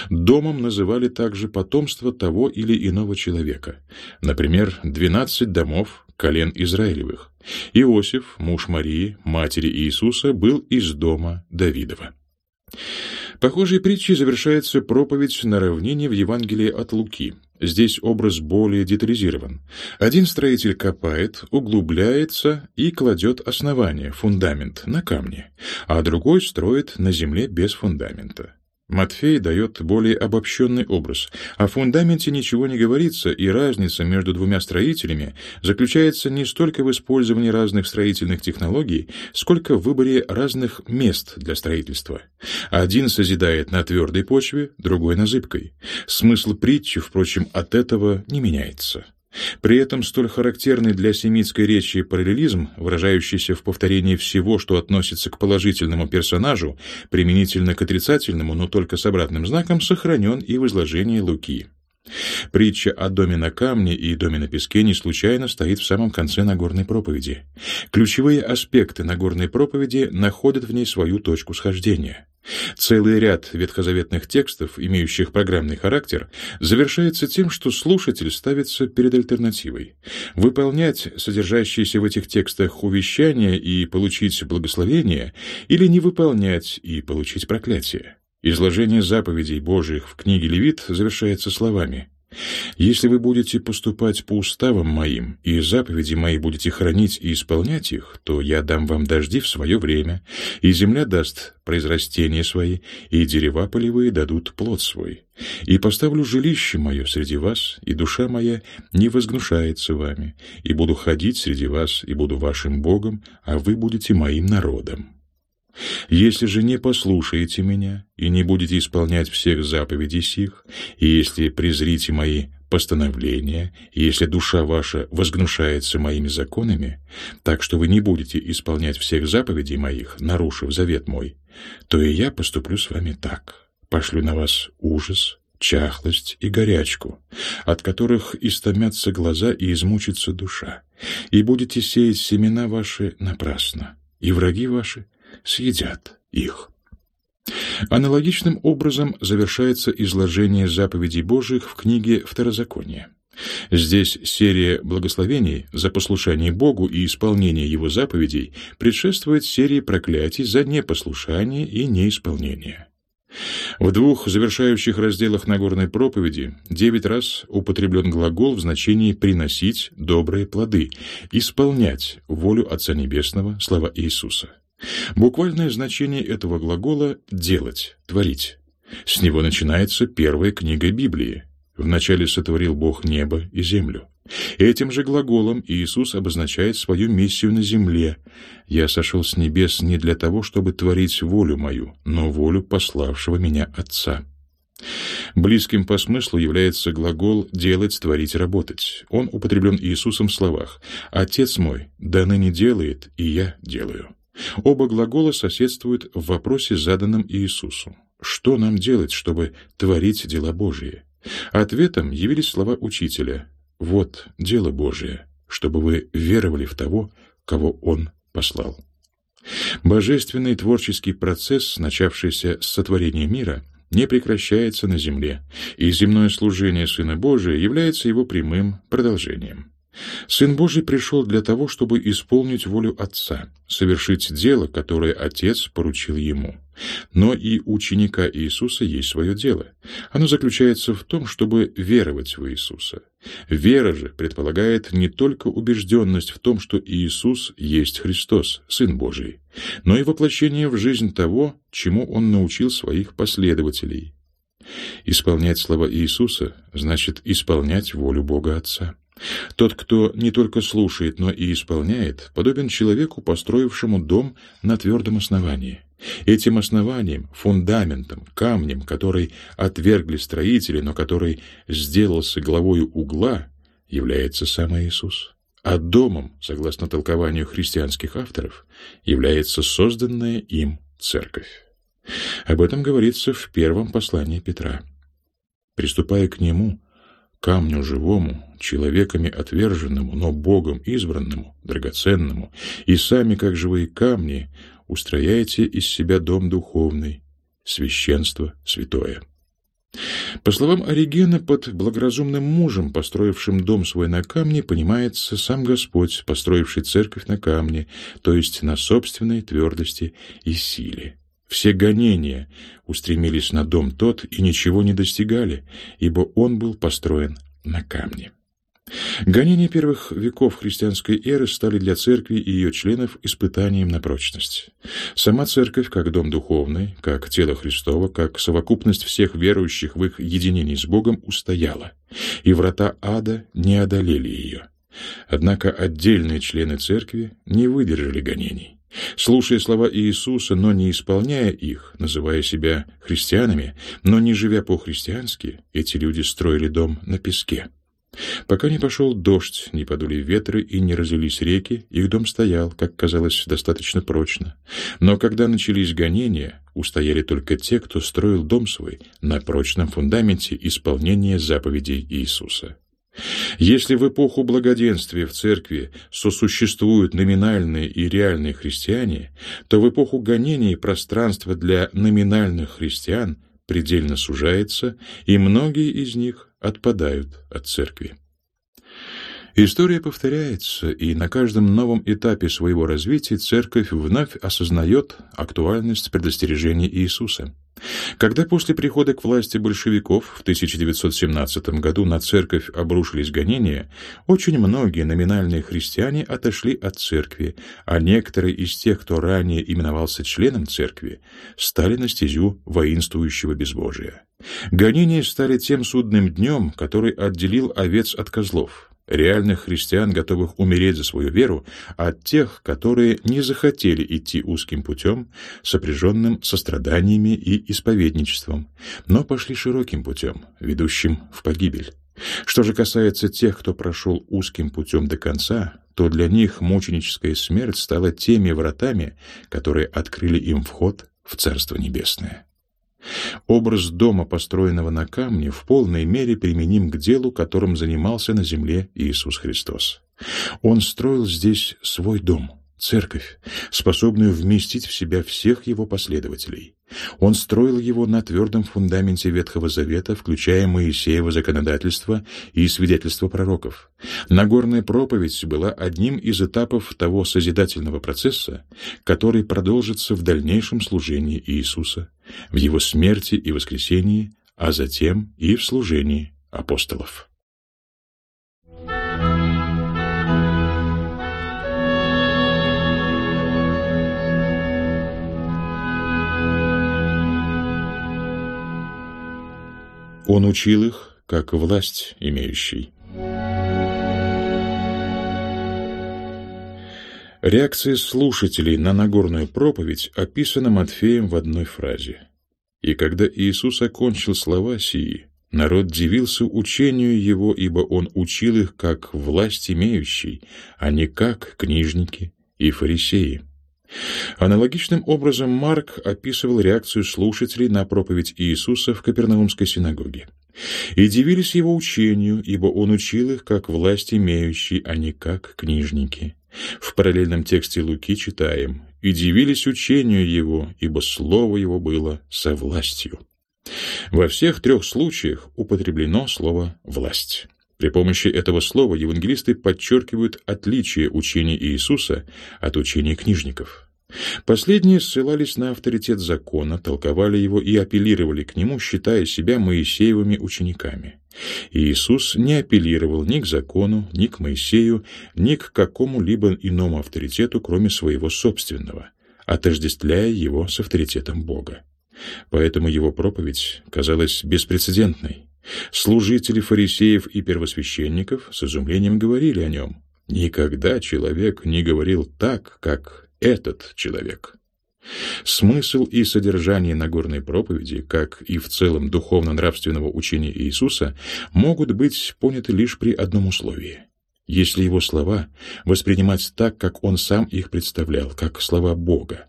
Домом называли также потомство того или иного человека. Например, двенадцать домов колен Израилевых. Иосиф, муж Марии, матери Иисуса, был из дома Давидова. Похожей притчей завершается проповедь на равнине в Евангелии от Луки. Здесь образ более детализирован. Один строитель копает, углубляется и кладет основание, фундамент, на камне, а другой строит на земле без фундамента. Матфей дает более обобщенный образ. О фундаменте ничего не говорится, и разница между двумя строителями заключается не столько в использовании разных строительных технологий, сколько в выборе разных мест для строительства. Один созидает на твердой почве, другой на зыбкой. Смысл притчи, впрочем, от этого не меняется. При этом столь характерный для семитской речи параллелизм, выражающийся в повторении всего, что относится к положительному персонажу, применительно к отрицательному, но только с обратным знаком, сохранен и в изложении Луки. Притча о доме на камне и доме на песке не случайно стоит в самом конце Нагорной проповеди. Ключевые аспекты Нагорной проповеди находят в ней свою точку схождения. Целый ряд ветхозаветных текстов, имеющих программный характер, завершается тем, что слушатель ставится перед альтернативой. Выполнять содержащиеся в этих текстах увещания и получить благословение или не выполнять и получить проклятие. Изложение заповедей Божьих в книге Левит завершается словами если вы будете поступать по уставам моим, и заповеди мои будете хранить и исполнять их, то я дам вам дожди в свое время, и земля даст произрастения свои, и дерева полевые дадут плод свой. И поставлю жилище мое среди вас, и душа моя не возгнушается вами, и буду ходить среди вас, и буду вашим Богом, а вы будете моим народом. Если же не послушаете меня и не будете исполнять всех заповедей сих, и если презрите мои постановления, и если душа ваша возгнушается моими законами, так что вы не будете исполнять всех заповедей моих, нарушив завет мой, то и я поступлю с вами так. Пошлю на вас ужас, чахлость и горячку, от которых истомятся глаза и измучится душа, и будете сеять семена ваши напрасно, и враги ваши съедят их. Аналогичным образом завершается изложение заповедей Божьих в книге Второзакония. Здесь серия благословений за послушание Богу и исполнение Его заповедей предшествует серии проклятий за непослушание и неисполнение. В двух завершающих разделах Нагорной проповеди девять раз употреблен глагол в значении «приносить добрые плоды», «исполнять волю Отца Небесного», слова Иисуса. Буквальное значение этого глагола — «делать», «творить». С него начинается первая книга Библии. «Вначале сотворил Бог небо и землю». Этим же глаголом Иисус обозначает свою миссию на земле. «Я сошел с небес не для того, чтобы творить волю мою, но волю пославшего меня Отца». Близким по смыслу является глагол «делать», «творить», «работать». Он употреблен Иисусом в словах «Отец мой, да ныне делает, и я делаю». Оба глагола соседствуют в вопросе, заданном Иисусу. Что нам делать, чтобы творить дела Божьи? Ответом явились слова учителя. «Вот дело Божие, чтобы вы веровали в того, кого Он послал». Божественный творческий процесс, начавшийся с сотворения мира, не прекращается на земле, и земное служение Сына Божия является его прямым продолжением. Сын Божий пришел для того, чтобы исполнить волю Отца, совершить дело, которое Отец поручил ему. Но и ученика Иисуса есть свое дело. Оно заключается в том, чтобы веровать в Иисуса. Вера же предполагает не только убежденность в том, что Иисус есть Христос, Сын Божий, но и воплощение в жизнь того, чему Он научил своих последователей. Исполнять слова Иисуса значит исполнять волю Бога Отца. Тот, кто не только слушает, но и исполняет, подобен человеку, построившему дом на твердом основании. Этим основанием, фундаментом, камнем, который отвергли строители, но который сделался главою угла, является сам Иисус. А домом, согласно толкованию христианских авторов, является созданная им церковь. Об этом говорится в первом послании Петра. Приступая к нему, камню живому, человеками отверженному, но Богом избранному, драгоценному, и сами, как живые камни, устрояете из себя дом духовный, священство святое. По словам Оригена, под благоразумным мужем, построившим дом свой на камне, понимается сам Господь, построивший церковь на камне, то есть на собственной твердости и силе. Все гонения устремились на дом тот и ничего не достигали, ибо он был построен на камне. Гонения первых веков христианской эры стали для церкви и ее членов испытанием на прочность. Сама церковь, как дом духовный, как тело Христово, как совокупность всех верующих в их единении с Богом, устояла, и врата ада не одолели ее. Однако отдельные члены церкви не выдержали гонений. Слушая слова Иисуса, но не исполняя их, называя себя христианами, но не живя по-христиански, эти люди строили дом на песке. Пока не пошел дождь, не подули ветры и не разлились реки, их дом стоял, как казалось, достаточно прочно. Но когда начались гонения, устояли только те, кто строил дом свой на прочном фундаменте исполнения заповедей Иисуса. Если в эпоху благоденствия в церкви сосуществуют номинальные и реальные христиане, то в эпоху гонений пространство для номинальных христиан предельно сужается, и многие из них отпадают от церкви. История повторяется, и на каждом новом этапе своего развития церковь вновь осознает актуальность предостережений Иисуса. Когда после прихода к власти большевиков в 1917 году на церковь обрушились гонения, очень многие номинальные христиане отошли от церкви, а некоторые из тех, кто ранее именовался членом церкви, стали на стезю воинствующего безбожия. Гонения стали тем судным днем, который отделил овец от козлов реальных христиан, готовых умереть за свою веру, от тех, которые не захотели идти узким путем, сопряженным состраданиями и исповедничеством, но пошли широким путем, ведущим в погибель. Что же касается тех, кто прошел узким путем до конца, то для них мученическая смерть стала теми вратами, которые открыли им вход в Царство Небесное. Образ дома, построенного на камне, в полной мере применим к делу, которым занимался на земле Иисус Христос. Он строил здесь свой дом, церковь, способную вместить в себя всех его последователей. Он строил его на твердом фундаменте Ветхого Завета, включая Моисеево законодательство и свидетельство пророков. Нагорная проповедь была одним из этапов того созидательного процесса, который продолжится в дальнейшем служении Иисуса, в его смерти и воскресении, а затем и в служении апостолов. Он учил их, как власть имеющий. Реакция слушателей на Нагорную проповедь описана Матфеем в одной фразе. «И когда Иисус окончил слова сии, народ дивился учению его, ибо он учил их как власть имеющий, а не как книжники и фарисеи». Аналогичным образом Марк описывал реакцию слушателей на проповедь Иисуса в Капернаумской синагоге. «И дивились его учению, ибо он учил их как власть имеющий, а не как книжники». В параллельном тексте Луки читаем «И дивились учению его, ибо слово его было со властью». Во всех трех случаях употреблено слово «власть». При помощи этого слова евангелисты подчеркивают отличие учения Иисуса от учения книжников. Последние ссылались на авторитет закона, толковали его и апеллировали к нему, считая себя Моисеевыми учениками. Иисус не апеллировал ни к закону, ни к Моисею, ни к какому-либо иному авторитету, кроме своего собственного, отождествляя его с авторитетом Бога. Поэтому его проповедь казалась беспрецедентной. Служители фарисеев и первосвященников с изумлением говорили о нем. Никогда человек не говорил так, как этот человек. Смысл и содержание Нагорной проповеди, как и в целом духовно-нравственного учения Иисуса, могут быть поняты лишь при одном условии. Если его слова воспринимать так, как он сам их представлял, как слова Бога,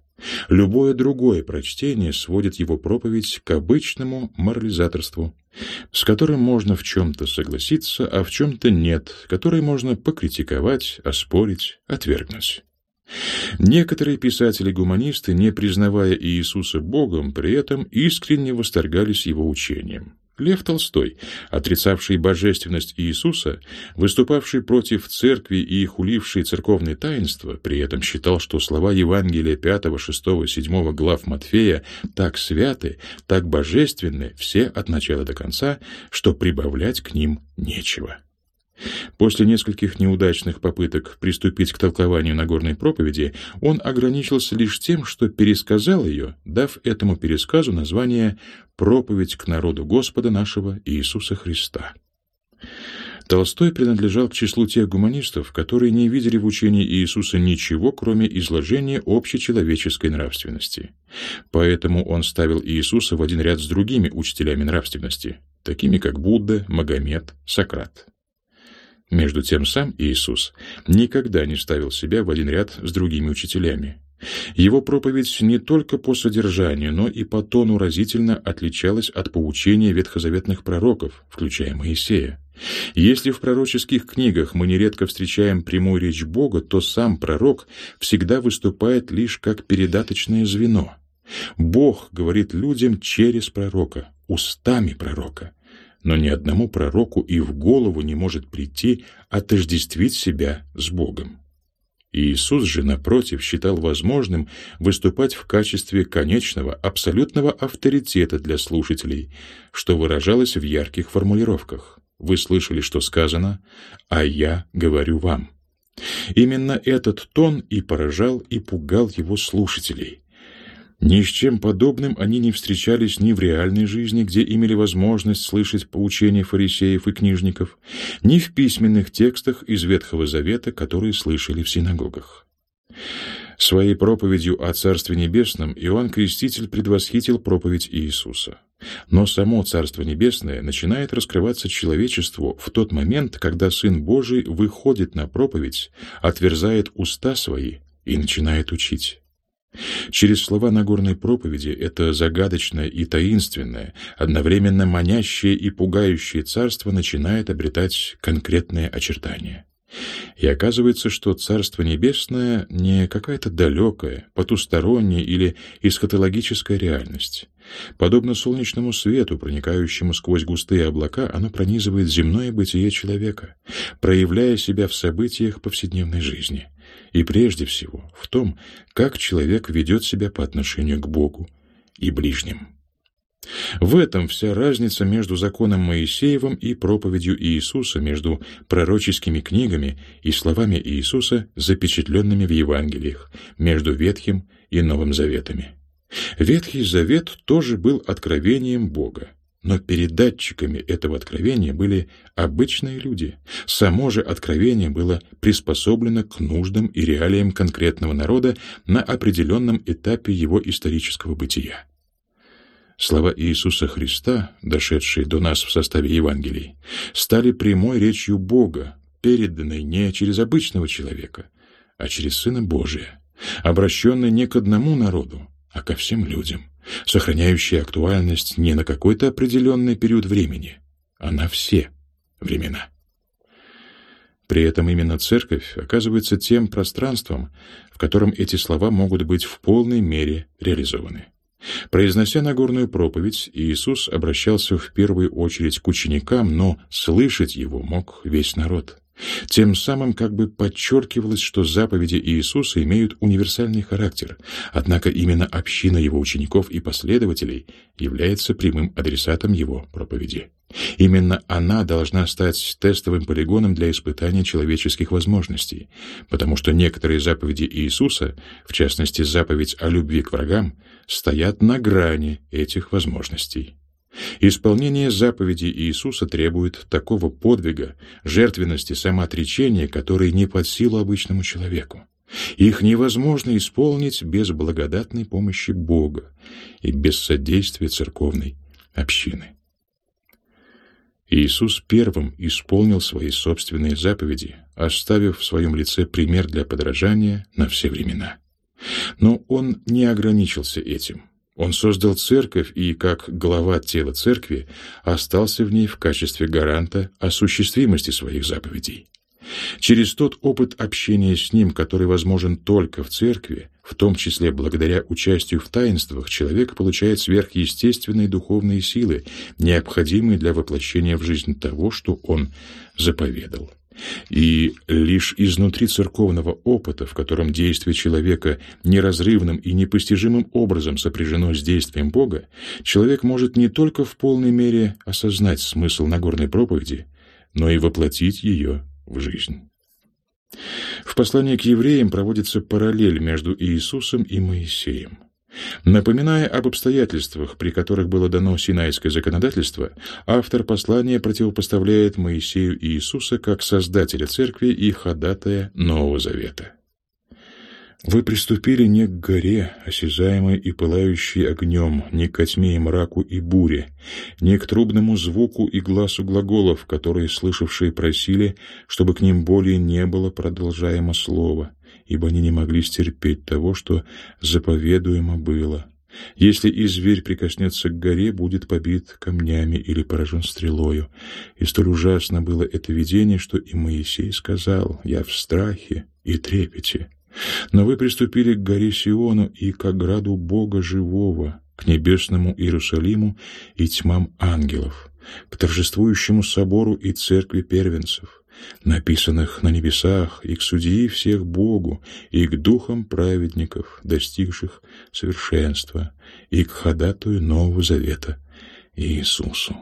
Любое другое прочтение сводит его проповедь к обычному морализаторству, с которым можно в чем-то согласиться, а в чем-то нет, который можно покритиковать, оспорить, отвергнуть. Некоторые писатели-гуманисты, не признавая Иисуса Богом, при этом искренне восторгались его учением. Лев Толстой, отрицавший божественность Иисуса, выступавший против церкви и хуливший церковные таинства, при этом считал, что слова Евангелия 5, 6, 7 глав Матфея так святы, так божественны, все от начала до конца, что прибавлять к ним нечего. После нескольких неудачных попыток приступить к толкованию Нагорной проповеди, он ограничился лишь тем, что пересказал ее, дав этому пересказу название «Проповедь к народу Господа нашего Иисуса Христа». Толстой принадлежал к числу тех гуманистов, которые не видели в учении Иисуса ничего, кроме изложения общечеловеческой нравственности. Поэтому он ставил Иисуса в один ряд с другими учителями нравственности, такими как Будда, Магомед, Сократ. Между тем сам Иисус никогда не ставил себя в один ряд с другими учителями. Его проповедь не только по содержанию, но и по тону разительно отличалась от поучения ветхозаветных пророков, включая Моисея. Если в пророческих книгах мы нередко встречаем прямую речь Бога, то сам пророк всегда выступает лишь как передаточное звено. Бог говорит людям через пророка, устами пророка но ни одному пророку и в голову не может прийти отождествить себя с Богом. Иисус же, напротив, считал возможным выступать в качестве конечного, абсолютного авторитета для слушателей, что выражалось в ярких формулировках. «Вы слышали, что сказано, а я говорю вам». Именно этот тон и поражал, и пугал его слушателей. Ни с чем подобным они не встречались ни в реальной жизни, где имели возможность слышать поучения фарисеев и книжников, ни в письменных текстах из Ветхого Завета, которые слышали в синагогах. Своей проповедью о Царстве Небесном Иоанн Креститель предвосхитил проповедь Иисуса. Но само Царство Небесное начинает раскрываться человечеству в тот момент, когда Сын Божий выходит на проповедь, отверзает уста свои и начинает учить. Через слова Нагорной проповеди это загадочное и таинственное, одновременно манящее и пугающее царство начинает обретать конкретные очертания. И оказывается, что Царство Небесное не какая-то далекая, потусторонняя или эсхатологическая реальность. Подобно солнечному свету, проникающему сквозь густые облака, оно пронизывает земное бытие человека, проявляя себя в событиях повседневной жизни и прежде всего в том, как человек ведет себя по отношению к Богу и ближним. В этом вся разница между законом Моисеевым и проповедью Иисуса, между пророческими книгами и словами Иисуса, запечатленными в Евангелиях, между Ветхим и Новым Заветами. Ветхий Завет тоже был откровением Бога, но передатчиками этого откровения были обычные люди. Само же откровение было приспособлено к нуждам и реалиям конкретного народа на определенном этапе его исторического бытия. Слова Иисуса Христа, дошедшие до нас в составе Евангелий, стали прямой речью Бога, переданной не через обычного человека, а через Сына Божия, обращенной не к одному народу, а ко всем людям — сохраняющая актуальность не на какой-то определенный период времени, а на все времена. При этом именно церковь оказывается тем пространством, в котором эти слова могут быть в полной мере реализованы. Произнося Нагорную проповедь, Иисус обращался в первую очередь к ученикам, но слышать его мог весь народ. Тем самым как бы подчеркивалось, что заповеди Иисуса имеют универсальный характер, однако именно община его учеников и последователей является прямым адресатом его проповеди. Именно она должна стать тестовым полигоном для испытания человеческих возможностей, потому что некоторые заповеди Иисуса, в частности заповедь о любви к врагам, стоят на грани этих возможностей. Исполнение заповедей Иисуса требует такого подвига, жертвенности, самоотречения, которые не под силу обычному человеку. Их невозможно исполнить без благодатной помощи Бога и без содействия церковной общины. Иисус первым исполнил свои собственные заповеди, оставив в своем лице пример для подражания на все времена. Но он не ограничился этим. Он создал церковь и, как глава тела церкви, остался в ней в качестве гаранта осуществимости своих заповедей. Через тот опыт общения с Ним, который возможен только в церкви, в том числе благодаря участию в таинствах, человек получает сверхъестественные духовные силы, необходимые для воплощения в жизнь того, что он заповедал. И лишь изнутри церковного опыта, в котором действие человека неразрывным и непостижимым образом сопряжено с действием Бога, человек может не только в полной мере осознать смысл Нагорной проповеди, но и воплотить ее в жизнь. В послании к евреям проводится параллель между Иисусом и Моисеем. Напоминая об обстоятельствах, при которых было дано Синайское законодательство, автор послания противопоставляет Моисею и Иисуса как создателя церкви и ходатая Нового Завета. Вы приступили не к горе, осязаемой и пылающей огнем, не к тьме и мраку и буре, не к трубному звуку и глазу глаголов, которые слышавшие просили, чтобы к ним более не было продолжаемо слова, ибо они не могли стерпеть того, что заповедуемо было. Если и зверь прикоснется к горе, будет побит камнями или поражен стрелою. И столь ужасно было это видение, что и Моисей сказал, «Я в страхе и трепете». Но вы приступили к горе Сиону и к ограду Бога живого, к небесному Иерусалиму и тьмам ангелов, к торжествующему собору и церкви первенцев, написанных на небесах, и к судьи всех Богу, и к духам праведников, достигших совершенства, и к ходатую Нового Завета Иисусу.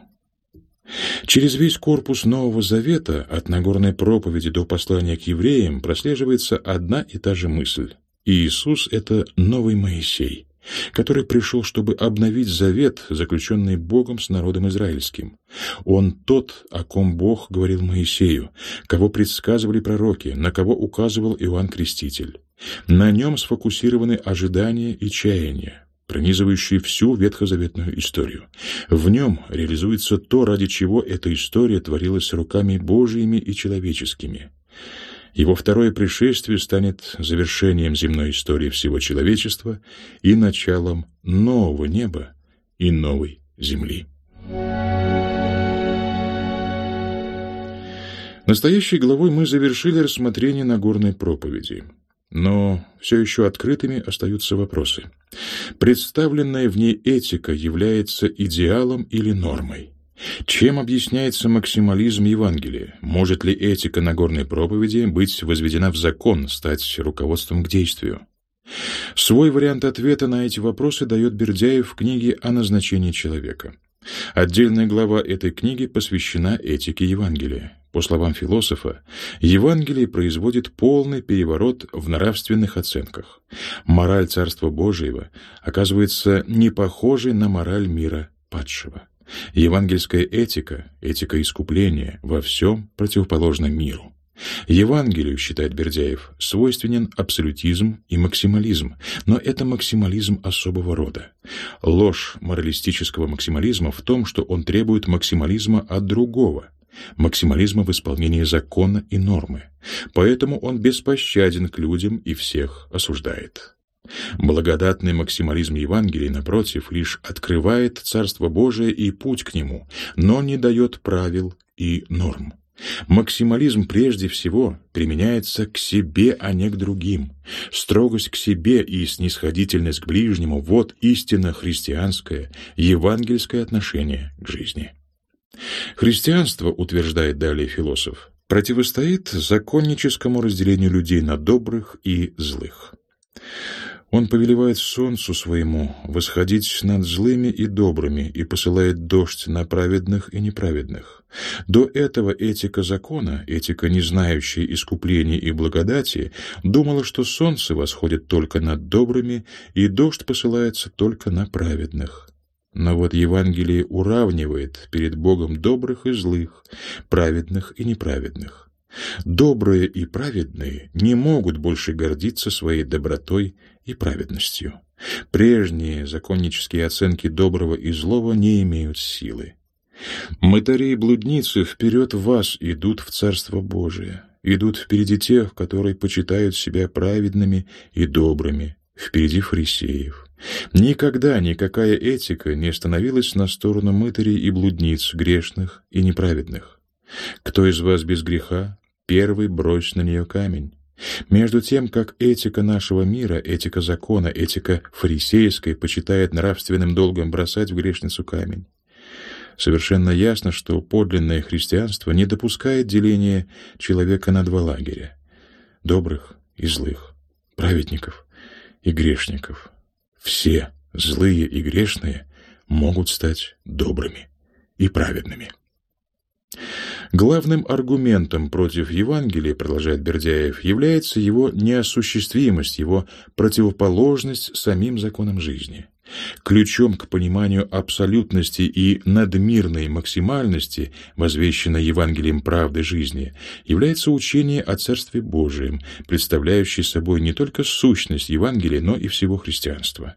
Через весь корпус Нового Завета, от Нагорной проповеди до послания к евреям, прослеживается одна и та же мысль. Иисус — это новый Моисей, который пришел, чтобы обновить завет, заключенный Богом с народом израильским. Он тот, о ком Бог говорил Моисею, кого предсказывали пророки, на кого указывал Иоанн Креститель. На нем сфокусированы ожидания и чаяния пронизывающий всю ветхозаветную историю. В нем реализуется то, ради чего эта история творилась руками Божьими и человеческими. Его второе пришествие станет завершением земной истории всего человечества и началом нового неба и новой земли. Настоящей главой мы завершили рассмотрение Нагорной проповеди. Но все еще открытыми остаются вопросы. Представленная в ней этика является идеалом или нормой? Чем объясняется максимализм Евангелия? Может ли этика Нагорной проповеди быть возведена в закон, стать руководством к действию? Свой вариант ответа на эти вопросы дает Бердяев в книге «О назначении человека». Отдельная глава этой книги посвящена этике Евангелия. По словам философа, Евангелие производит полный переворот в нравственных оценках. Мораль Царства Божьего оказывается не похожей на мораль мира падшего. Евангельская этика, этика искупления, во всем противоположна миру. Евангелию, считает Бердяев, свойственен абсолютизм и максимализм, но это максимализм особого рода. Ложь моралистического максимализма в том, что он требует максимализма от другого, максимализма в исполнении закона и нормы. Поэтому он беспощаден к людям и всех осуждает. Благодатный максимализм Евангелия, напротив, лишь открывает Царство Божие и путь к нему, но не дает правил и норм. Максимализм прежде всего применяется к себе, а не к другим. Строгость к себе и снисходительность к ближнему – вот истинно христианское, евангельское отношение к жизни. Христианство, утверждает далее философ, противостоит законническому разделению людей на добрых и злых. Он повелевает солнцу своему восходить над злыми и добрыми и посылает дождь на праведных и неправедных. До этого этика закона, этика, не знающая искупления и благодати, думала, что солнце восходит только над добрыми и дождь посылается только на праведных. Но вот Евангелие уравнивает перед Богом добрых и злых, праведных и неправедных. Добрые и праведные не могут больше гордиться своей добротой и праведностью. Прежние законнические оценки доброго и злого не имеют силы. Мытари и блудницы вперед вас идут в Царство Божие, идут впереди тех, которые почитают себя праведными и добрыми, впереди фарисеев. Никогда никакая этика не становилась на сторону мытарей и блудниц, грешных и неправедных. Кто из вас без греха, первый брось на нее камень. Между тем, как этика нашего мира, этика закона, этика фарисейская почитает нравственным долгом бросать в грешницу камень. Совершенно ясно, что подлинное христианство не допускает деления человека на два лагеря — добрых и злых, праведников и грешников. Все злые и грешные могут стать добрыми и праведными. Главным аргументом против Евангелия, продолжает Бердяев, является его неосуществимость, его противоположность самим законам жизни. Ключом к пониманию абсолютности и надмирной максимальности, возвещенной Евангелием правды жизни, является учение о Царстве Божием, представляющее собой не только сущность Евангелия, но и всего христианства.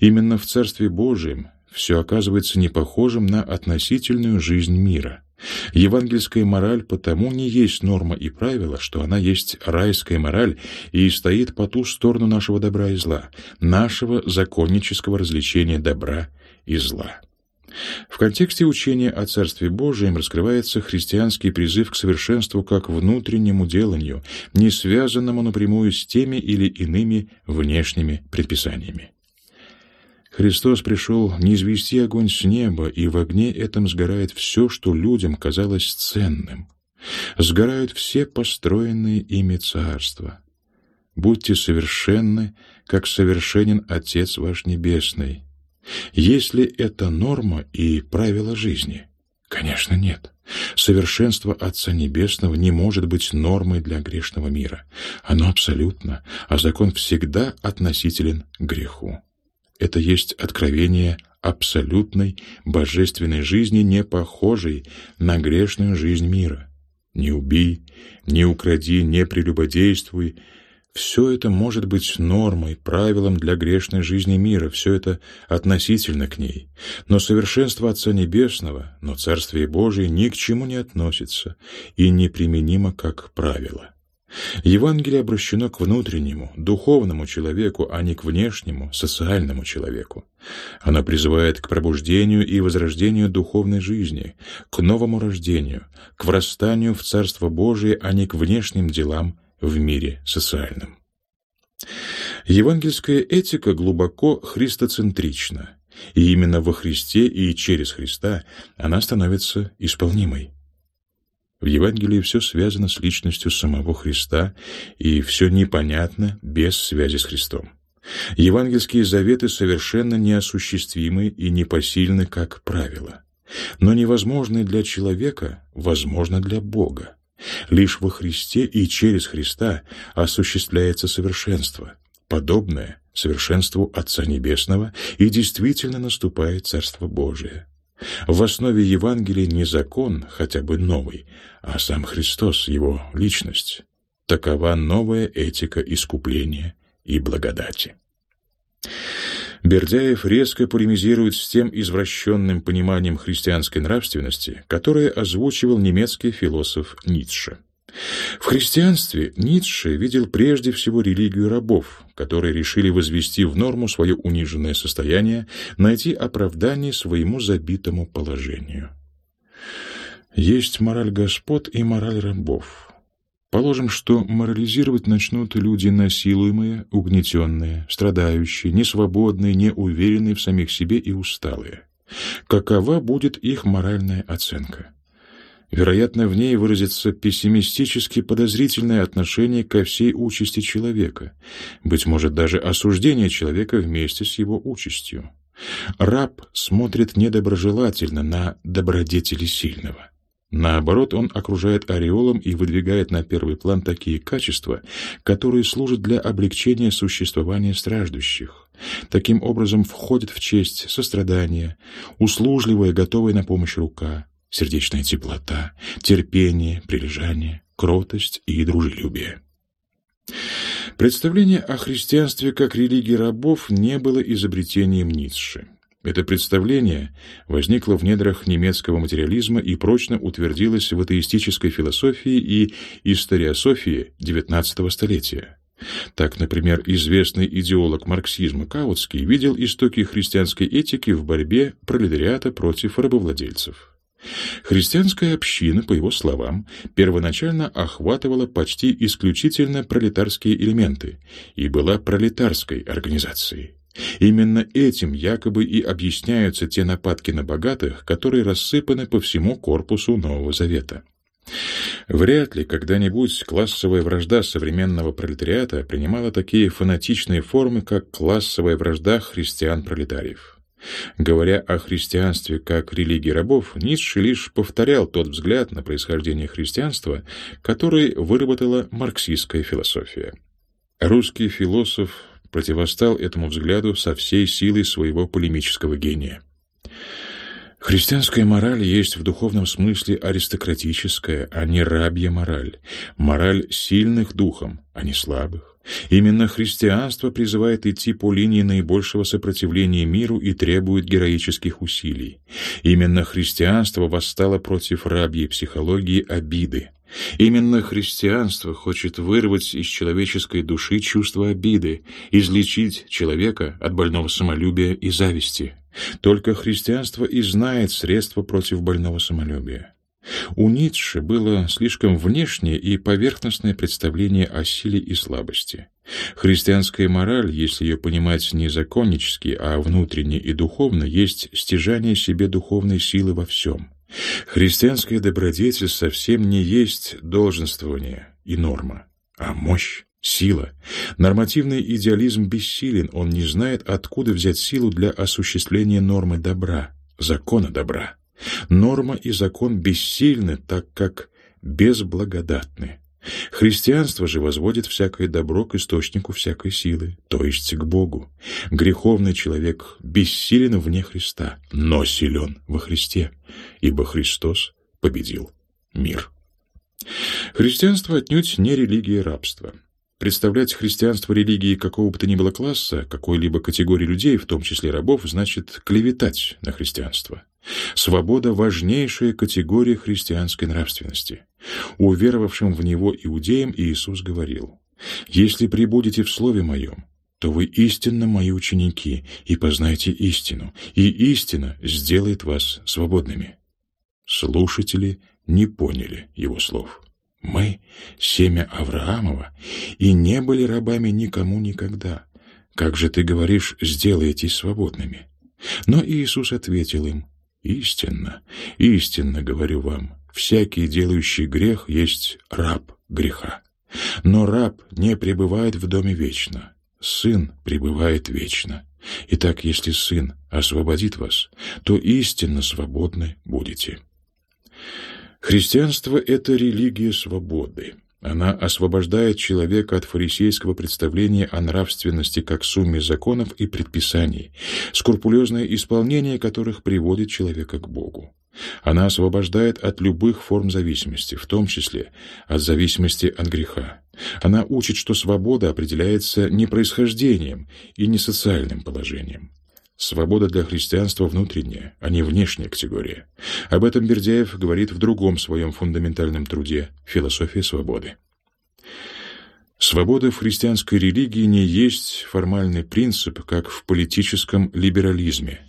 Именно в Царстве Божием все оказывается не похожим на относительную жизнь мира – Евангельская мораль потому не есть норма и правило, что она есть райская мораль и стоит по ту сторону нашего добра и зла, нашего законнического развлечения добра и зла. В контексте учения о Царстве Божием раскрывается христианский призыв к совершенству как внутреннему деланию, не связанному напрямую с теми или иными внешними предписаниями. Христос пришел не извести огонь с неба, и в огне этом сгорает все, что людям казалось ценным. Сгорают все построенные ими царства. Будьте совершенны, как совершенен Отец ваш Небесный. Есть ли это норма и правило жизни? Конечно, нет. Совершенство Отца Небесного не может быть нормой для грешного мира. Оно абсолютно, а закон всегда относителен к греху. Это есть откровение абсолютной божественной жизни, не похожей на грешную жизнь мира. Не убей, не укради, не прелюбодействуй. Все это может быть нормой, правилом для грешной жизни мира, все это относительно к ней. Но совершенство Отца Небесного, но Царствие Божие ни к чему не относится и неприменимо как правило. Евангелие обращено к внутреннему, духовному человеку, а не к внешнему, социальному человеку. Оно призывает к пробуждению и возрождению духовной жизни, к новому рождению, к врастанию в Царство Божие, а не к внешним делам в мире социальном. Евангельская этика глубоко христоцентрична, и именно во Христе и через Христа она становится исполнимой. В Евангелии все связано с личностью самого Христа, и все непонятно без связи с Христом. Евангельские заветы совершенно неосуществимы и непосильны как правило. Но невозможное для человека возможно для Бога. Лишь во Христе и через Христа осуществляется совершенство, подобное совершенству Отца Небесного, и действительно наступает Царство Божие. В основе Евангелия не закон, хотя бы новый, а сам Христос, его личность. Такова новая этика искупления и благодати. Бердяев резко полемизирует с тем извращенным пониманием христианской нравственности, которое озвучивал немецкий философ Ницше. В христианстве Ницше видел прежде всего религию рабов, которые решили возвести в норму свое униженное состояние, найти оправдание своему забитому положению. Есть мораль господ и мораль рабов. Положим, что морализировать начнут люди насилуемые, угнетенные, страдающие, несвободные, неуверенные в самих себе и усталые. Какова будет их моральная оценка? Вероятно, в ней выразится пессимистически подозрительное отношение ко всей участи человека, быть может, даже осуждение человека вместе с его участью. Раб смотрит недоброжелательно на добродетели сильного. Наоборот, он окружает ореолом и выдвигает на первый план такие качества, которые служат для облегчения существования страждущих. Таким образом входит в честь сострадание, услужливая, готовая на помощь рука, сердечная теплота, терпение, прилежание, кротость и дружелюбие. Представление о христианстве как религии рабов не было изобретением Ницше. Это представление возникло в недрах немецкого материализма и прочно утвердилось в атеистической философии и историософии XIX столетия. Так, например, известный идеолог марксизма Каутский видел истоки христианской этики в борьбе пролетариата против рабовладельцев. Христианская община, по его словам, первоначально охватывала почти исключительно пролетарские элементы и была пролетарской организацией. Именно этим якобы и объясняются те нападки на богатых, которые рассыпаны по всему корпусу Нового Завета. Вряд ли когда-нибудь классовая вражда современного пролетариата принимала такие фанатичные формы, как классовая вражда христиан-пролетариев. Говоря о христианстве как религии рабов, Ницше лишь повторял тот взгляд на происхождение христианства, который выработала марксистская философия. Русский философ противостал этому взгляду со всей силой своего полемического гения. Христианская мораль есть в духовном смысле аристократическая, а не рабья мораль, мораль сильных духом, а не слабых. Именно христианство призывает идти по линии наибольшего сопротивления миру и требует героических усилий. Именно христианство восстало против рабьей психологии обиды. Именно христианство хочет вырвать из человеческой души чувство обиды, излечить человека от больного самолюбия и зависти. Только христианство и знает средства против больного самолюбия. У Ницше было слишком внешнее и поверхностное представление о силе и слабости. Христианская мораль, если ее понимать не законнически, а внутренне и духовно, есть стяжание себе духовной силы во всем. Христианская добродетель совсем не есть долженствование и норма, а мощь, сила. Нормативный идеализм бессилен, он не знает, откуда взять силу для осуществления нормы добра, закона добра. Норма и закон бессильны, так как безблагодатны. Христианство же возводит всякое добро к источнику всякой силы, то есть к Богу. Греховный человек бессилен вне Христа, но силен во Христе, ибо Христос победил мир. Христианство отнюдь не религия рабства. Представлять христианство религией какого бы то ни было класса, какой-либо категории людей, в том числе рабов, значит клеветать на христианство. Свобода – важнейшая категория христианской нравственности. Уверовавшим в него иудеям Иисус говорил, «Если прибудете в Слове Моем, то вы истинно мои ученики, и познайте истину, и истина сделает вас свободными». Слушатели не поняли его слов. Мы — семя Авраамова, и не были рабами никому никогда. Как же ты говоришь, сделаетесь свободными? Но Иисус ответил им, истинно, истинно говорю вам, всякий делающий грех есть раб греха. Но раб не пребывает в доме вечно, сын пребывает вечно. Итак, если сын освободит вас, то истинно свободны будете. Христианство — это религия свободы. Она освобождает человека от фарисейского представления о нравственности как сумме законов и предписаний, скрупулезное исполнение которых приводит человека к Богу. Она освобождает от любых форм зависимости, в том числе от зависимости от греха. Она учит, что свобода определяется не происхождением и не социальным положением. Свобода для христианства внутренняя, а не внешняя категория. Об этом Бердяев говорит в другом своем фундаментальном труде «Философия свободы». Свобода в христианской религии не есть формальный принцип, как в политическом либерализме.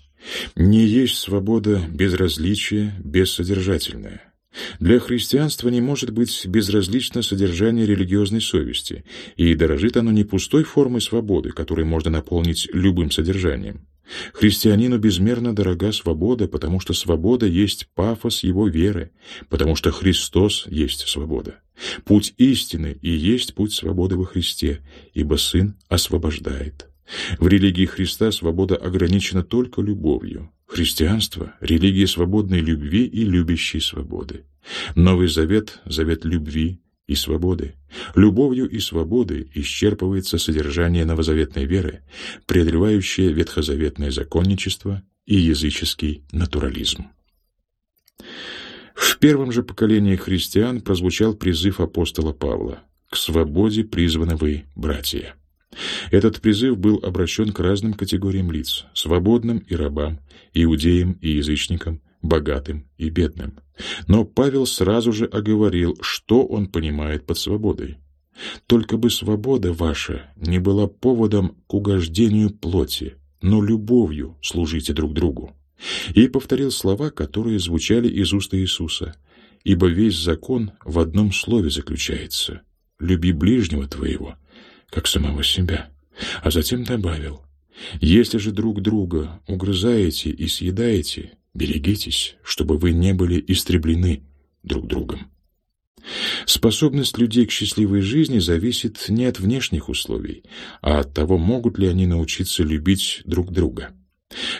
Не есть свобода безразличия, бессодержательная. Для христианства не может быть безразлично содержание религиозной совести, и дорожит оно не пустой формой свободы, которой можно наполнить любым содержанием. Христианину безмерно дорога свобода, потому что свобода есть пафос его веры, потому что Христос есть свобода. Путь истины и есть путь свободы во Христе, ибо Сын освобождает. В религии Христа свобода ограничена только любовью. Христианство — религия свободной любви и любящей свободы. Новый Завет — завет любви и свободы. Любовью и свободой исчерпывается содержание новозаветной веры, преодолевающее ветхозаветное законничество и языческий натурализм. В первом же поколении христиан прозвучал призыв апостола Павла «К свободе призваны вы, братья». Этот призыв был обращен к разным категориям лиц – свободным и рабам, иудеям и язычникам, богатым и бедным. Но Павел сразу же оговорил, что он понимает под свободой. «Только бы свобода ваша не была поводом к угождению плоти, но любовью служите друг другу. и повторил слова, которые звучали из уст Иисуса. «Ибо весь закон в одном слове заключается — люби ближнего твоего, как самого себя». А затем добавил, «Если же друг друга угрызаете и съедаете, берегитесь, чтобы вы не были истреблены друг другом». Способность людей к счастливой жизни зависит не от внешних условий, а от того, могут ли они научиться любить друг друга.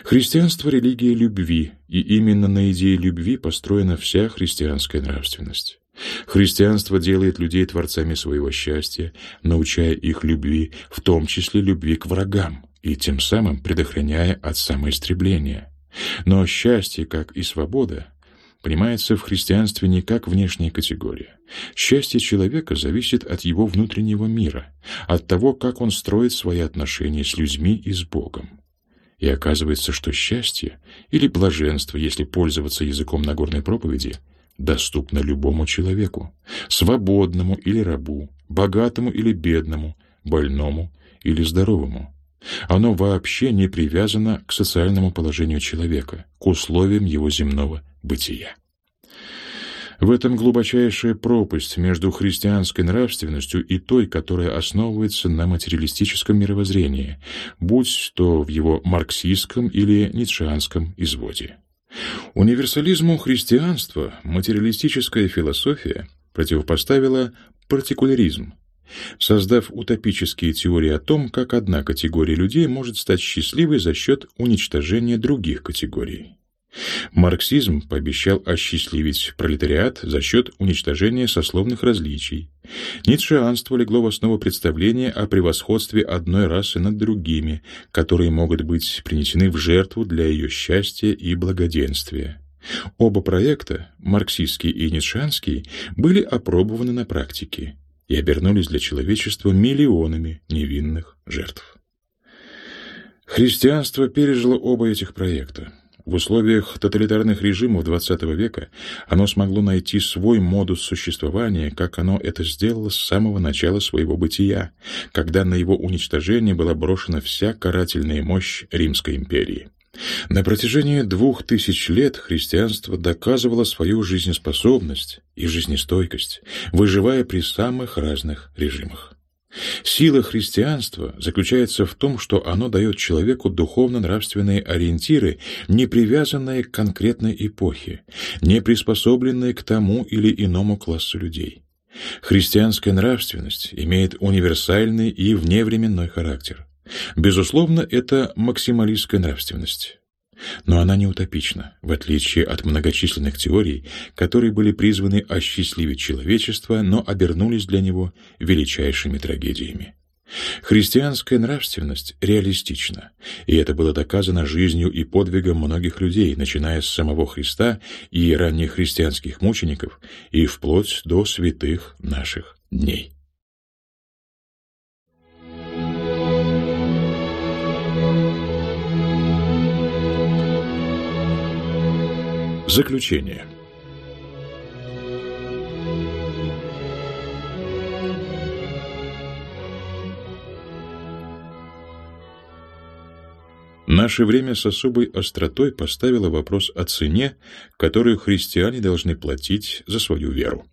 Христианство – религия любви, и именно на идее любви построена вся христианская нравственность. Христианство делает людей творцами своего счастья, научая их любви, в том числе любви к врагам, и тем самым предохраняя от самоистребления. Но счастье, как и свобода, понимается в христианстве не как внешняя категория. Счастье человека зависит от его внутреннего мира, от того, как он строит свои отношения с людьми и с Богом. И оказывается, что счастье, или блаженство, если пользоваться языком Нагорной проповеди, доступно любому человеку, свободному или рабу, богатому или бедному, больному или здоровому. Оно вообще не привязано к социальному положению человека, к условиям его земного бытия. В этом глубочайшая пропасть между христианской нравственностью и той, которая основывается на материалистическом мировоззрении, будь то в его марксистском или ницшеанском изводе. Универсализму христианства материалистическая философия противопоставила партикуляризм, создав утопические теории о том, как одна категория людей может стать счастливой за счет уничтожения других категорий. Марксизм пообещал осчастливить пролетариат за счет уничтожения сословных различий. Ницшеанство легло в основу представления о превосходстве одной расы над другими, которые могут быть принесены в жертву для ее счастья и благоденствия. Оба проекта, марксистский и ницшеанский, были опробованы на практике и обернулись для человечества миллионами невинных жертв. Христианство пережило оба этих проекта. В условиях тоталитарных режимов XX века оно смогло найти свой модус существования, как оно это сделало с самого начала своего бытия, когда на его уничтожение была брошена вся карательная мощь Римской империи. На протяжении двух тысяч лет христианство доказывало свою жизнеспособность и жизнестойкость, выживая при самых разных режимах. Сила христианства заключается в том, что оно дает человеку духовно-нравственные ориентиры, не привязанные к конкретной эпохе, не приспособленные к тому или иному классу людей. Христианская нравственность имеет универсальный и вневременной характер. Безусловно, это максималистская нравственность. Но она не утопична, в отличие от многочисленных теорий, которые были призваны осчастливить человечество, но обернулись для него величайшими трагедиями. Христианская нравственность реалистична, и это было доказано жизнью и подвигом многих людей, начиная с самого Христа и ранних христианских мучеников и вплоть до святых наших дней. Заключение. Наше время с особой остротой поставило вопрос о цене, которую христиане должны платить за свою веру.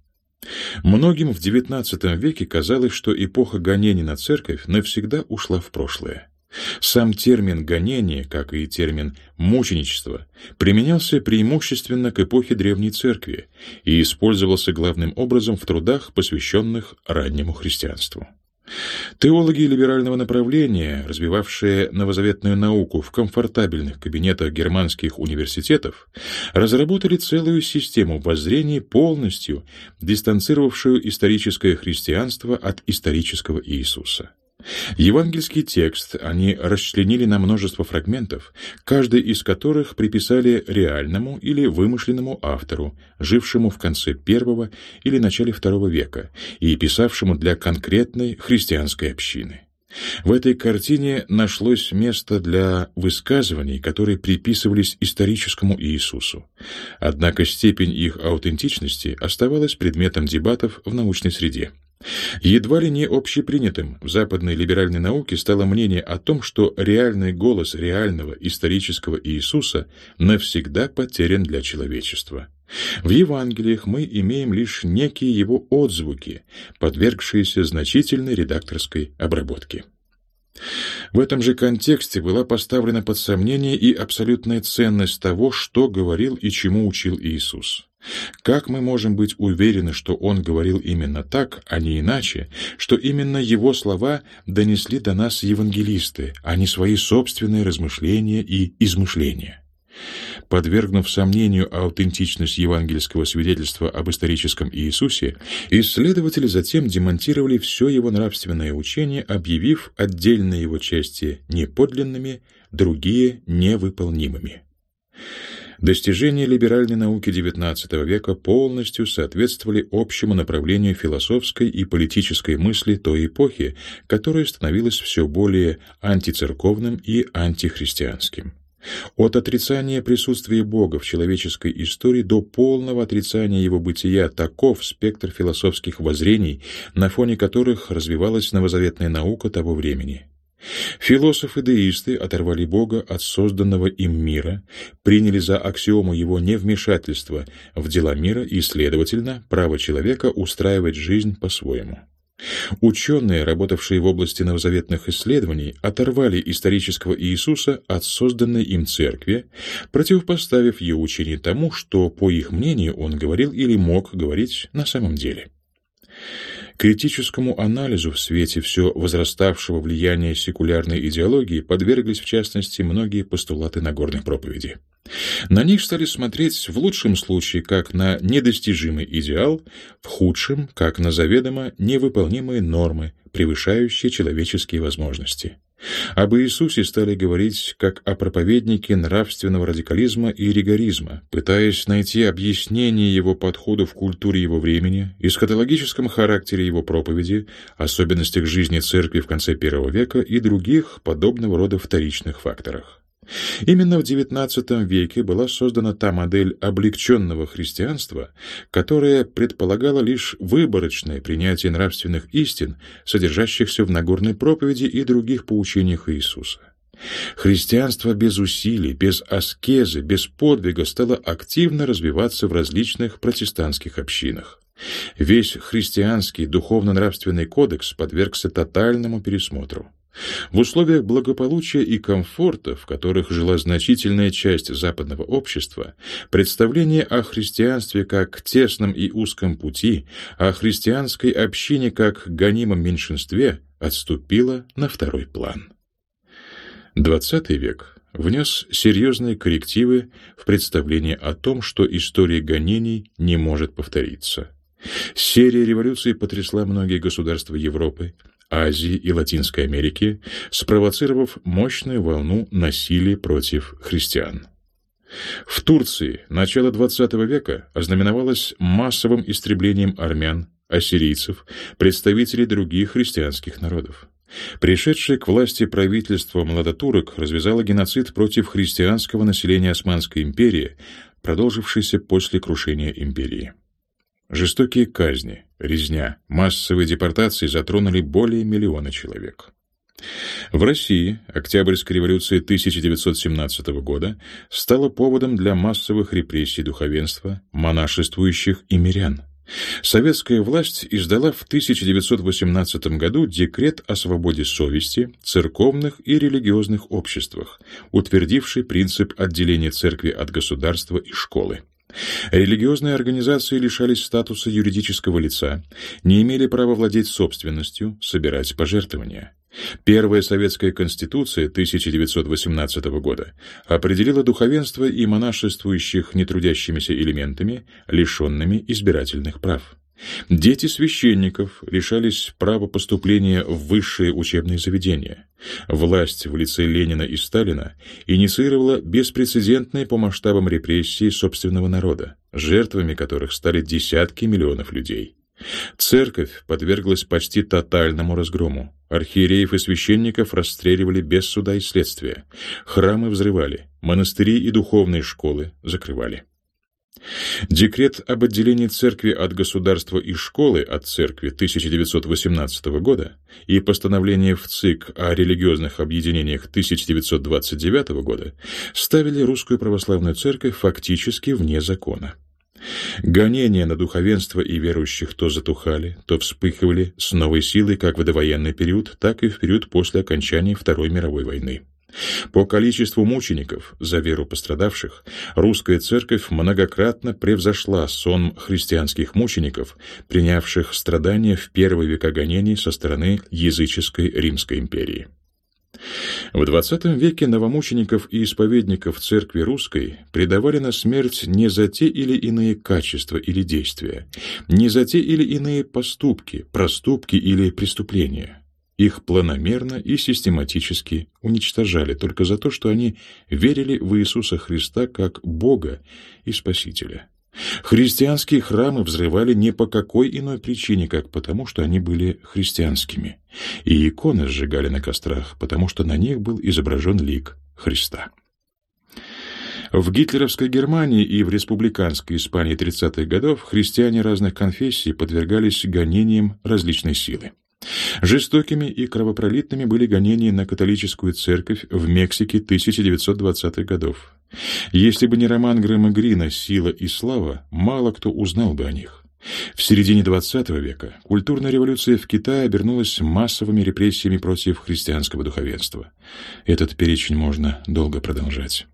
Многим в XIX веке казалось, что эпоха гонений на церковь навсегда ушла в прошлое. Сам термин «гонение», как и термин «мученичество», применялся преимущественно к эпохе Древней Церкви и использовался главным образом в трудах, посвященных раннему христианству. Теологи либерального направления, развивавшие новозаветную науку в комфортабельных кабинетах германских университетов, разработали целую систему воззрений, полностью дистанцировавшую историческое христианство от исторического Иисуса. Евангельский текст они расчленили на множество фрагментов, каждый из которых приписали реальному или вымышленному автору, жившему в конце первого или начале второго века и писавшему для конкретной христианской общины. В этой картине нашлось место для высказываний, которые приписывались историческому Иисусу. Однако степень их аутентичности оставалась предметом дебатов в научной среде. Едва ли не общепринятым в западной либеральной науке стало мнение о том, что реальный голос реального исторического Иисуса навсегда потерян для человечества. В Евангелиях мы имеем лишь некие его отзвуки, подвергшиеся значительной редакторской обработке. В этом же контексте была поставлена под сомнение и абсолютная ценность того, что говорил и чему учил Иисус. Как мы можем быть уверены, что Он говорил именно так, а не иначе, что именно Его слова донесли до нас евангелисты, а не свои собственные размышления и измышления? Подвергнув сомнению аутентичность евангельского свидетельства об историческом Иисусе, исследователи затем демонтировали все его нравственное учение, объявив отдельные его части неподлинными, другие — невыполнимыми. Достижения либеральной науки XIX века полностью соответствовали общему направлению философской и политической мысли той эпохи, которая становилась все более антицерковным и антихристианским. От отрицания присутствия Бога в человеческой истории до полного отрицания его бытия таков спектр философских воззрений, на фоне которых развивалась новозаветная наука того времени. Философы-деисты оторвали Бога от созданного им мира, приняли за аксиому его невмешательства в дела мира и, следовательно, право человека устраивать жизнь по-своему. Ученые, работавшие в области новозаветных исследований, оторвали исторического Иисуса от созданной им церкви, противопоставив ее учение тому, что, по их мнению, он говорил или мог говорить на самом деле. Критическому анализу в свете все возраставшего влияния секулярной идеологии подверглись, в частности, многие постулаты Нагорной проповеди. На них стали смотреть в лучшем случае как на недостижимый идеал, в худшем — как на заведомо невыполнимые нормы, превышающие человеческие возможности. Об Иисусе стали говорить как о проповеднике нравственного радикализма и ригоризма, пытаясь найти объяснение его подходу в культуре его времени, эсхатологическом характере его проповеди, особенностях жизни церкви в конце I века и других подобного рода вторичных факторах. Именно в XIX веке была создана та модель облегченного христианства, которая предполагала лишь выборочное принятие нравственных истин, содержащихся в Нагорной проповеди и других поучениях Иисуса. Христианство без усилий, без аскезы, без подвига стало активно развиваться в различных протестантских общинах. Весь христианский духовно-нравственный кодекс подвергся тотальному пересмотру. В условиях благополучия и комфорта, в которых жила значительная часть западного общества, представление о христианстве как тесном и узком пути, о христианской общине как гонимом меньшинстве отступило на второй план. XX век внес серьезные коррективы в представление о том, что история гонений не может повториться. Серия революций потрясла многие государства Европы, Азии и Латинской Америки, спровоцировав мощную волну насилия против христиан. В Турции начало XX века ознаменовалось массовым истреблением армян, ассирийцев, представителей других христианских народов. Пришедшее к власти правительство младотурок развязало геноцид против христианского населения Османской империи, продолжившийся после крушения империи. Жестокие казни, резня, массовые депортации затронули более миллиона человек. В России Октябрьская революция 1917 года стала поводом для массовых репрессий духовенства, монашествующих и мирян. Советская власть издала в 1918 году декрет о свободе совести, церковных и религиозных обществах, утвердивший принцип отделения церкви от государства и школы. Религиозные организации лишались статуса юридического лица, не имели права владеть собственностью, собирать пожертвования. Первая советская конституция 1918 года определила духовенство и монашествующих нетрудящимися элементами, лишенными избирательных прав. Дети священников лишались права поступления в высшие учебные заведения. Власть в лице Ленина и Сталина инициировала беспрецедентные по масштабам репрессии собственного народа, жертвами которых стали десятки миллионов людей. Церковь подверглась почти тотальному разгрому. Архиереев и священников расстреливали без суда и следствия. Храмы взрывали, монастыри и духовные школы закрывали. Декрет об отделении церкви от государства и школы от церкви 1918 года и постановление в ЦИК о религиозных объединениях 1929 года ставили русскую православную церковь фактически вне закона. Гонения на духовенство и верующих то затухали, то вспыхивали с новой силой как в довоенный период, так и в период после окончания Второй мировой войны. По количеству мучеников за веру пострадавших русская церковь многократно превзошла сон христианских мучеников, принявших страдания в первые века гонений со стороны языческой Римской империи. В XX веке новомучеников и исповедников церкви русской предавали на смерть не за те или иные качества или действия, не за те или иные поступки, проступки или преступления. Их планомерно и систематически уничтожали только за то, что они верили в Иисуса Христа как Бога и Спасителя. Христианские храмы взрывали не по какой иной причине, как потому, что они были христианскими. И иконы сжигали на кострах, потому что на них был изображен лик Христа. В гитлеровской Германии и в республиканской Испании 30-х годов христиане разных конфессий подвергались гонениям различной силы. Жестокими и кровопролитными были гонения на католическую церковь в Мексике 1920-х годов. Если бы не роман Грэма Грина «Сила и слава», мало кто узнал бы о них. В середине XX века культурная революция в Китае обернулась массовыми репрессиями против христианского духовенства. Этот перечень можно долго продолжать.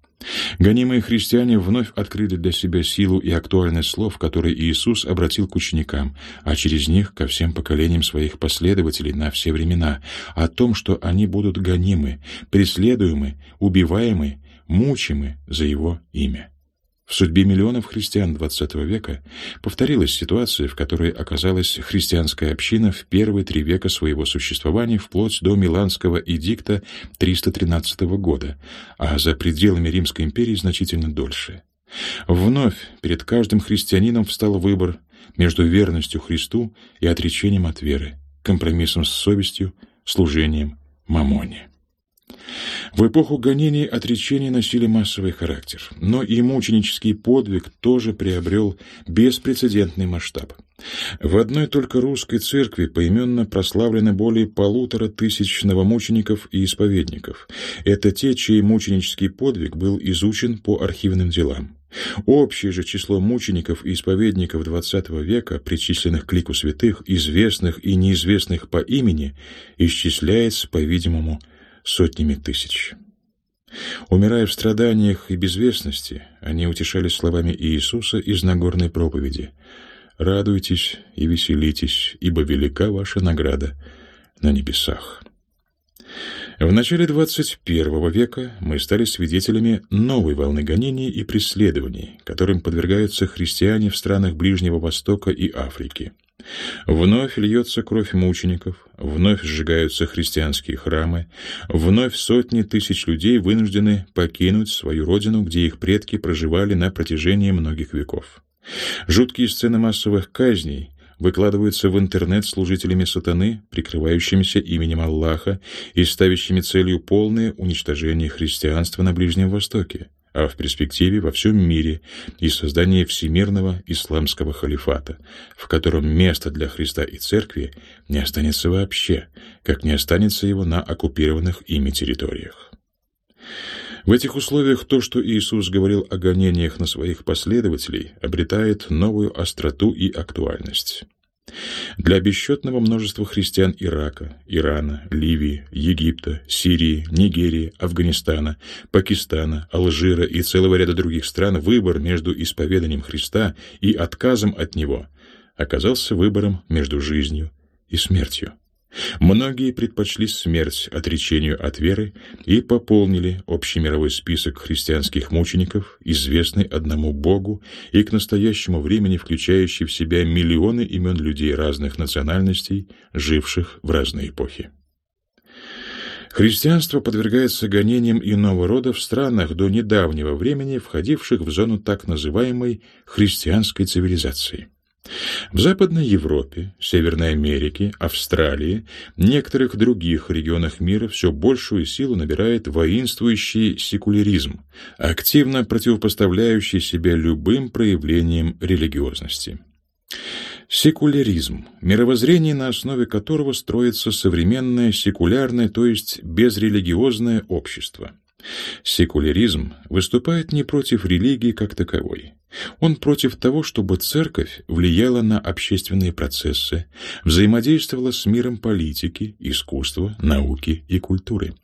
Гонимые христиане вновь открыли для себя силу и актуальность слов, которые Иисус обратил к ученикам, а через них ко всем поколениям своих последователей на все времена, о том, что они будут гонимы, преследуемы, убиваемы, мучимы за Его имя. В судьбе миллионов христиан XX века повторилась ситуация, в которой оказалась христианская община в первые три века своего существования вплоть до Миланского эдикта 313 года, а за пределами Римской империи значительно дольше. Вновь перед каждым христианином встал выбор между верностью Христу и отречением от веры, компромиссом с совестью, служением мамоне. В эпоху гонений отречения носили массовый характер, но и мученический подвиг тоже приобрел беспрецедентный масштаб. В одной только русской церкви поименно прославлено более полутора тысяч новомучеников и исповедников. Это те, чей мученический подвиг был изучен по архивным делам. Общее же число мучеников и исповедников XX века, причисленных к лику святых, известных и неизвестных по имени, исчисляется, по-видимому, сотнями тысяч. Умирая в страданиях и безвестности, они утешались словами Иисуса из Нагорной проповеди «Радуйтесь и веселитесь, ибо велика ваша награда на небесах». В начале XXI века мы стали свидетелями новой волны гонений и преследований, которым подвергаются христиане в странах Ближнего Востока и Африки. Вновь льется кровь мучеников, вновь сжигаются христианские храмы, вновь сотни тысяч людей вынуждены покинуть свою родину, где их предки проживали на протяжении многих веков. Жуткие сцены массовых казней выкладываются в интернет служителями сатаны, прикрывающимися именем Аллаха и ставящими целью полное уничтожение христианства на Ближнем Востоке а в перспективе во всем мире и создание всемирного исламского халифата, в котором место для Христа и Церкви не останется вообще, как не останется его на оккупированных ими территориях. В этих условиях то, что Иисус говорил о гонениях на своих последователей, обретает новую остроту и актуальность. Для бесчетного множества христиан Ирака, Ирана, Ливии, Египта, Сирии, Нигерии, Афганистана, Пакистана, Алжира и целого ряда других стран выбор между исповеданием Христа и отказом от Него оказался выбором между жизнью и смертью. Многие предпочли смерть отречению от веры и пополнили общемировой список христианских мучеников, известный одному Богу и к настоящему времени включающий в себя миллионы имен людей разных национальностей, живших в разные эпохи. Христианство подвергается гонениям иного рода в странах до недавнего времени, входивших в зону так называемой христианской цивилизации. В Западной Европе, Северной Америке, Австралии, некоторых других регионах мира все большую силу набирает воинствующий секуляризм, активно противопоставляющий себя любым проявлениям религиозности. Секуляризм – мировоззрение, на основе которого строится современное секулярное, то есть безрелигиозное общество – Секуляризм выступает не против религии как таковой. Он против того, чтобы церковь влияла на общественные процессы, взаимодействовала с миром политики, искусства, науки и культуры.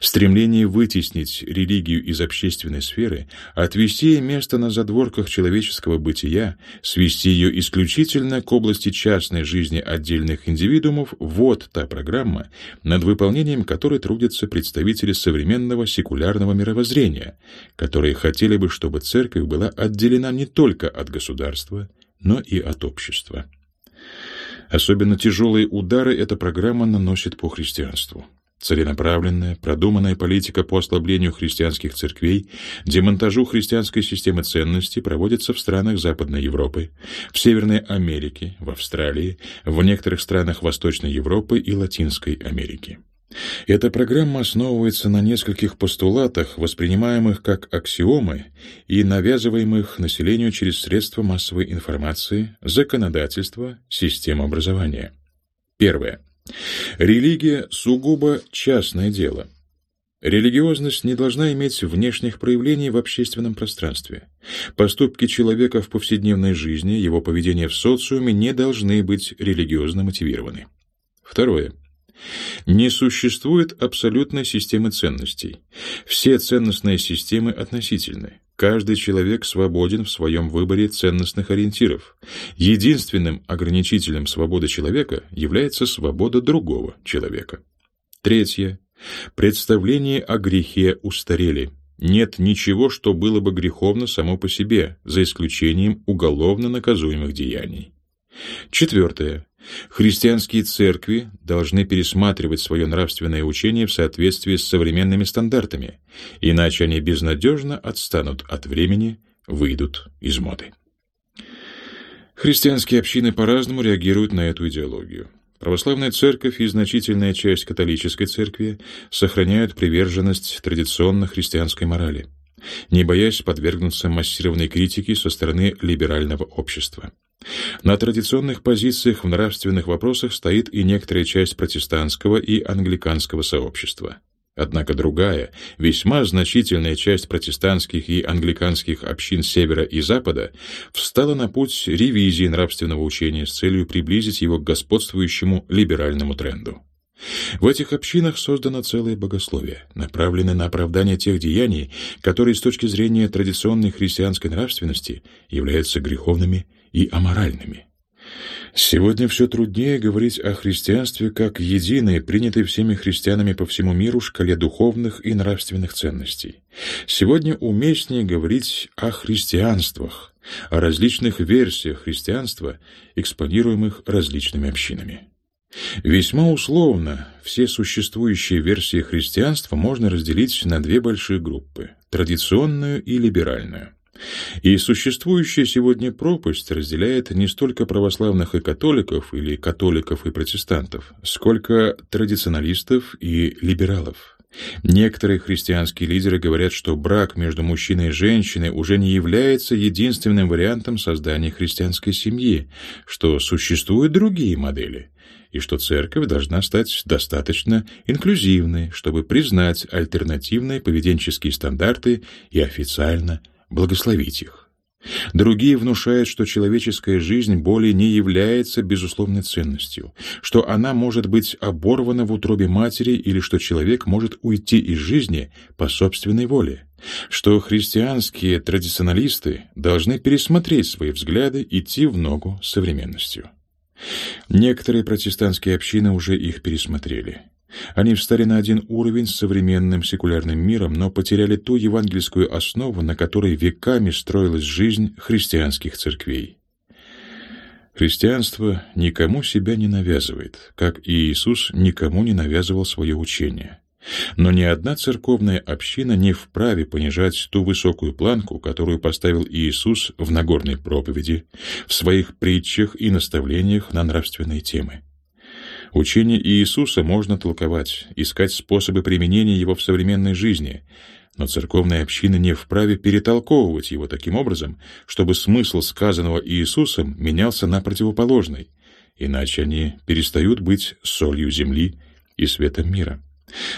Стремление вытеснить религию из общественной сферы, отвести ей место на задворках человеческого бытия, свести ее исключительно к области частной жизни отдельных индивидуумов – вот та программа, над выполнением которой трудятся представители современного секулярного мировоззрения, которые хотели бы, чтобы церковь была отделена не только от государства, но и от общества. Особенно тяжелые удары эта программа наносит по христианству. Целенаправленная, продуманная политика по ослаблению христианских церквей, демонтажу христианской системы ценностей проводится в странах Западной Европы, в Северной Америке, в Австралии, в некоторых странах Восточной Европы и Латинской Америки. Эта программа основывается на нескольких постулатах, воспринимаемых как аксиомы и навязываемых населению через средства массовой информации, законодательство, систему образования. Первое. Религия сугубо частное дело. Религиозность не должна иметь внешних проявлений в общественном пространстве. Поступки человека в повседневной жизни, его поведение в социуме не должны быть религиозно мотивированы. Второе. Не существует абсолютной системы ценностей. Все ценностные системы относительны. Каждый человек свободен в своем выборе ценностных ориентиров. Единственным ограничителем свободы человека является свобода другого человека. Третье. Представления о грехе устарели. Нет ничего, что было бы греховно само по себе, за исключением уголовно наказуемых деяний. Четвертое. Христианские церкви должны пересматривать свое нравственное учение в соответствии с современными стандартами, иначе они безнадежно отстанут от времени, выйдут из моды. Христианские общины по-разному реагируют на эту идеологию. Православная церковь и значительная часть католической церкви сохраняют приверженность традиционно христианской морали, не боясь подвергнуться массированной критике со стороны либерального общества. На традиционных позициях в нравственных вопросах стоит и некоторая часть протестантского и англиканского сообщества. Однако другая, весьма значительная часть протестантских и англиканских общин Севера и Запада встала на путь ревизии нравственного учения с целью приблизить его к господствующему либеральному тренду. В этих общинах создано целое богословие, направленное на оправдание тех деяний, которые с точки зрения традиционной христианской нравственности являются греховными и аморальными. Сегодня все труднее говорить о христианстве как единой, принятой всеми христианами по всему миру шкале духовных и нравственных ценностей. Сегодня уместнее говорить о христианствах, о различных версиях христианства, экспонируемых различными общинами. Весьма условно все существующие версии христианства можно разделить на две большие группы – традиционную и либеральную. И существующая сегодня пропасть разделяет не столько православных и католиков или католиков и протестантов, сколько традиционалистов и либералов. Некоторые христианские лидеры говорят, что брак между мужчиной и женщиной уже не является единственным вариантом создания христианской семьи, что существуют другие модели, и что церковь должна стать достаточно инклюзивной, чтобы признать альтернативные поведенческие стандарты и официально благословить их. Другие внушают, что человеческая жизнь более не является безусловной ценностью, что она может быть оборвана в утробе матери или что человек может уйти из жизни по собственной воле, что христианские традиционалисты должны пересмотреть свои взгляды, идти в ногу с современностью. Некоторые протестантские общины уже их пересмотрели. Они встали на один уровень с современным секулярным миром, но потеряли ту евангельскую основу, на которой веками строилась жизнь христианских церквей. Христианство никому себя не навязывает, как и Иисус никому не навязывал свое учение. Но ни одна церковная община не вправе понижать ту высокую планку, которую поставил Иисус в Нагорной проповеди, в своих притчах и наставлениях на нравственные темы. Учение Иисуса можно толковать, искать способы применения его в современной жизни, но церковная община не вправе перетолковывать его таким образом, чтобы смысл сказанного Иисусом менялся на противоположный, иначе они перестают быть солью земли и светом мира.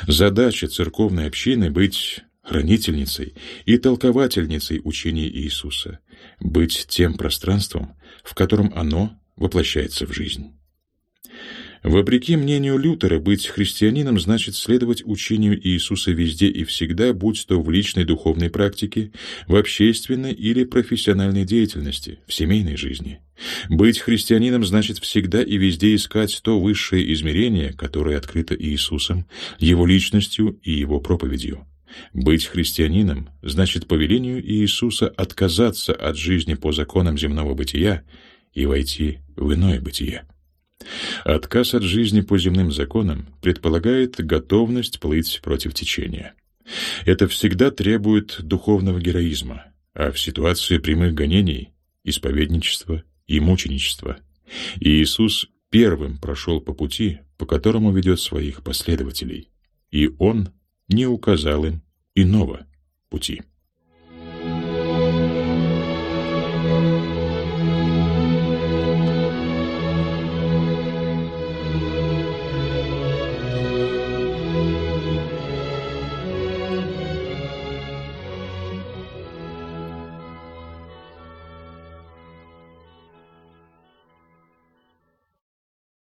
Задача церковной общины — быть хранительницей и толковательницей учения Иисуса, быть тем пространством, в котором оно воплощается в жизнь. Вопреки мнению Лютера, быть христианином значит следовать учению Иисуса везде и всегда, будь то в личной духовной практике, в общественной или профессиональной деятельности, в семейной жизни. Быть христианином значит всегда и везде искать то высшее измерение, которое открыто Иисусом, Его личностью и Его проповедью. Быть христианином значит по велению Иисуса отказаться от жизни по законам земного бытия и войти в иное бытие. Отказ от жизни по земным законам предполагает готовность плыть против течения. Это всегда требует духовного героизма, а в ситуации прямых гонений — исповедничества и мученичества. И Иисус первым прошел по пути, по которому ведет своих последователей, и Он не указал им иного пути.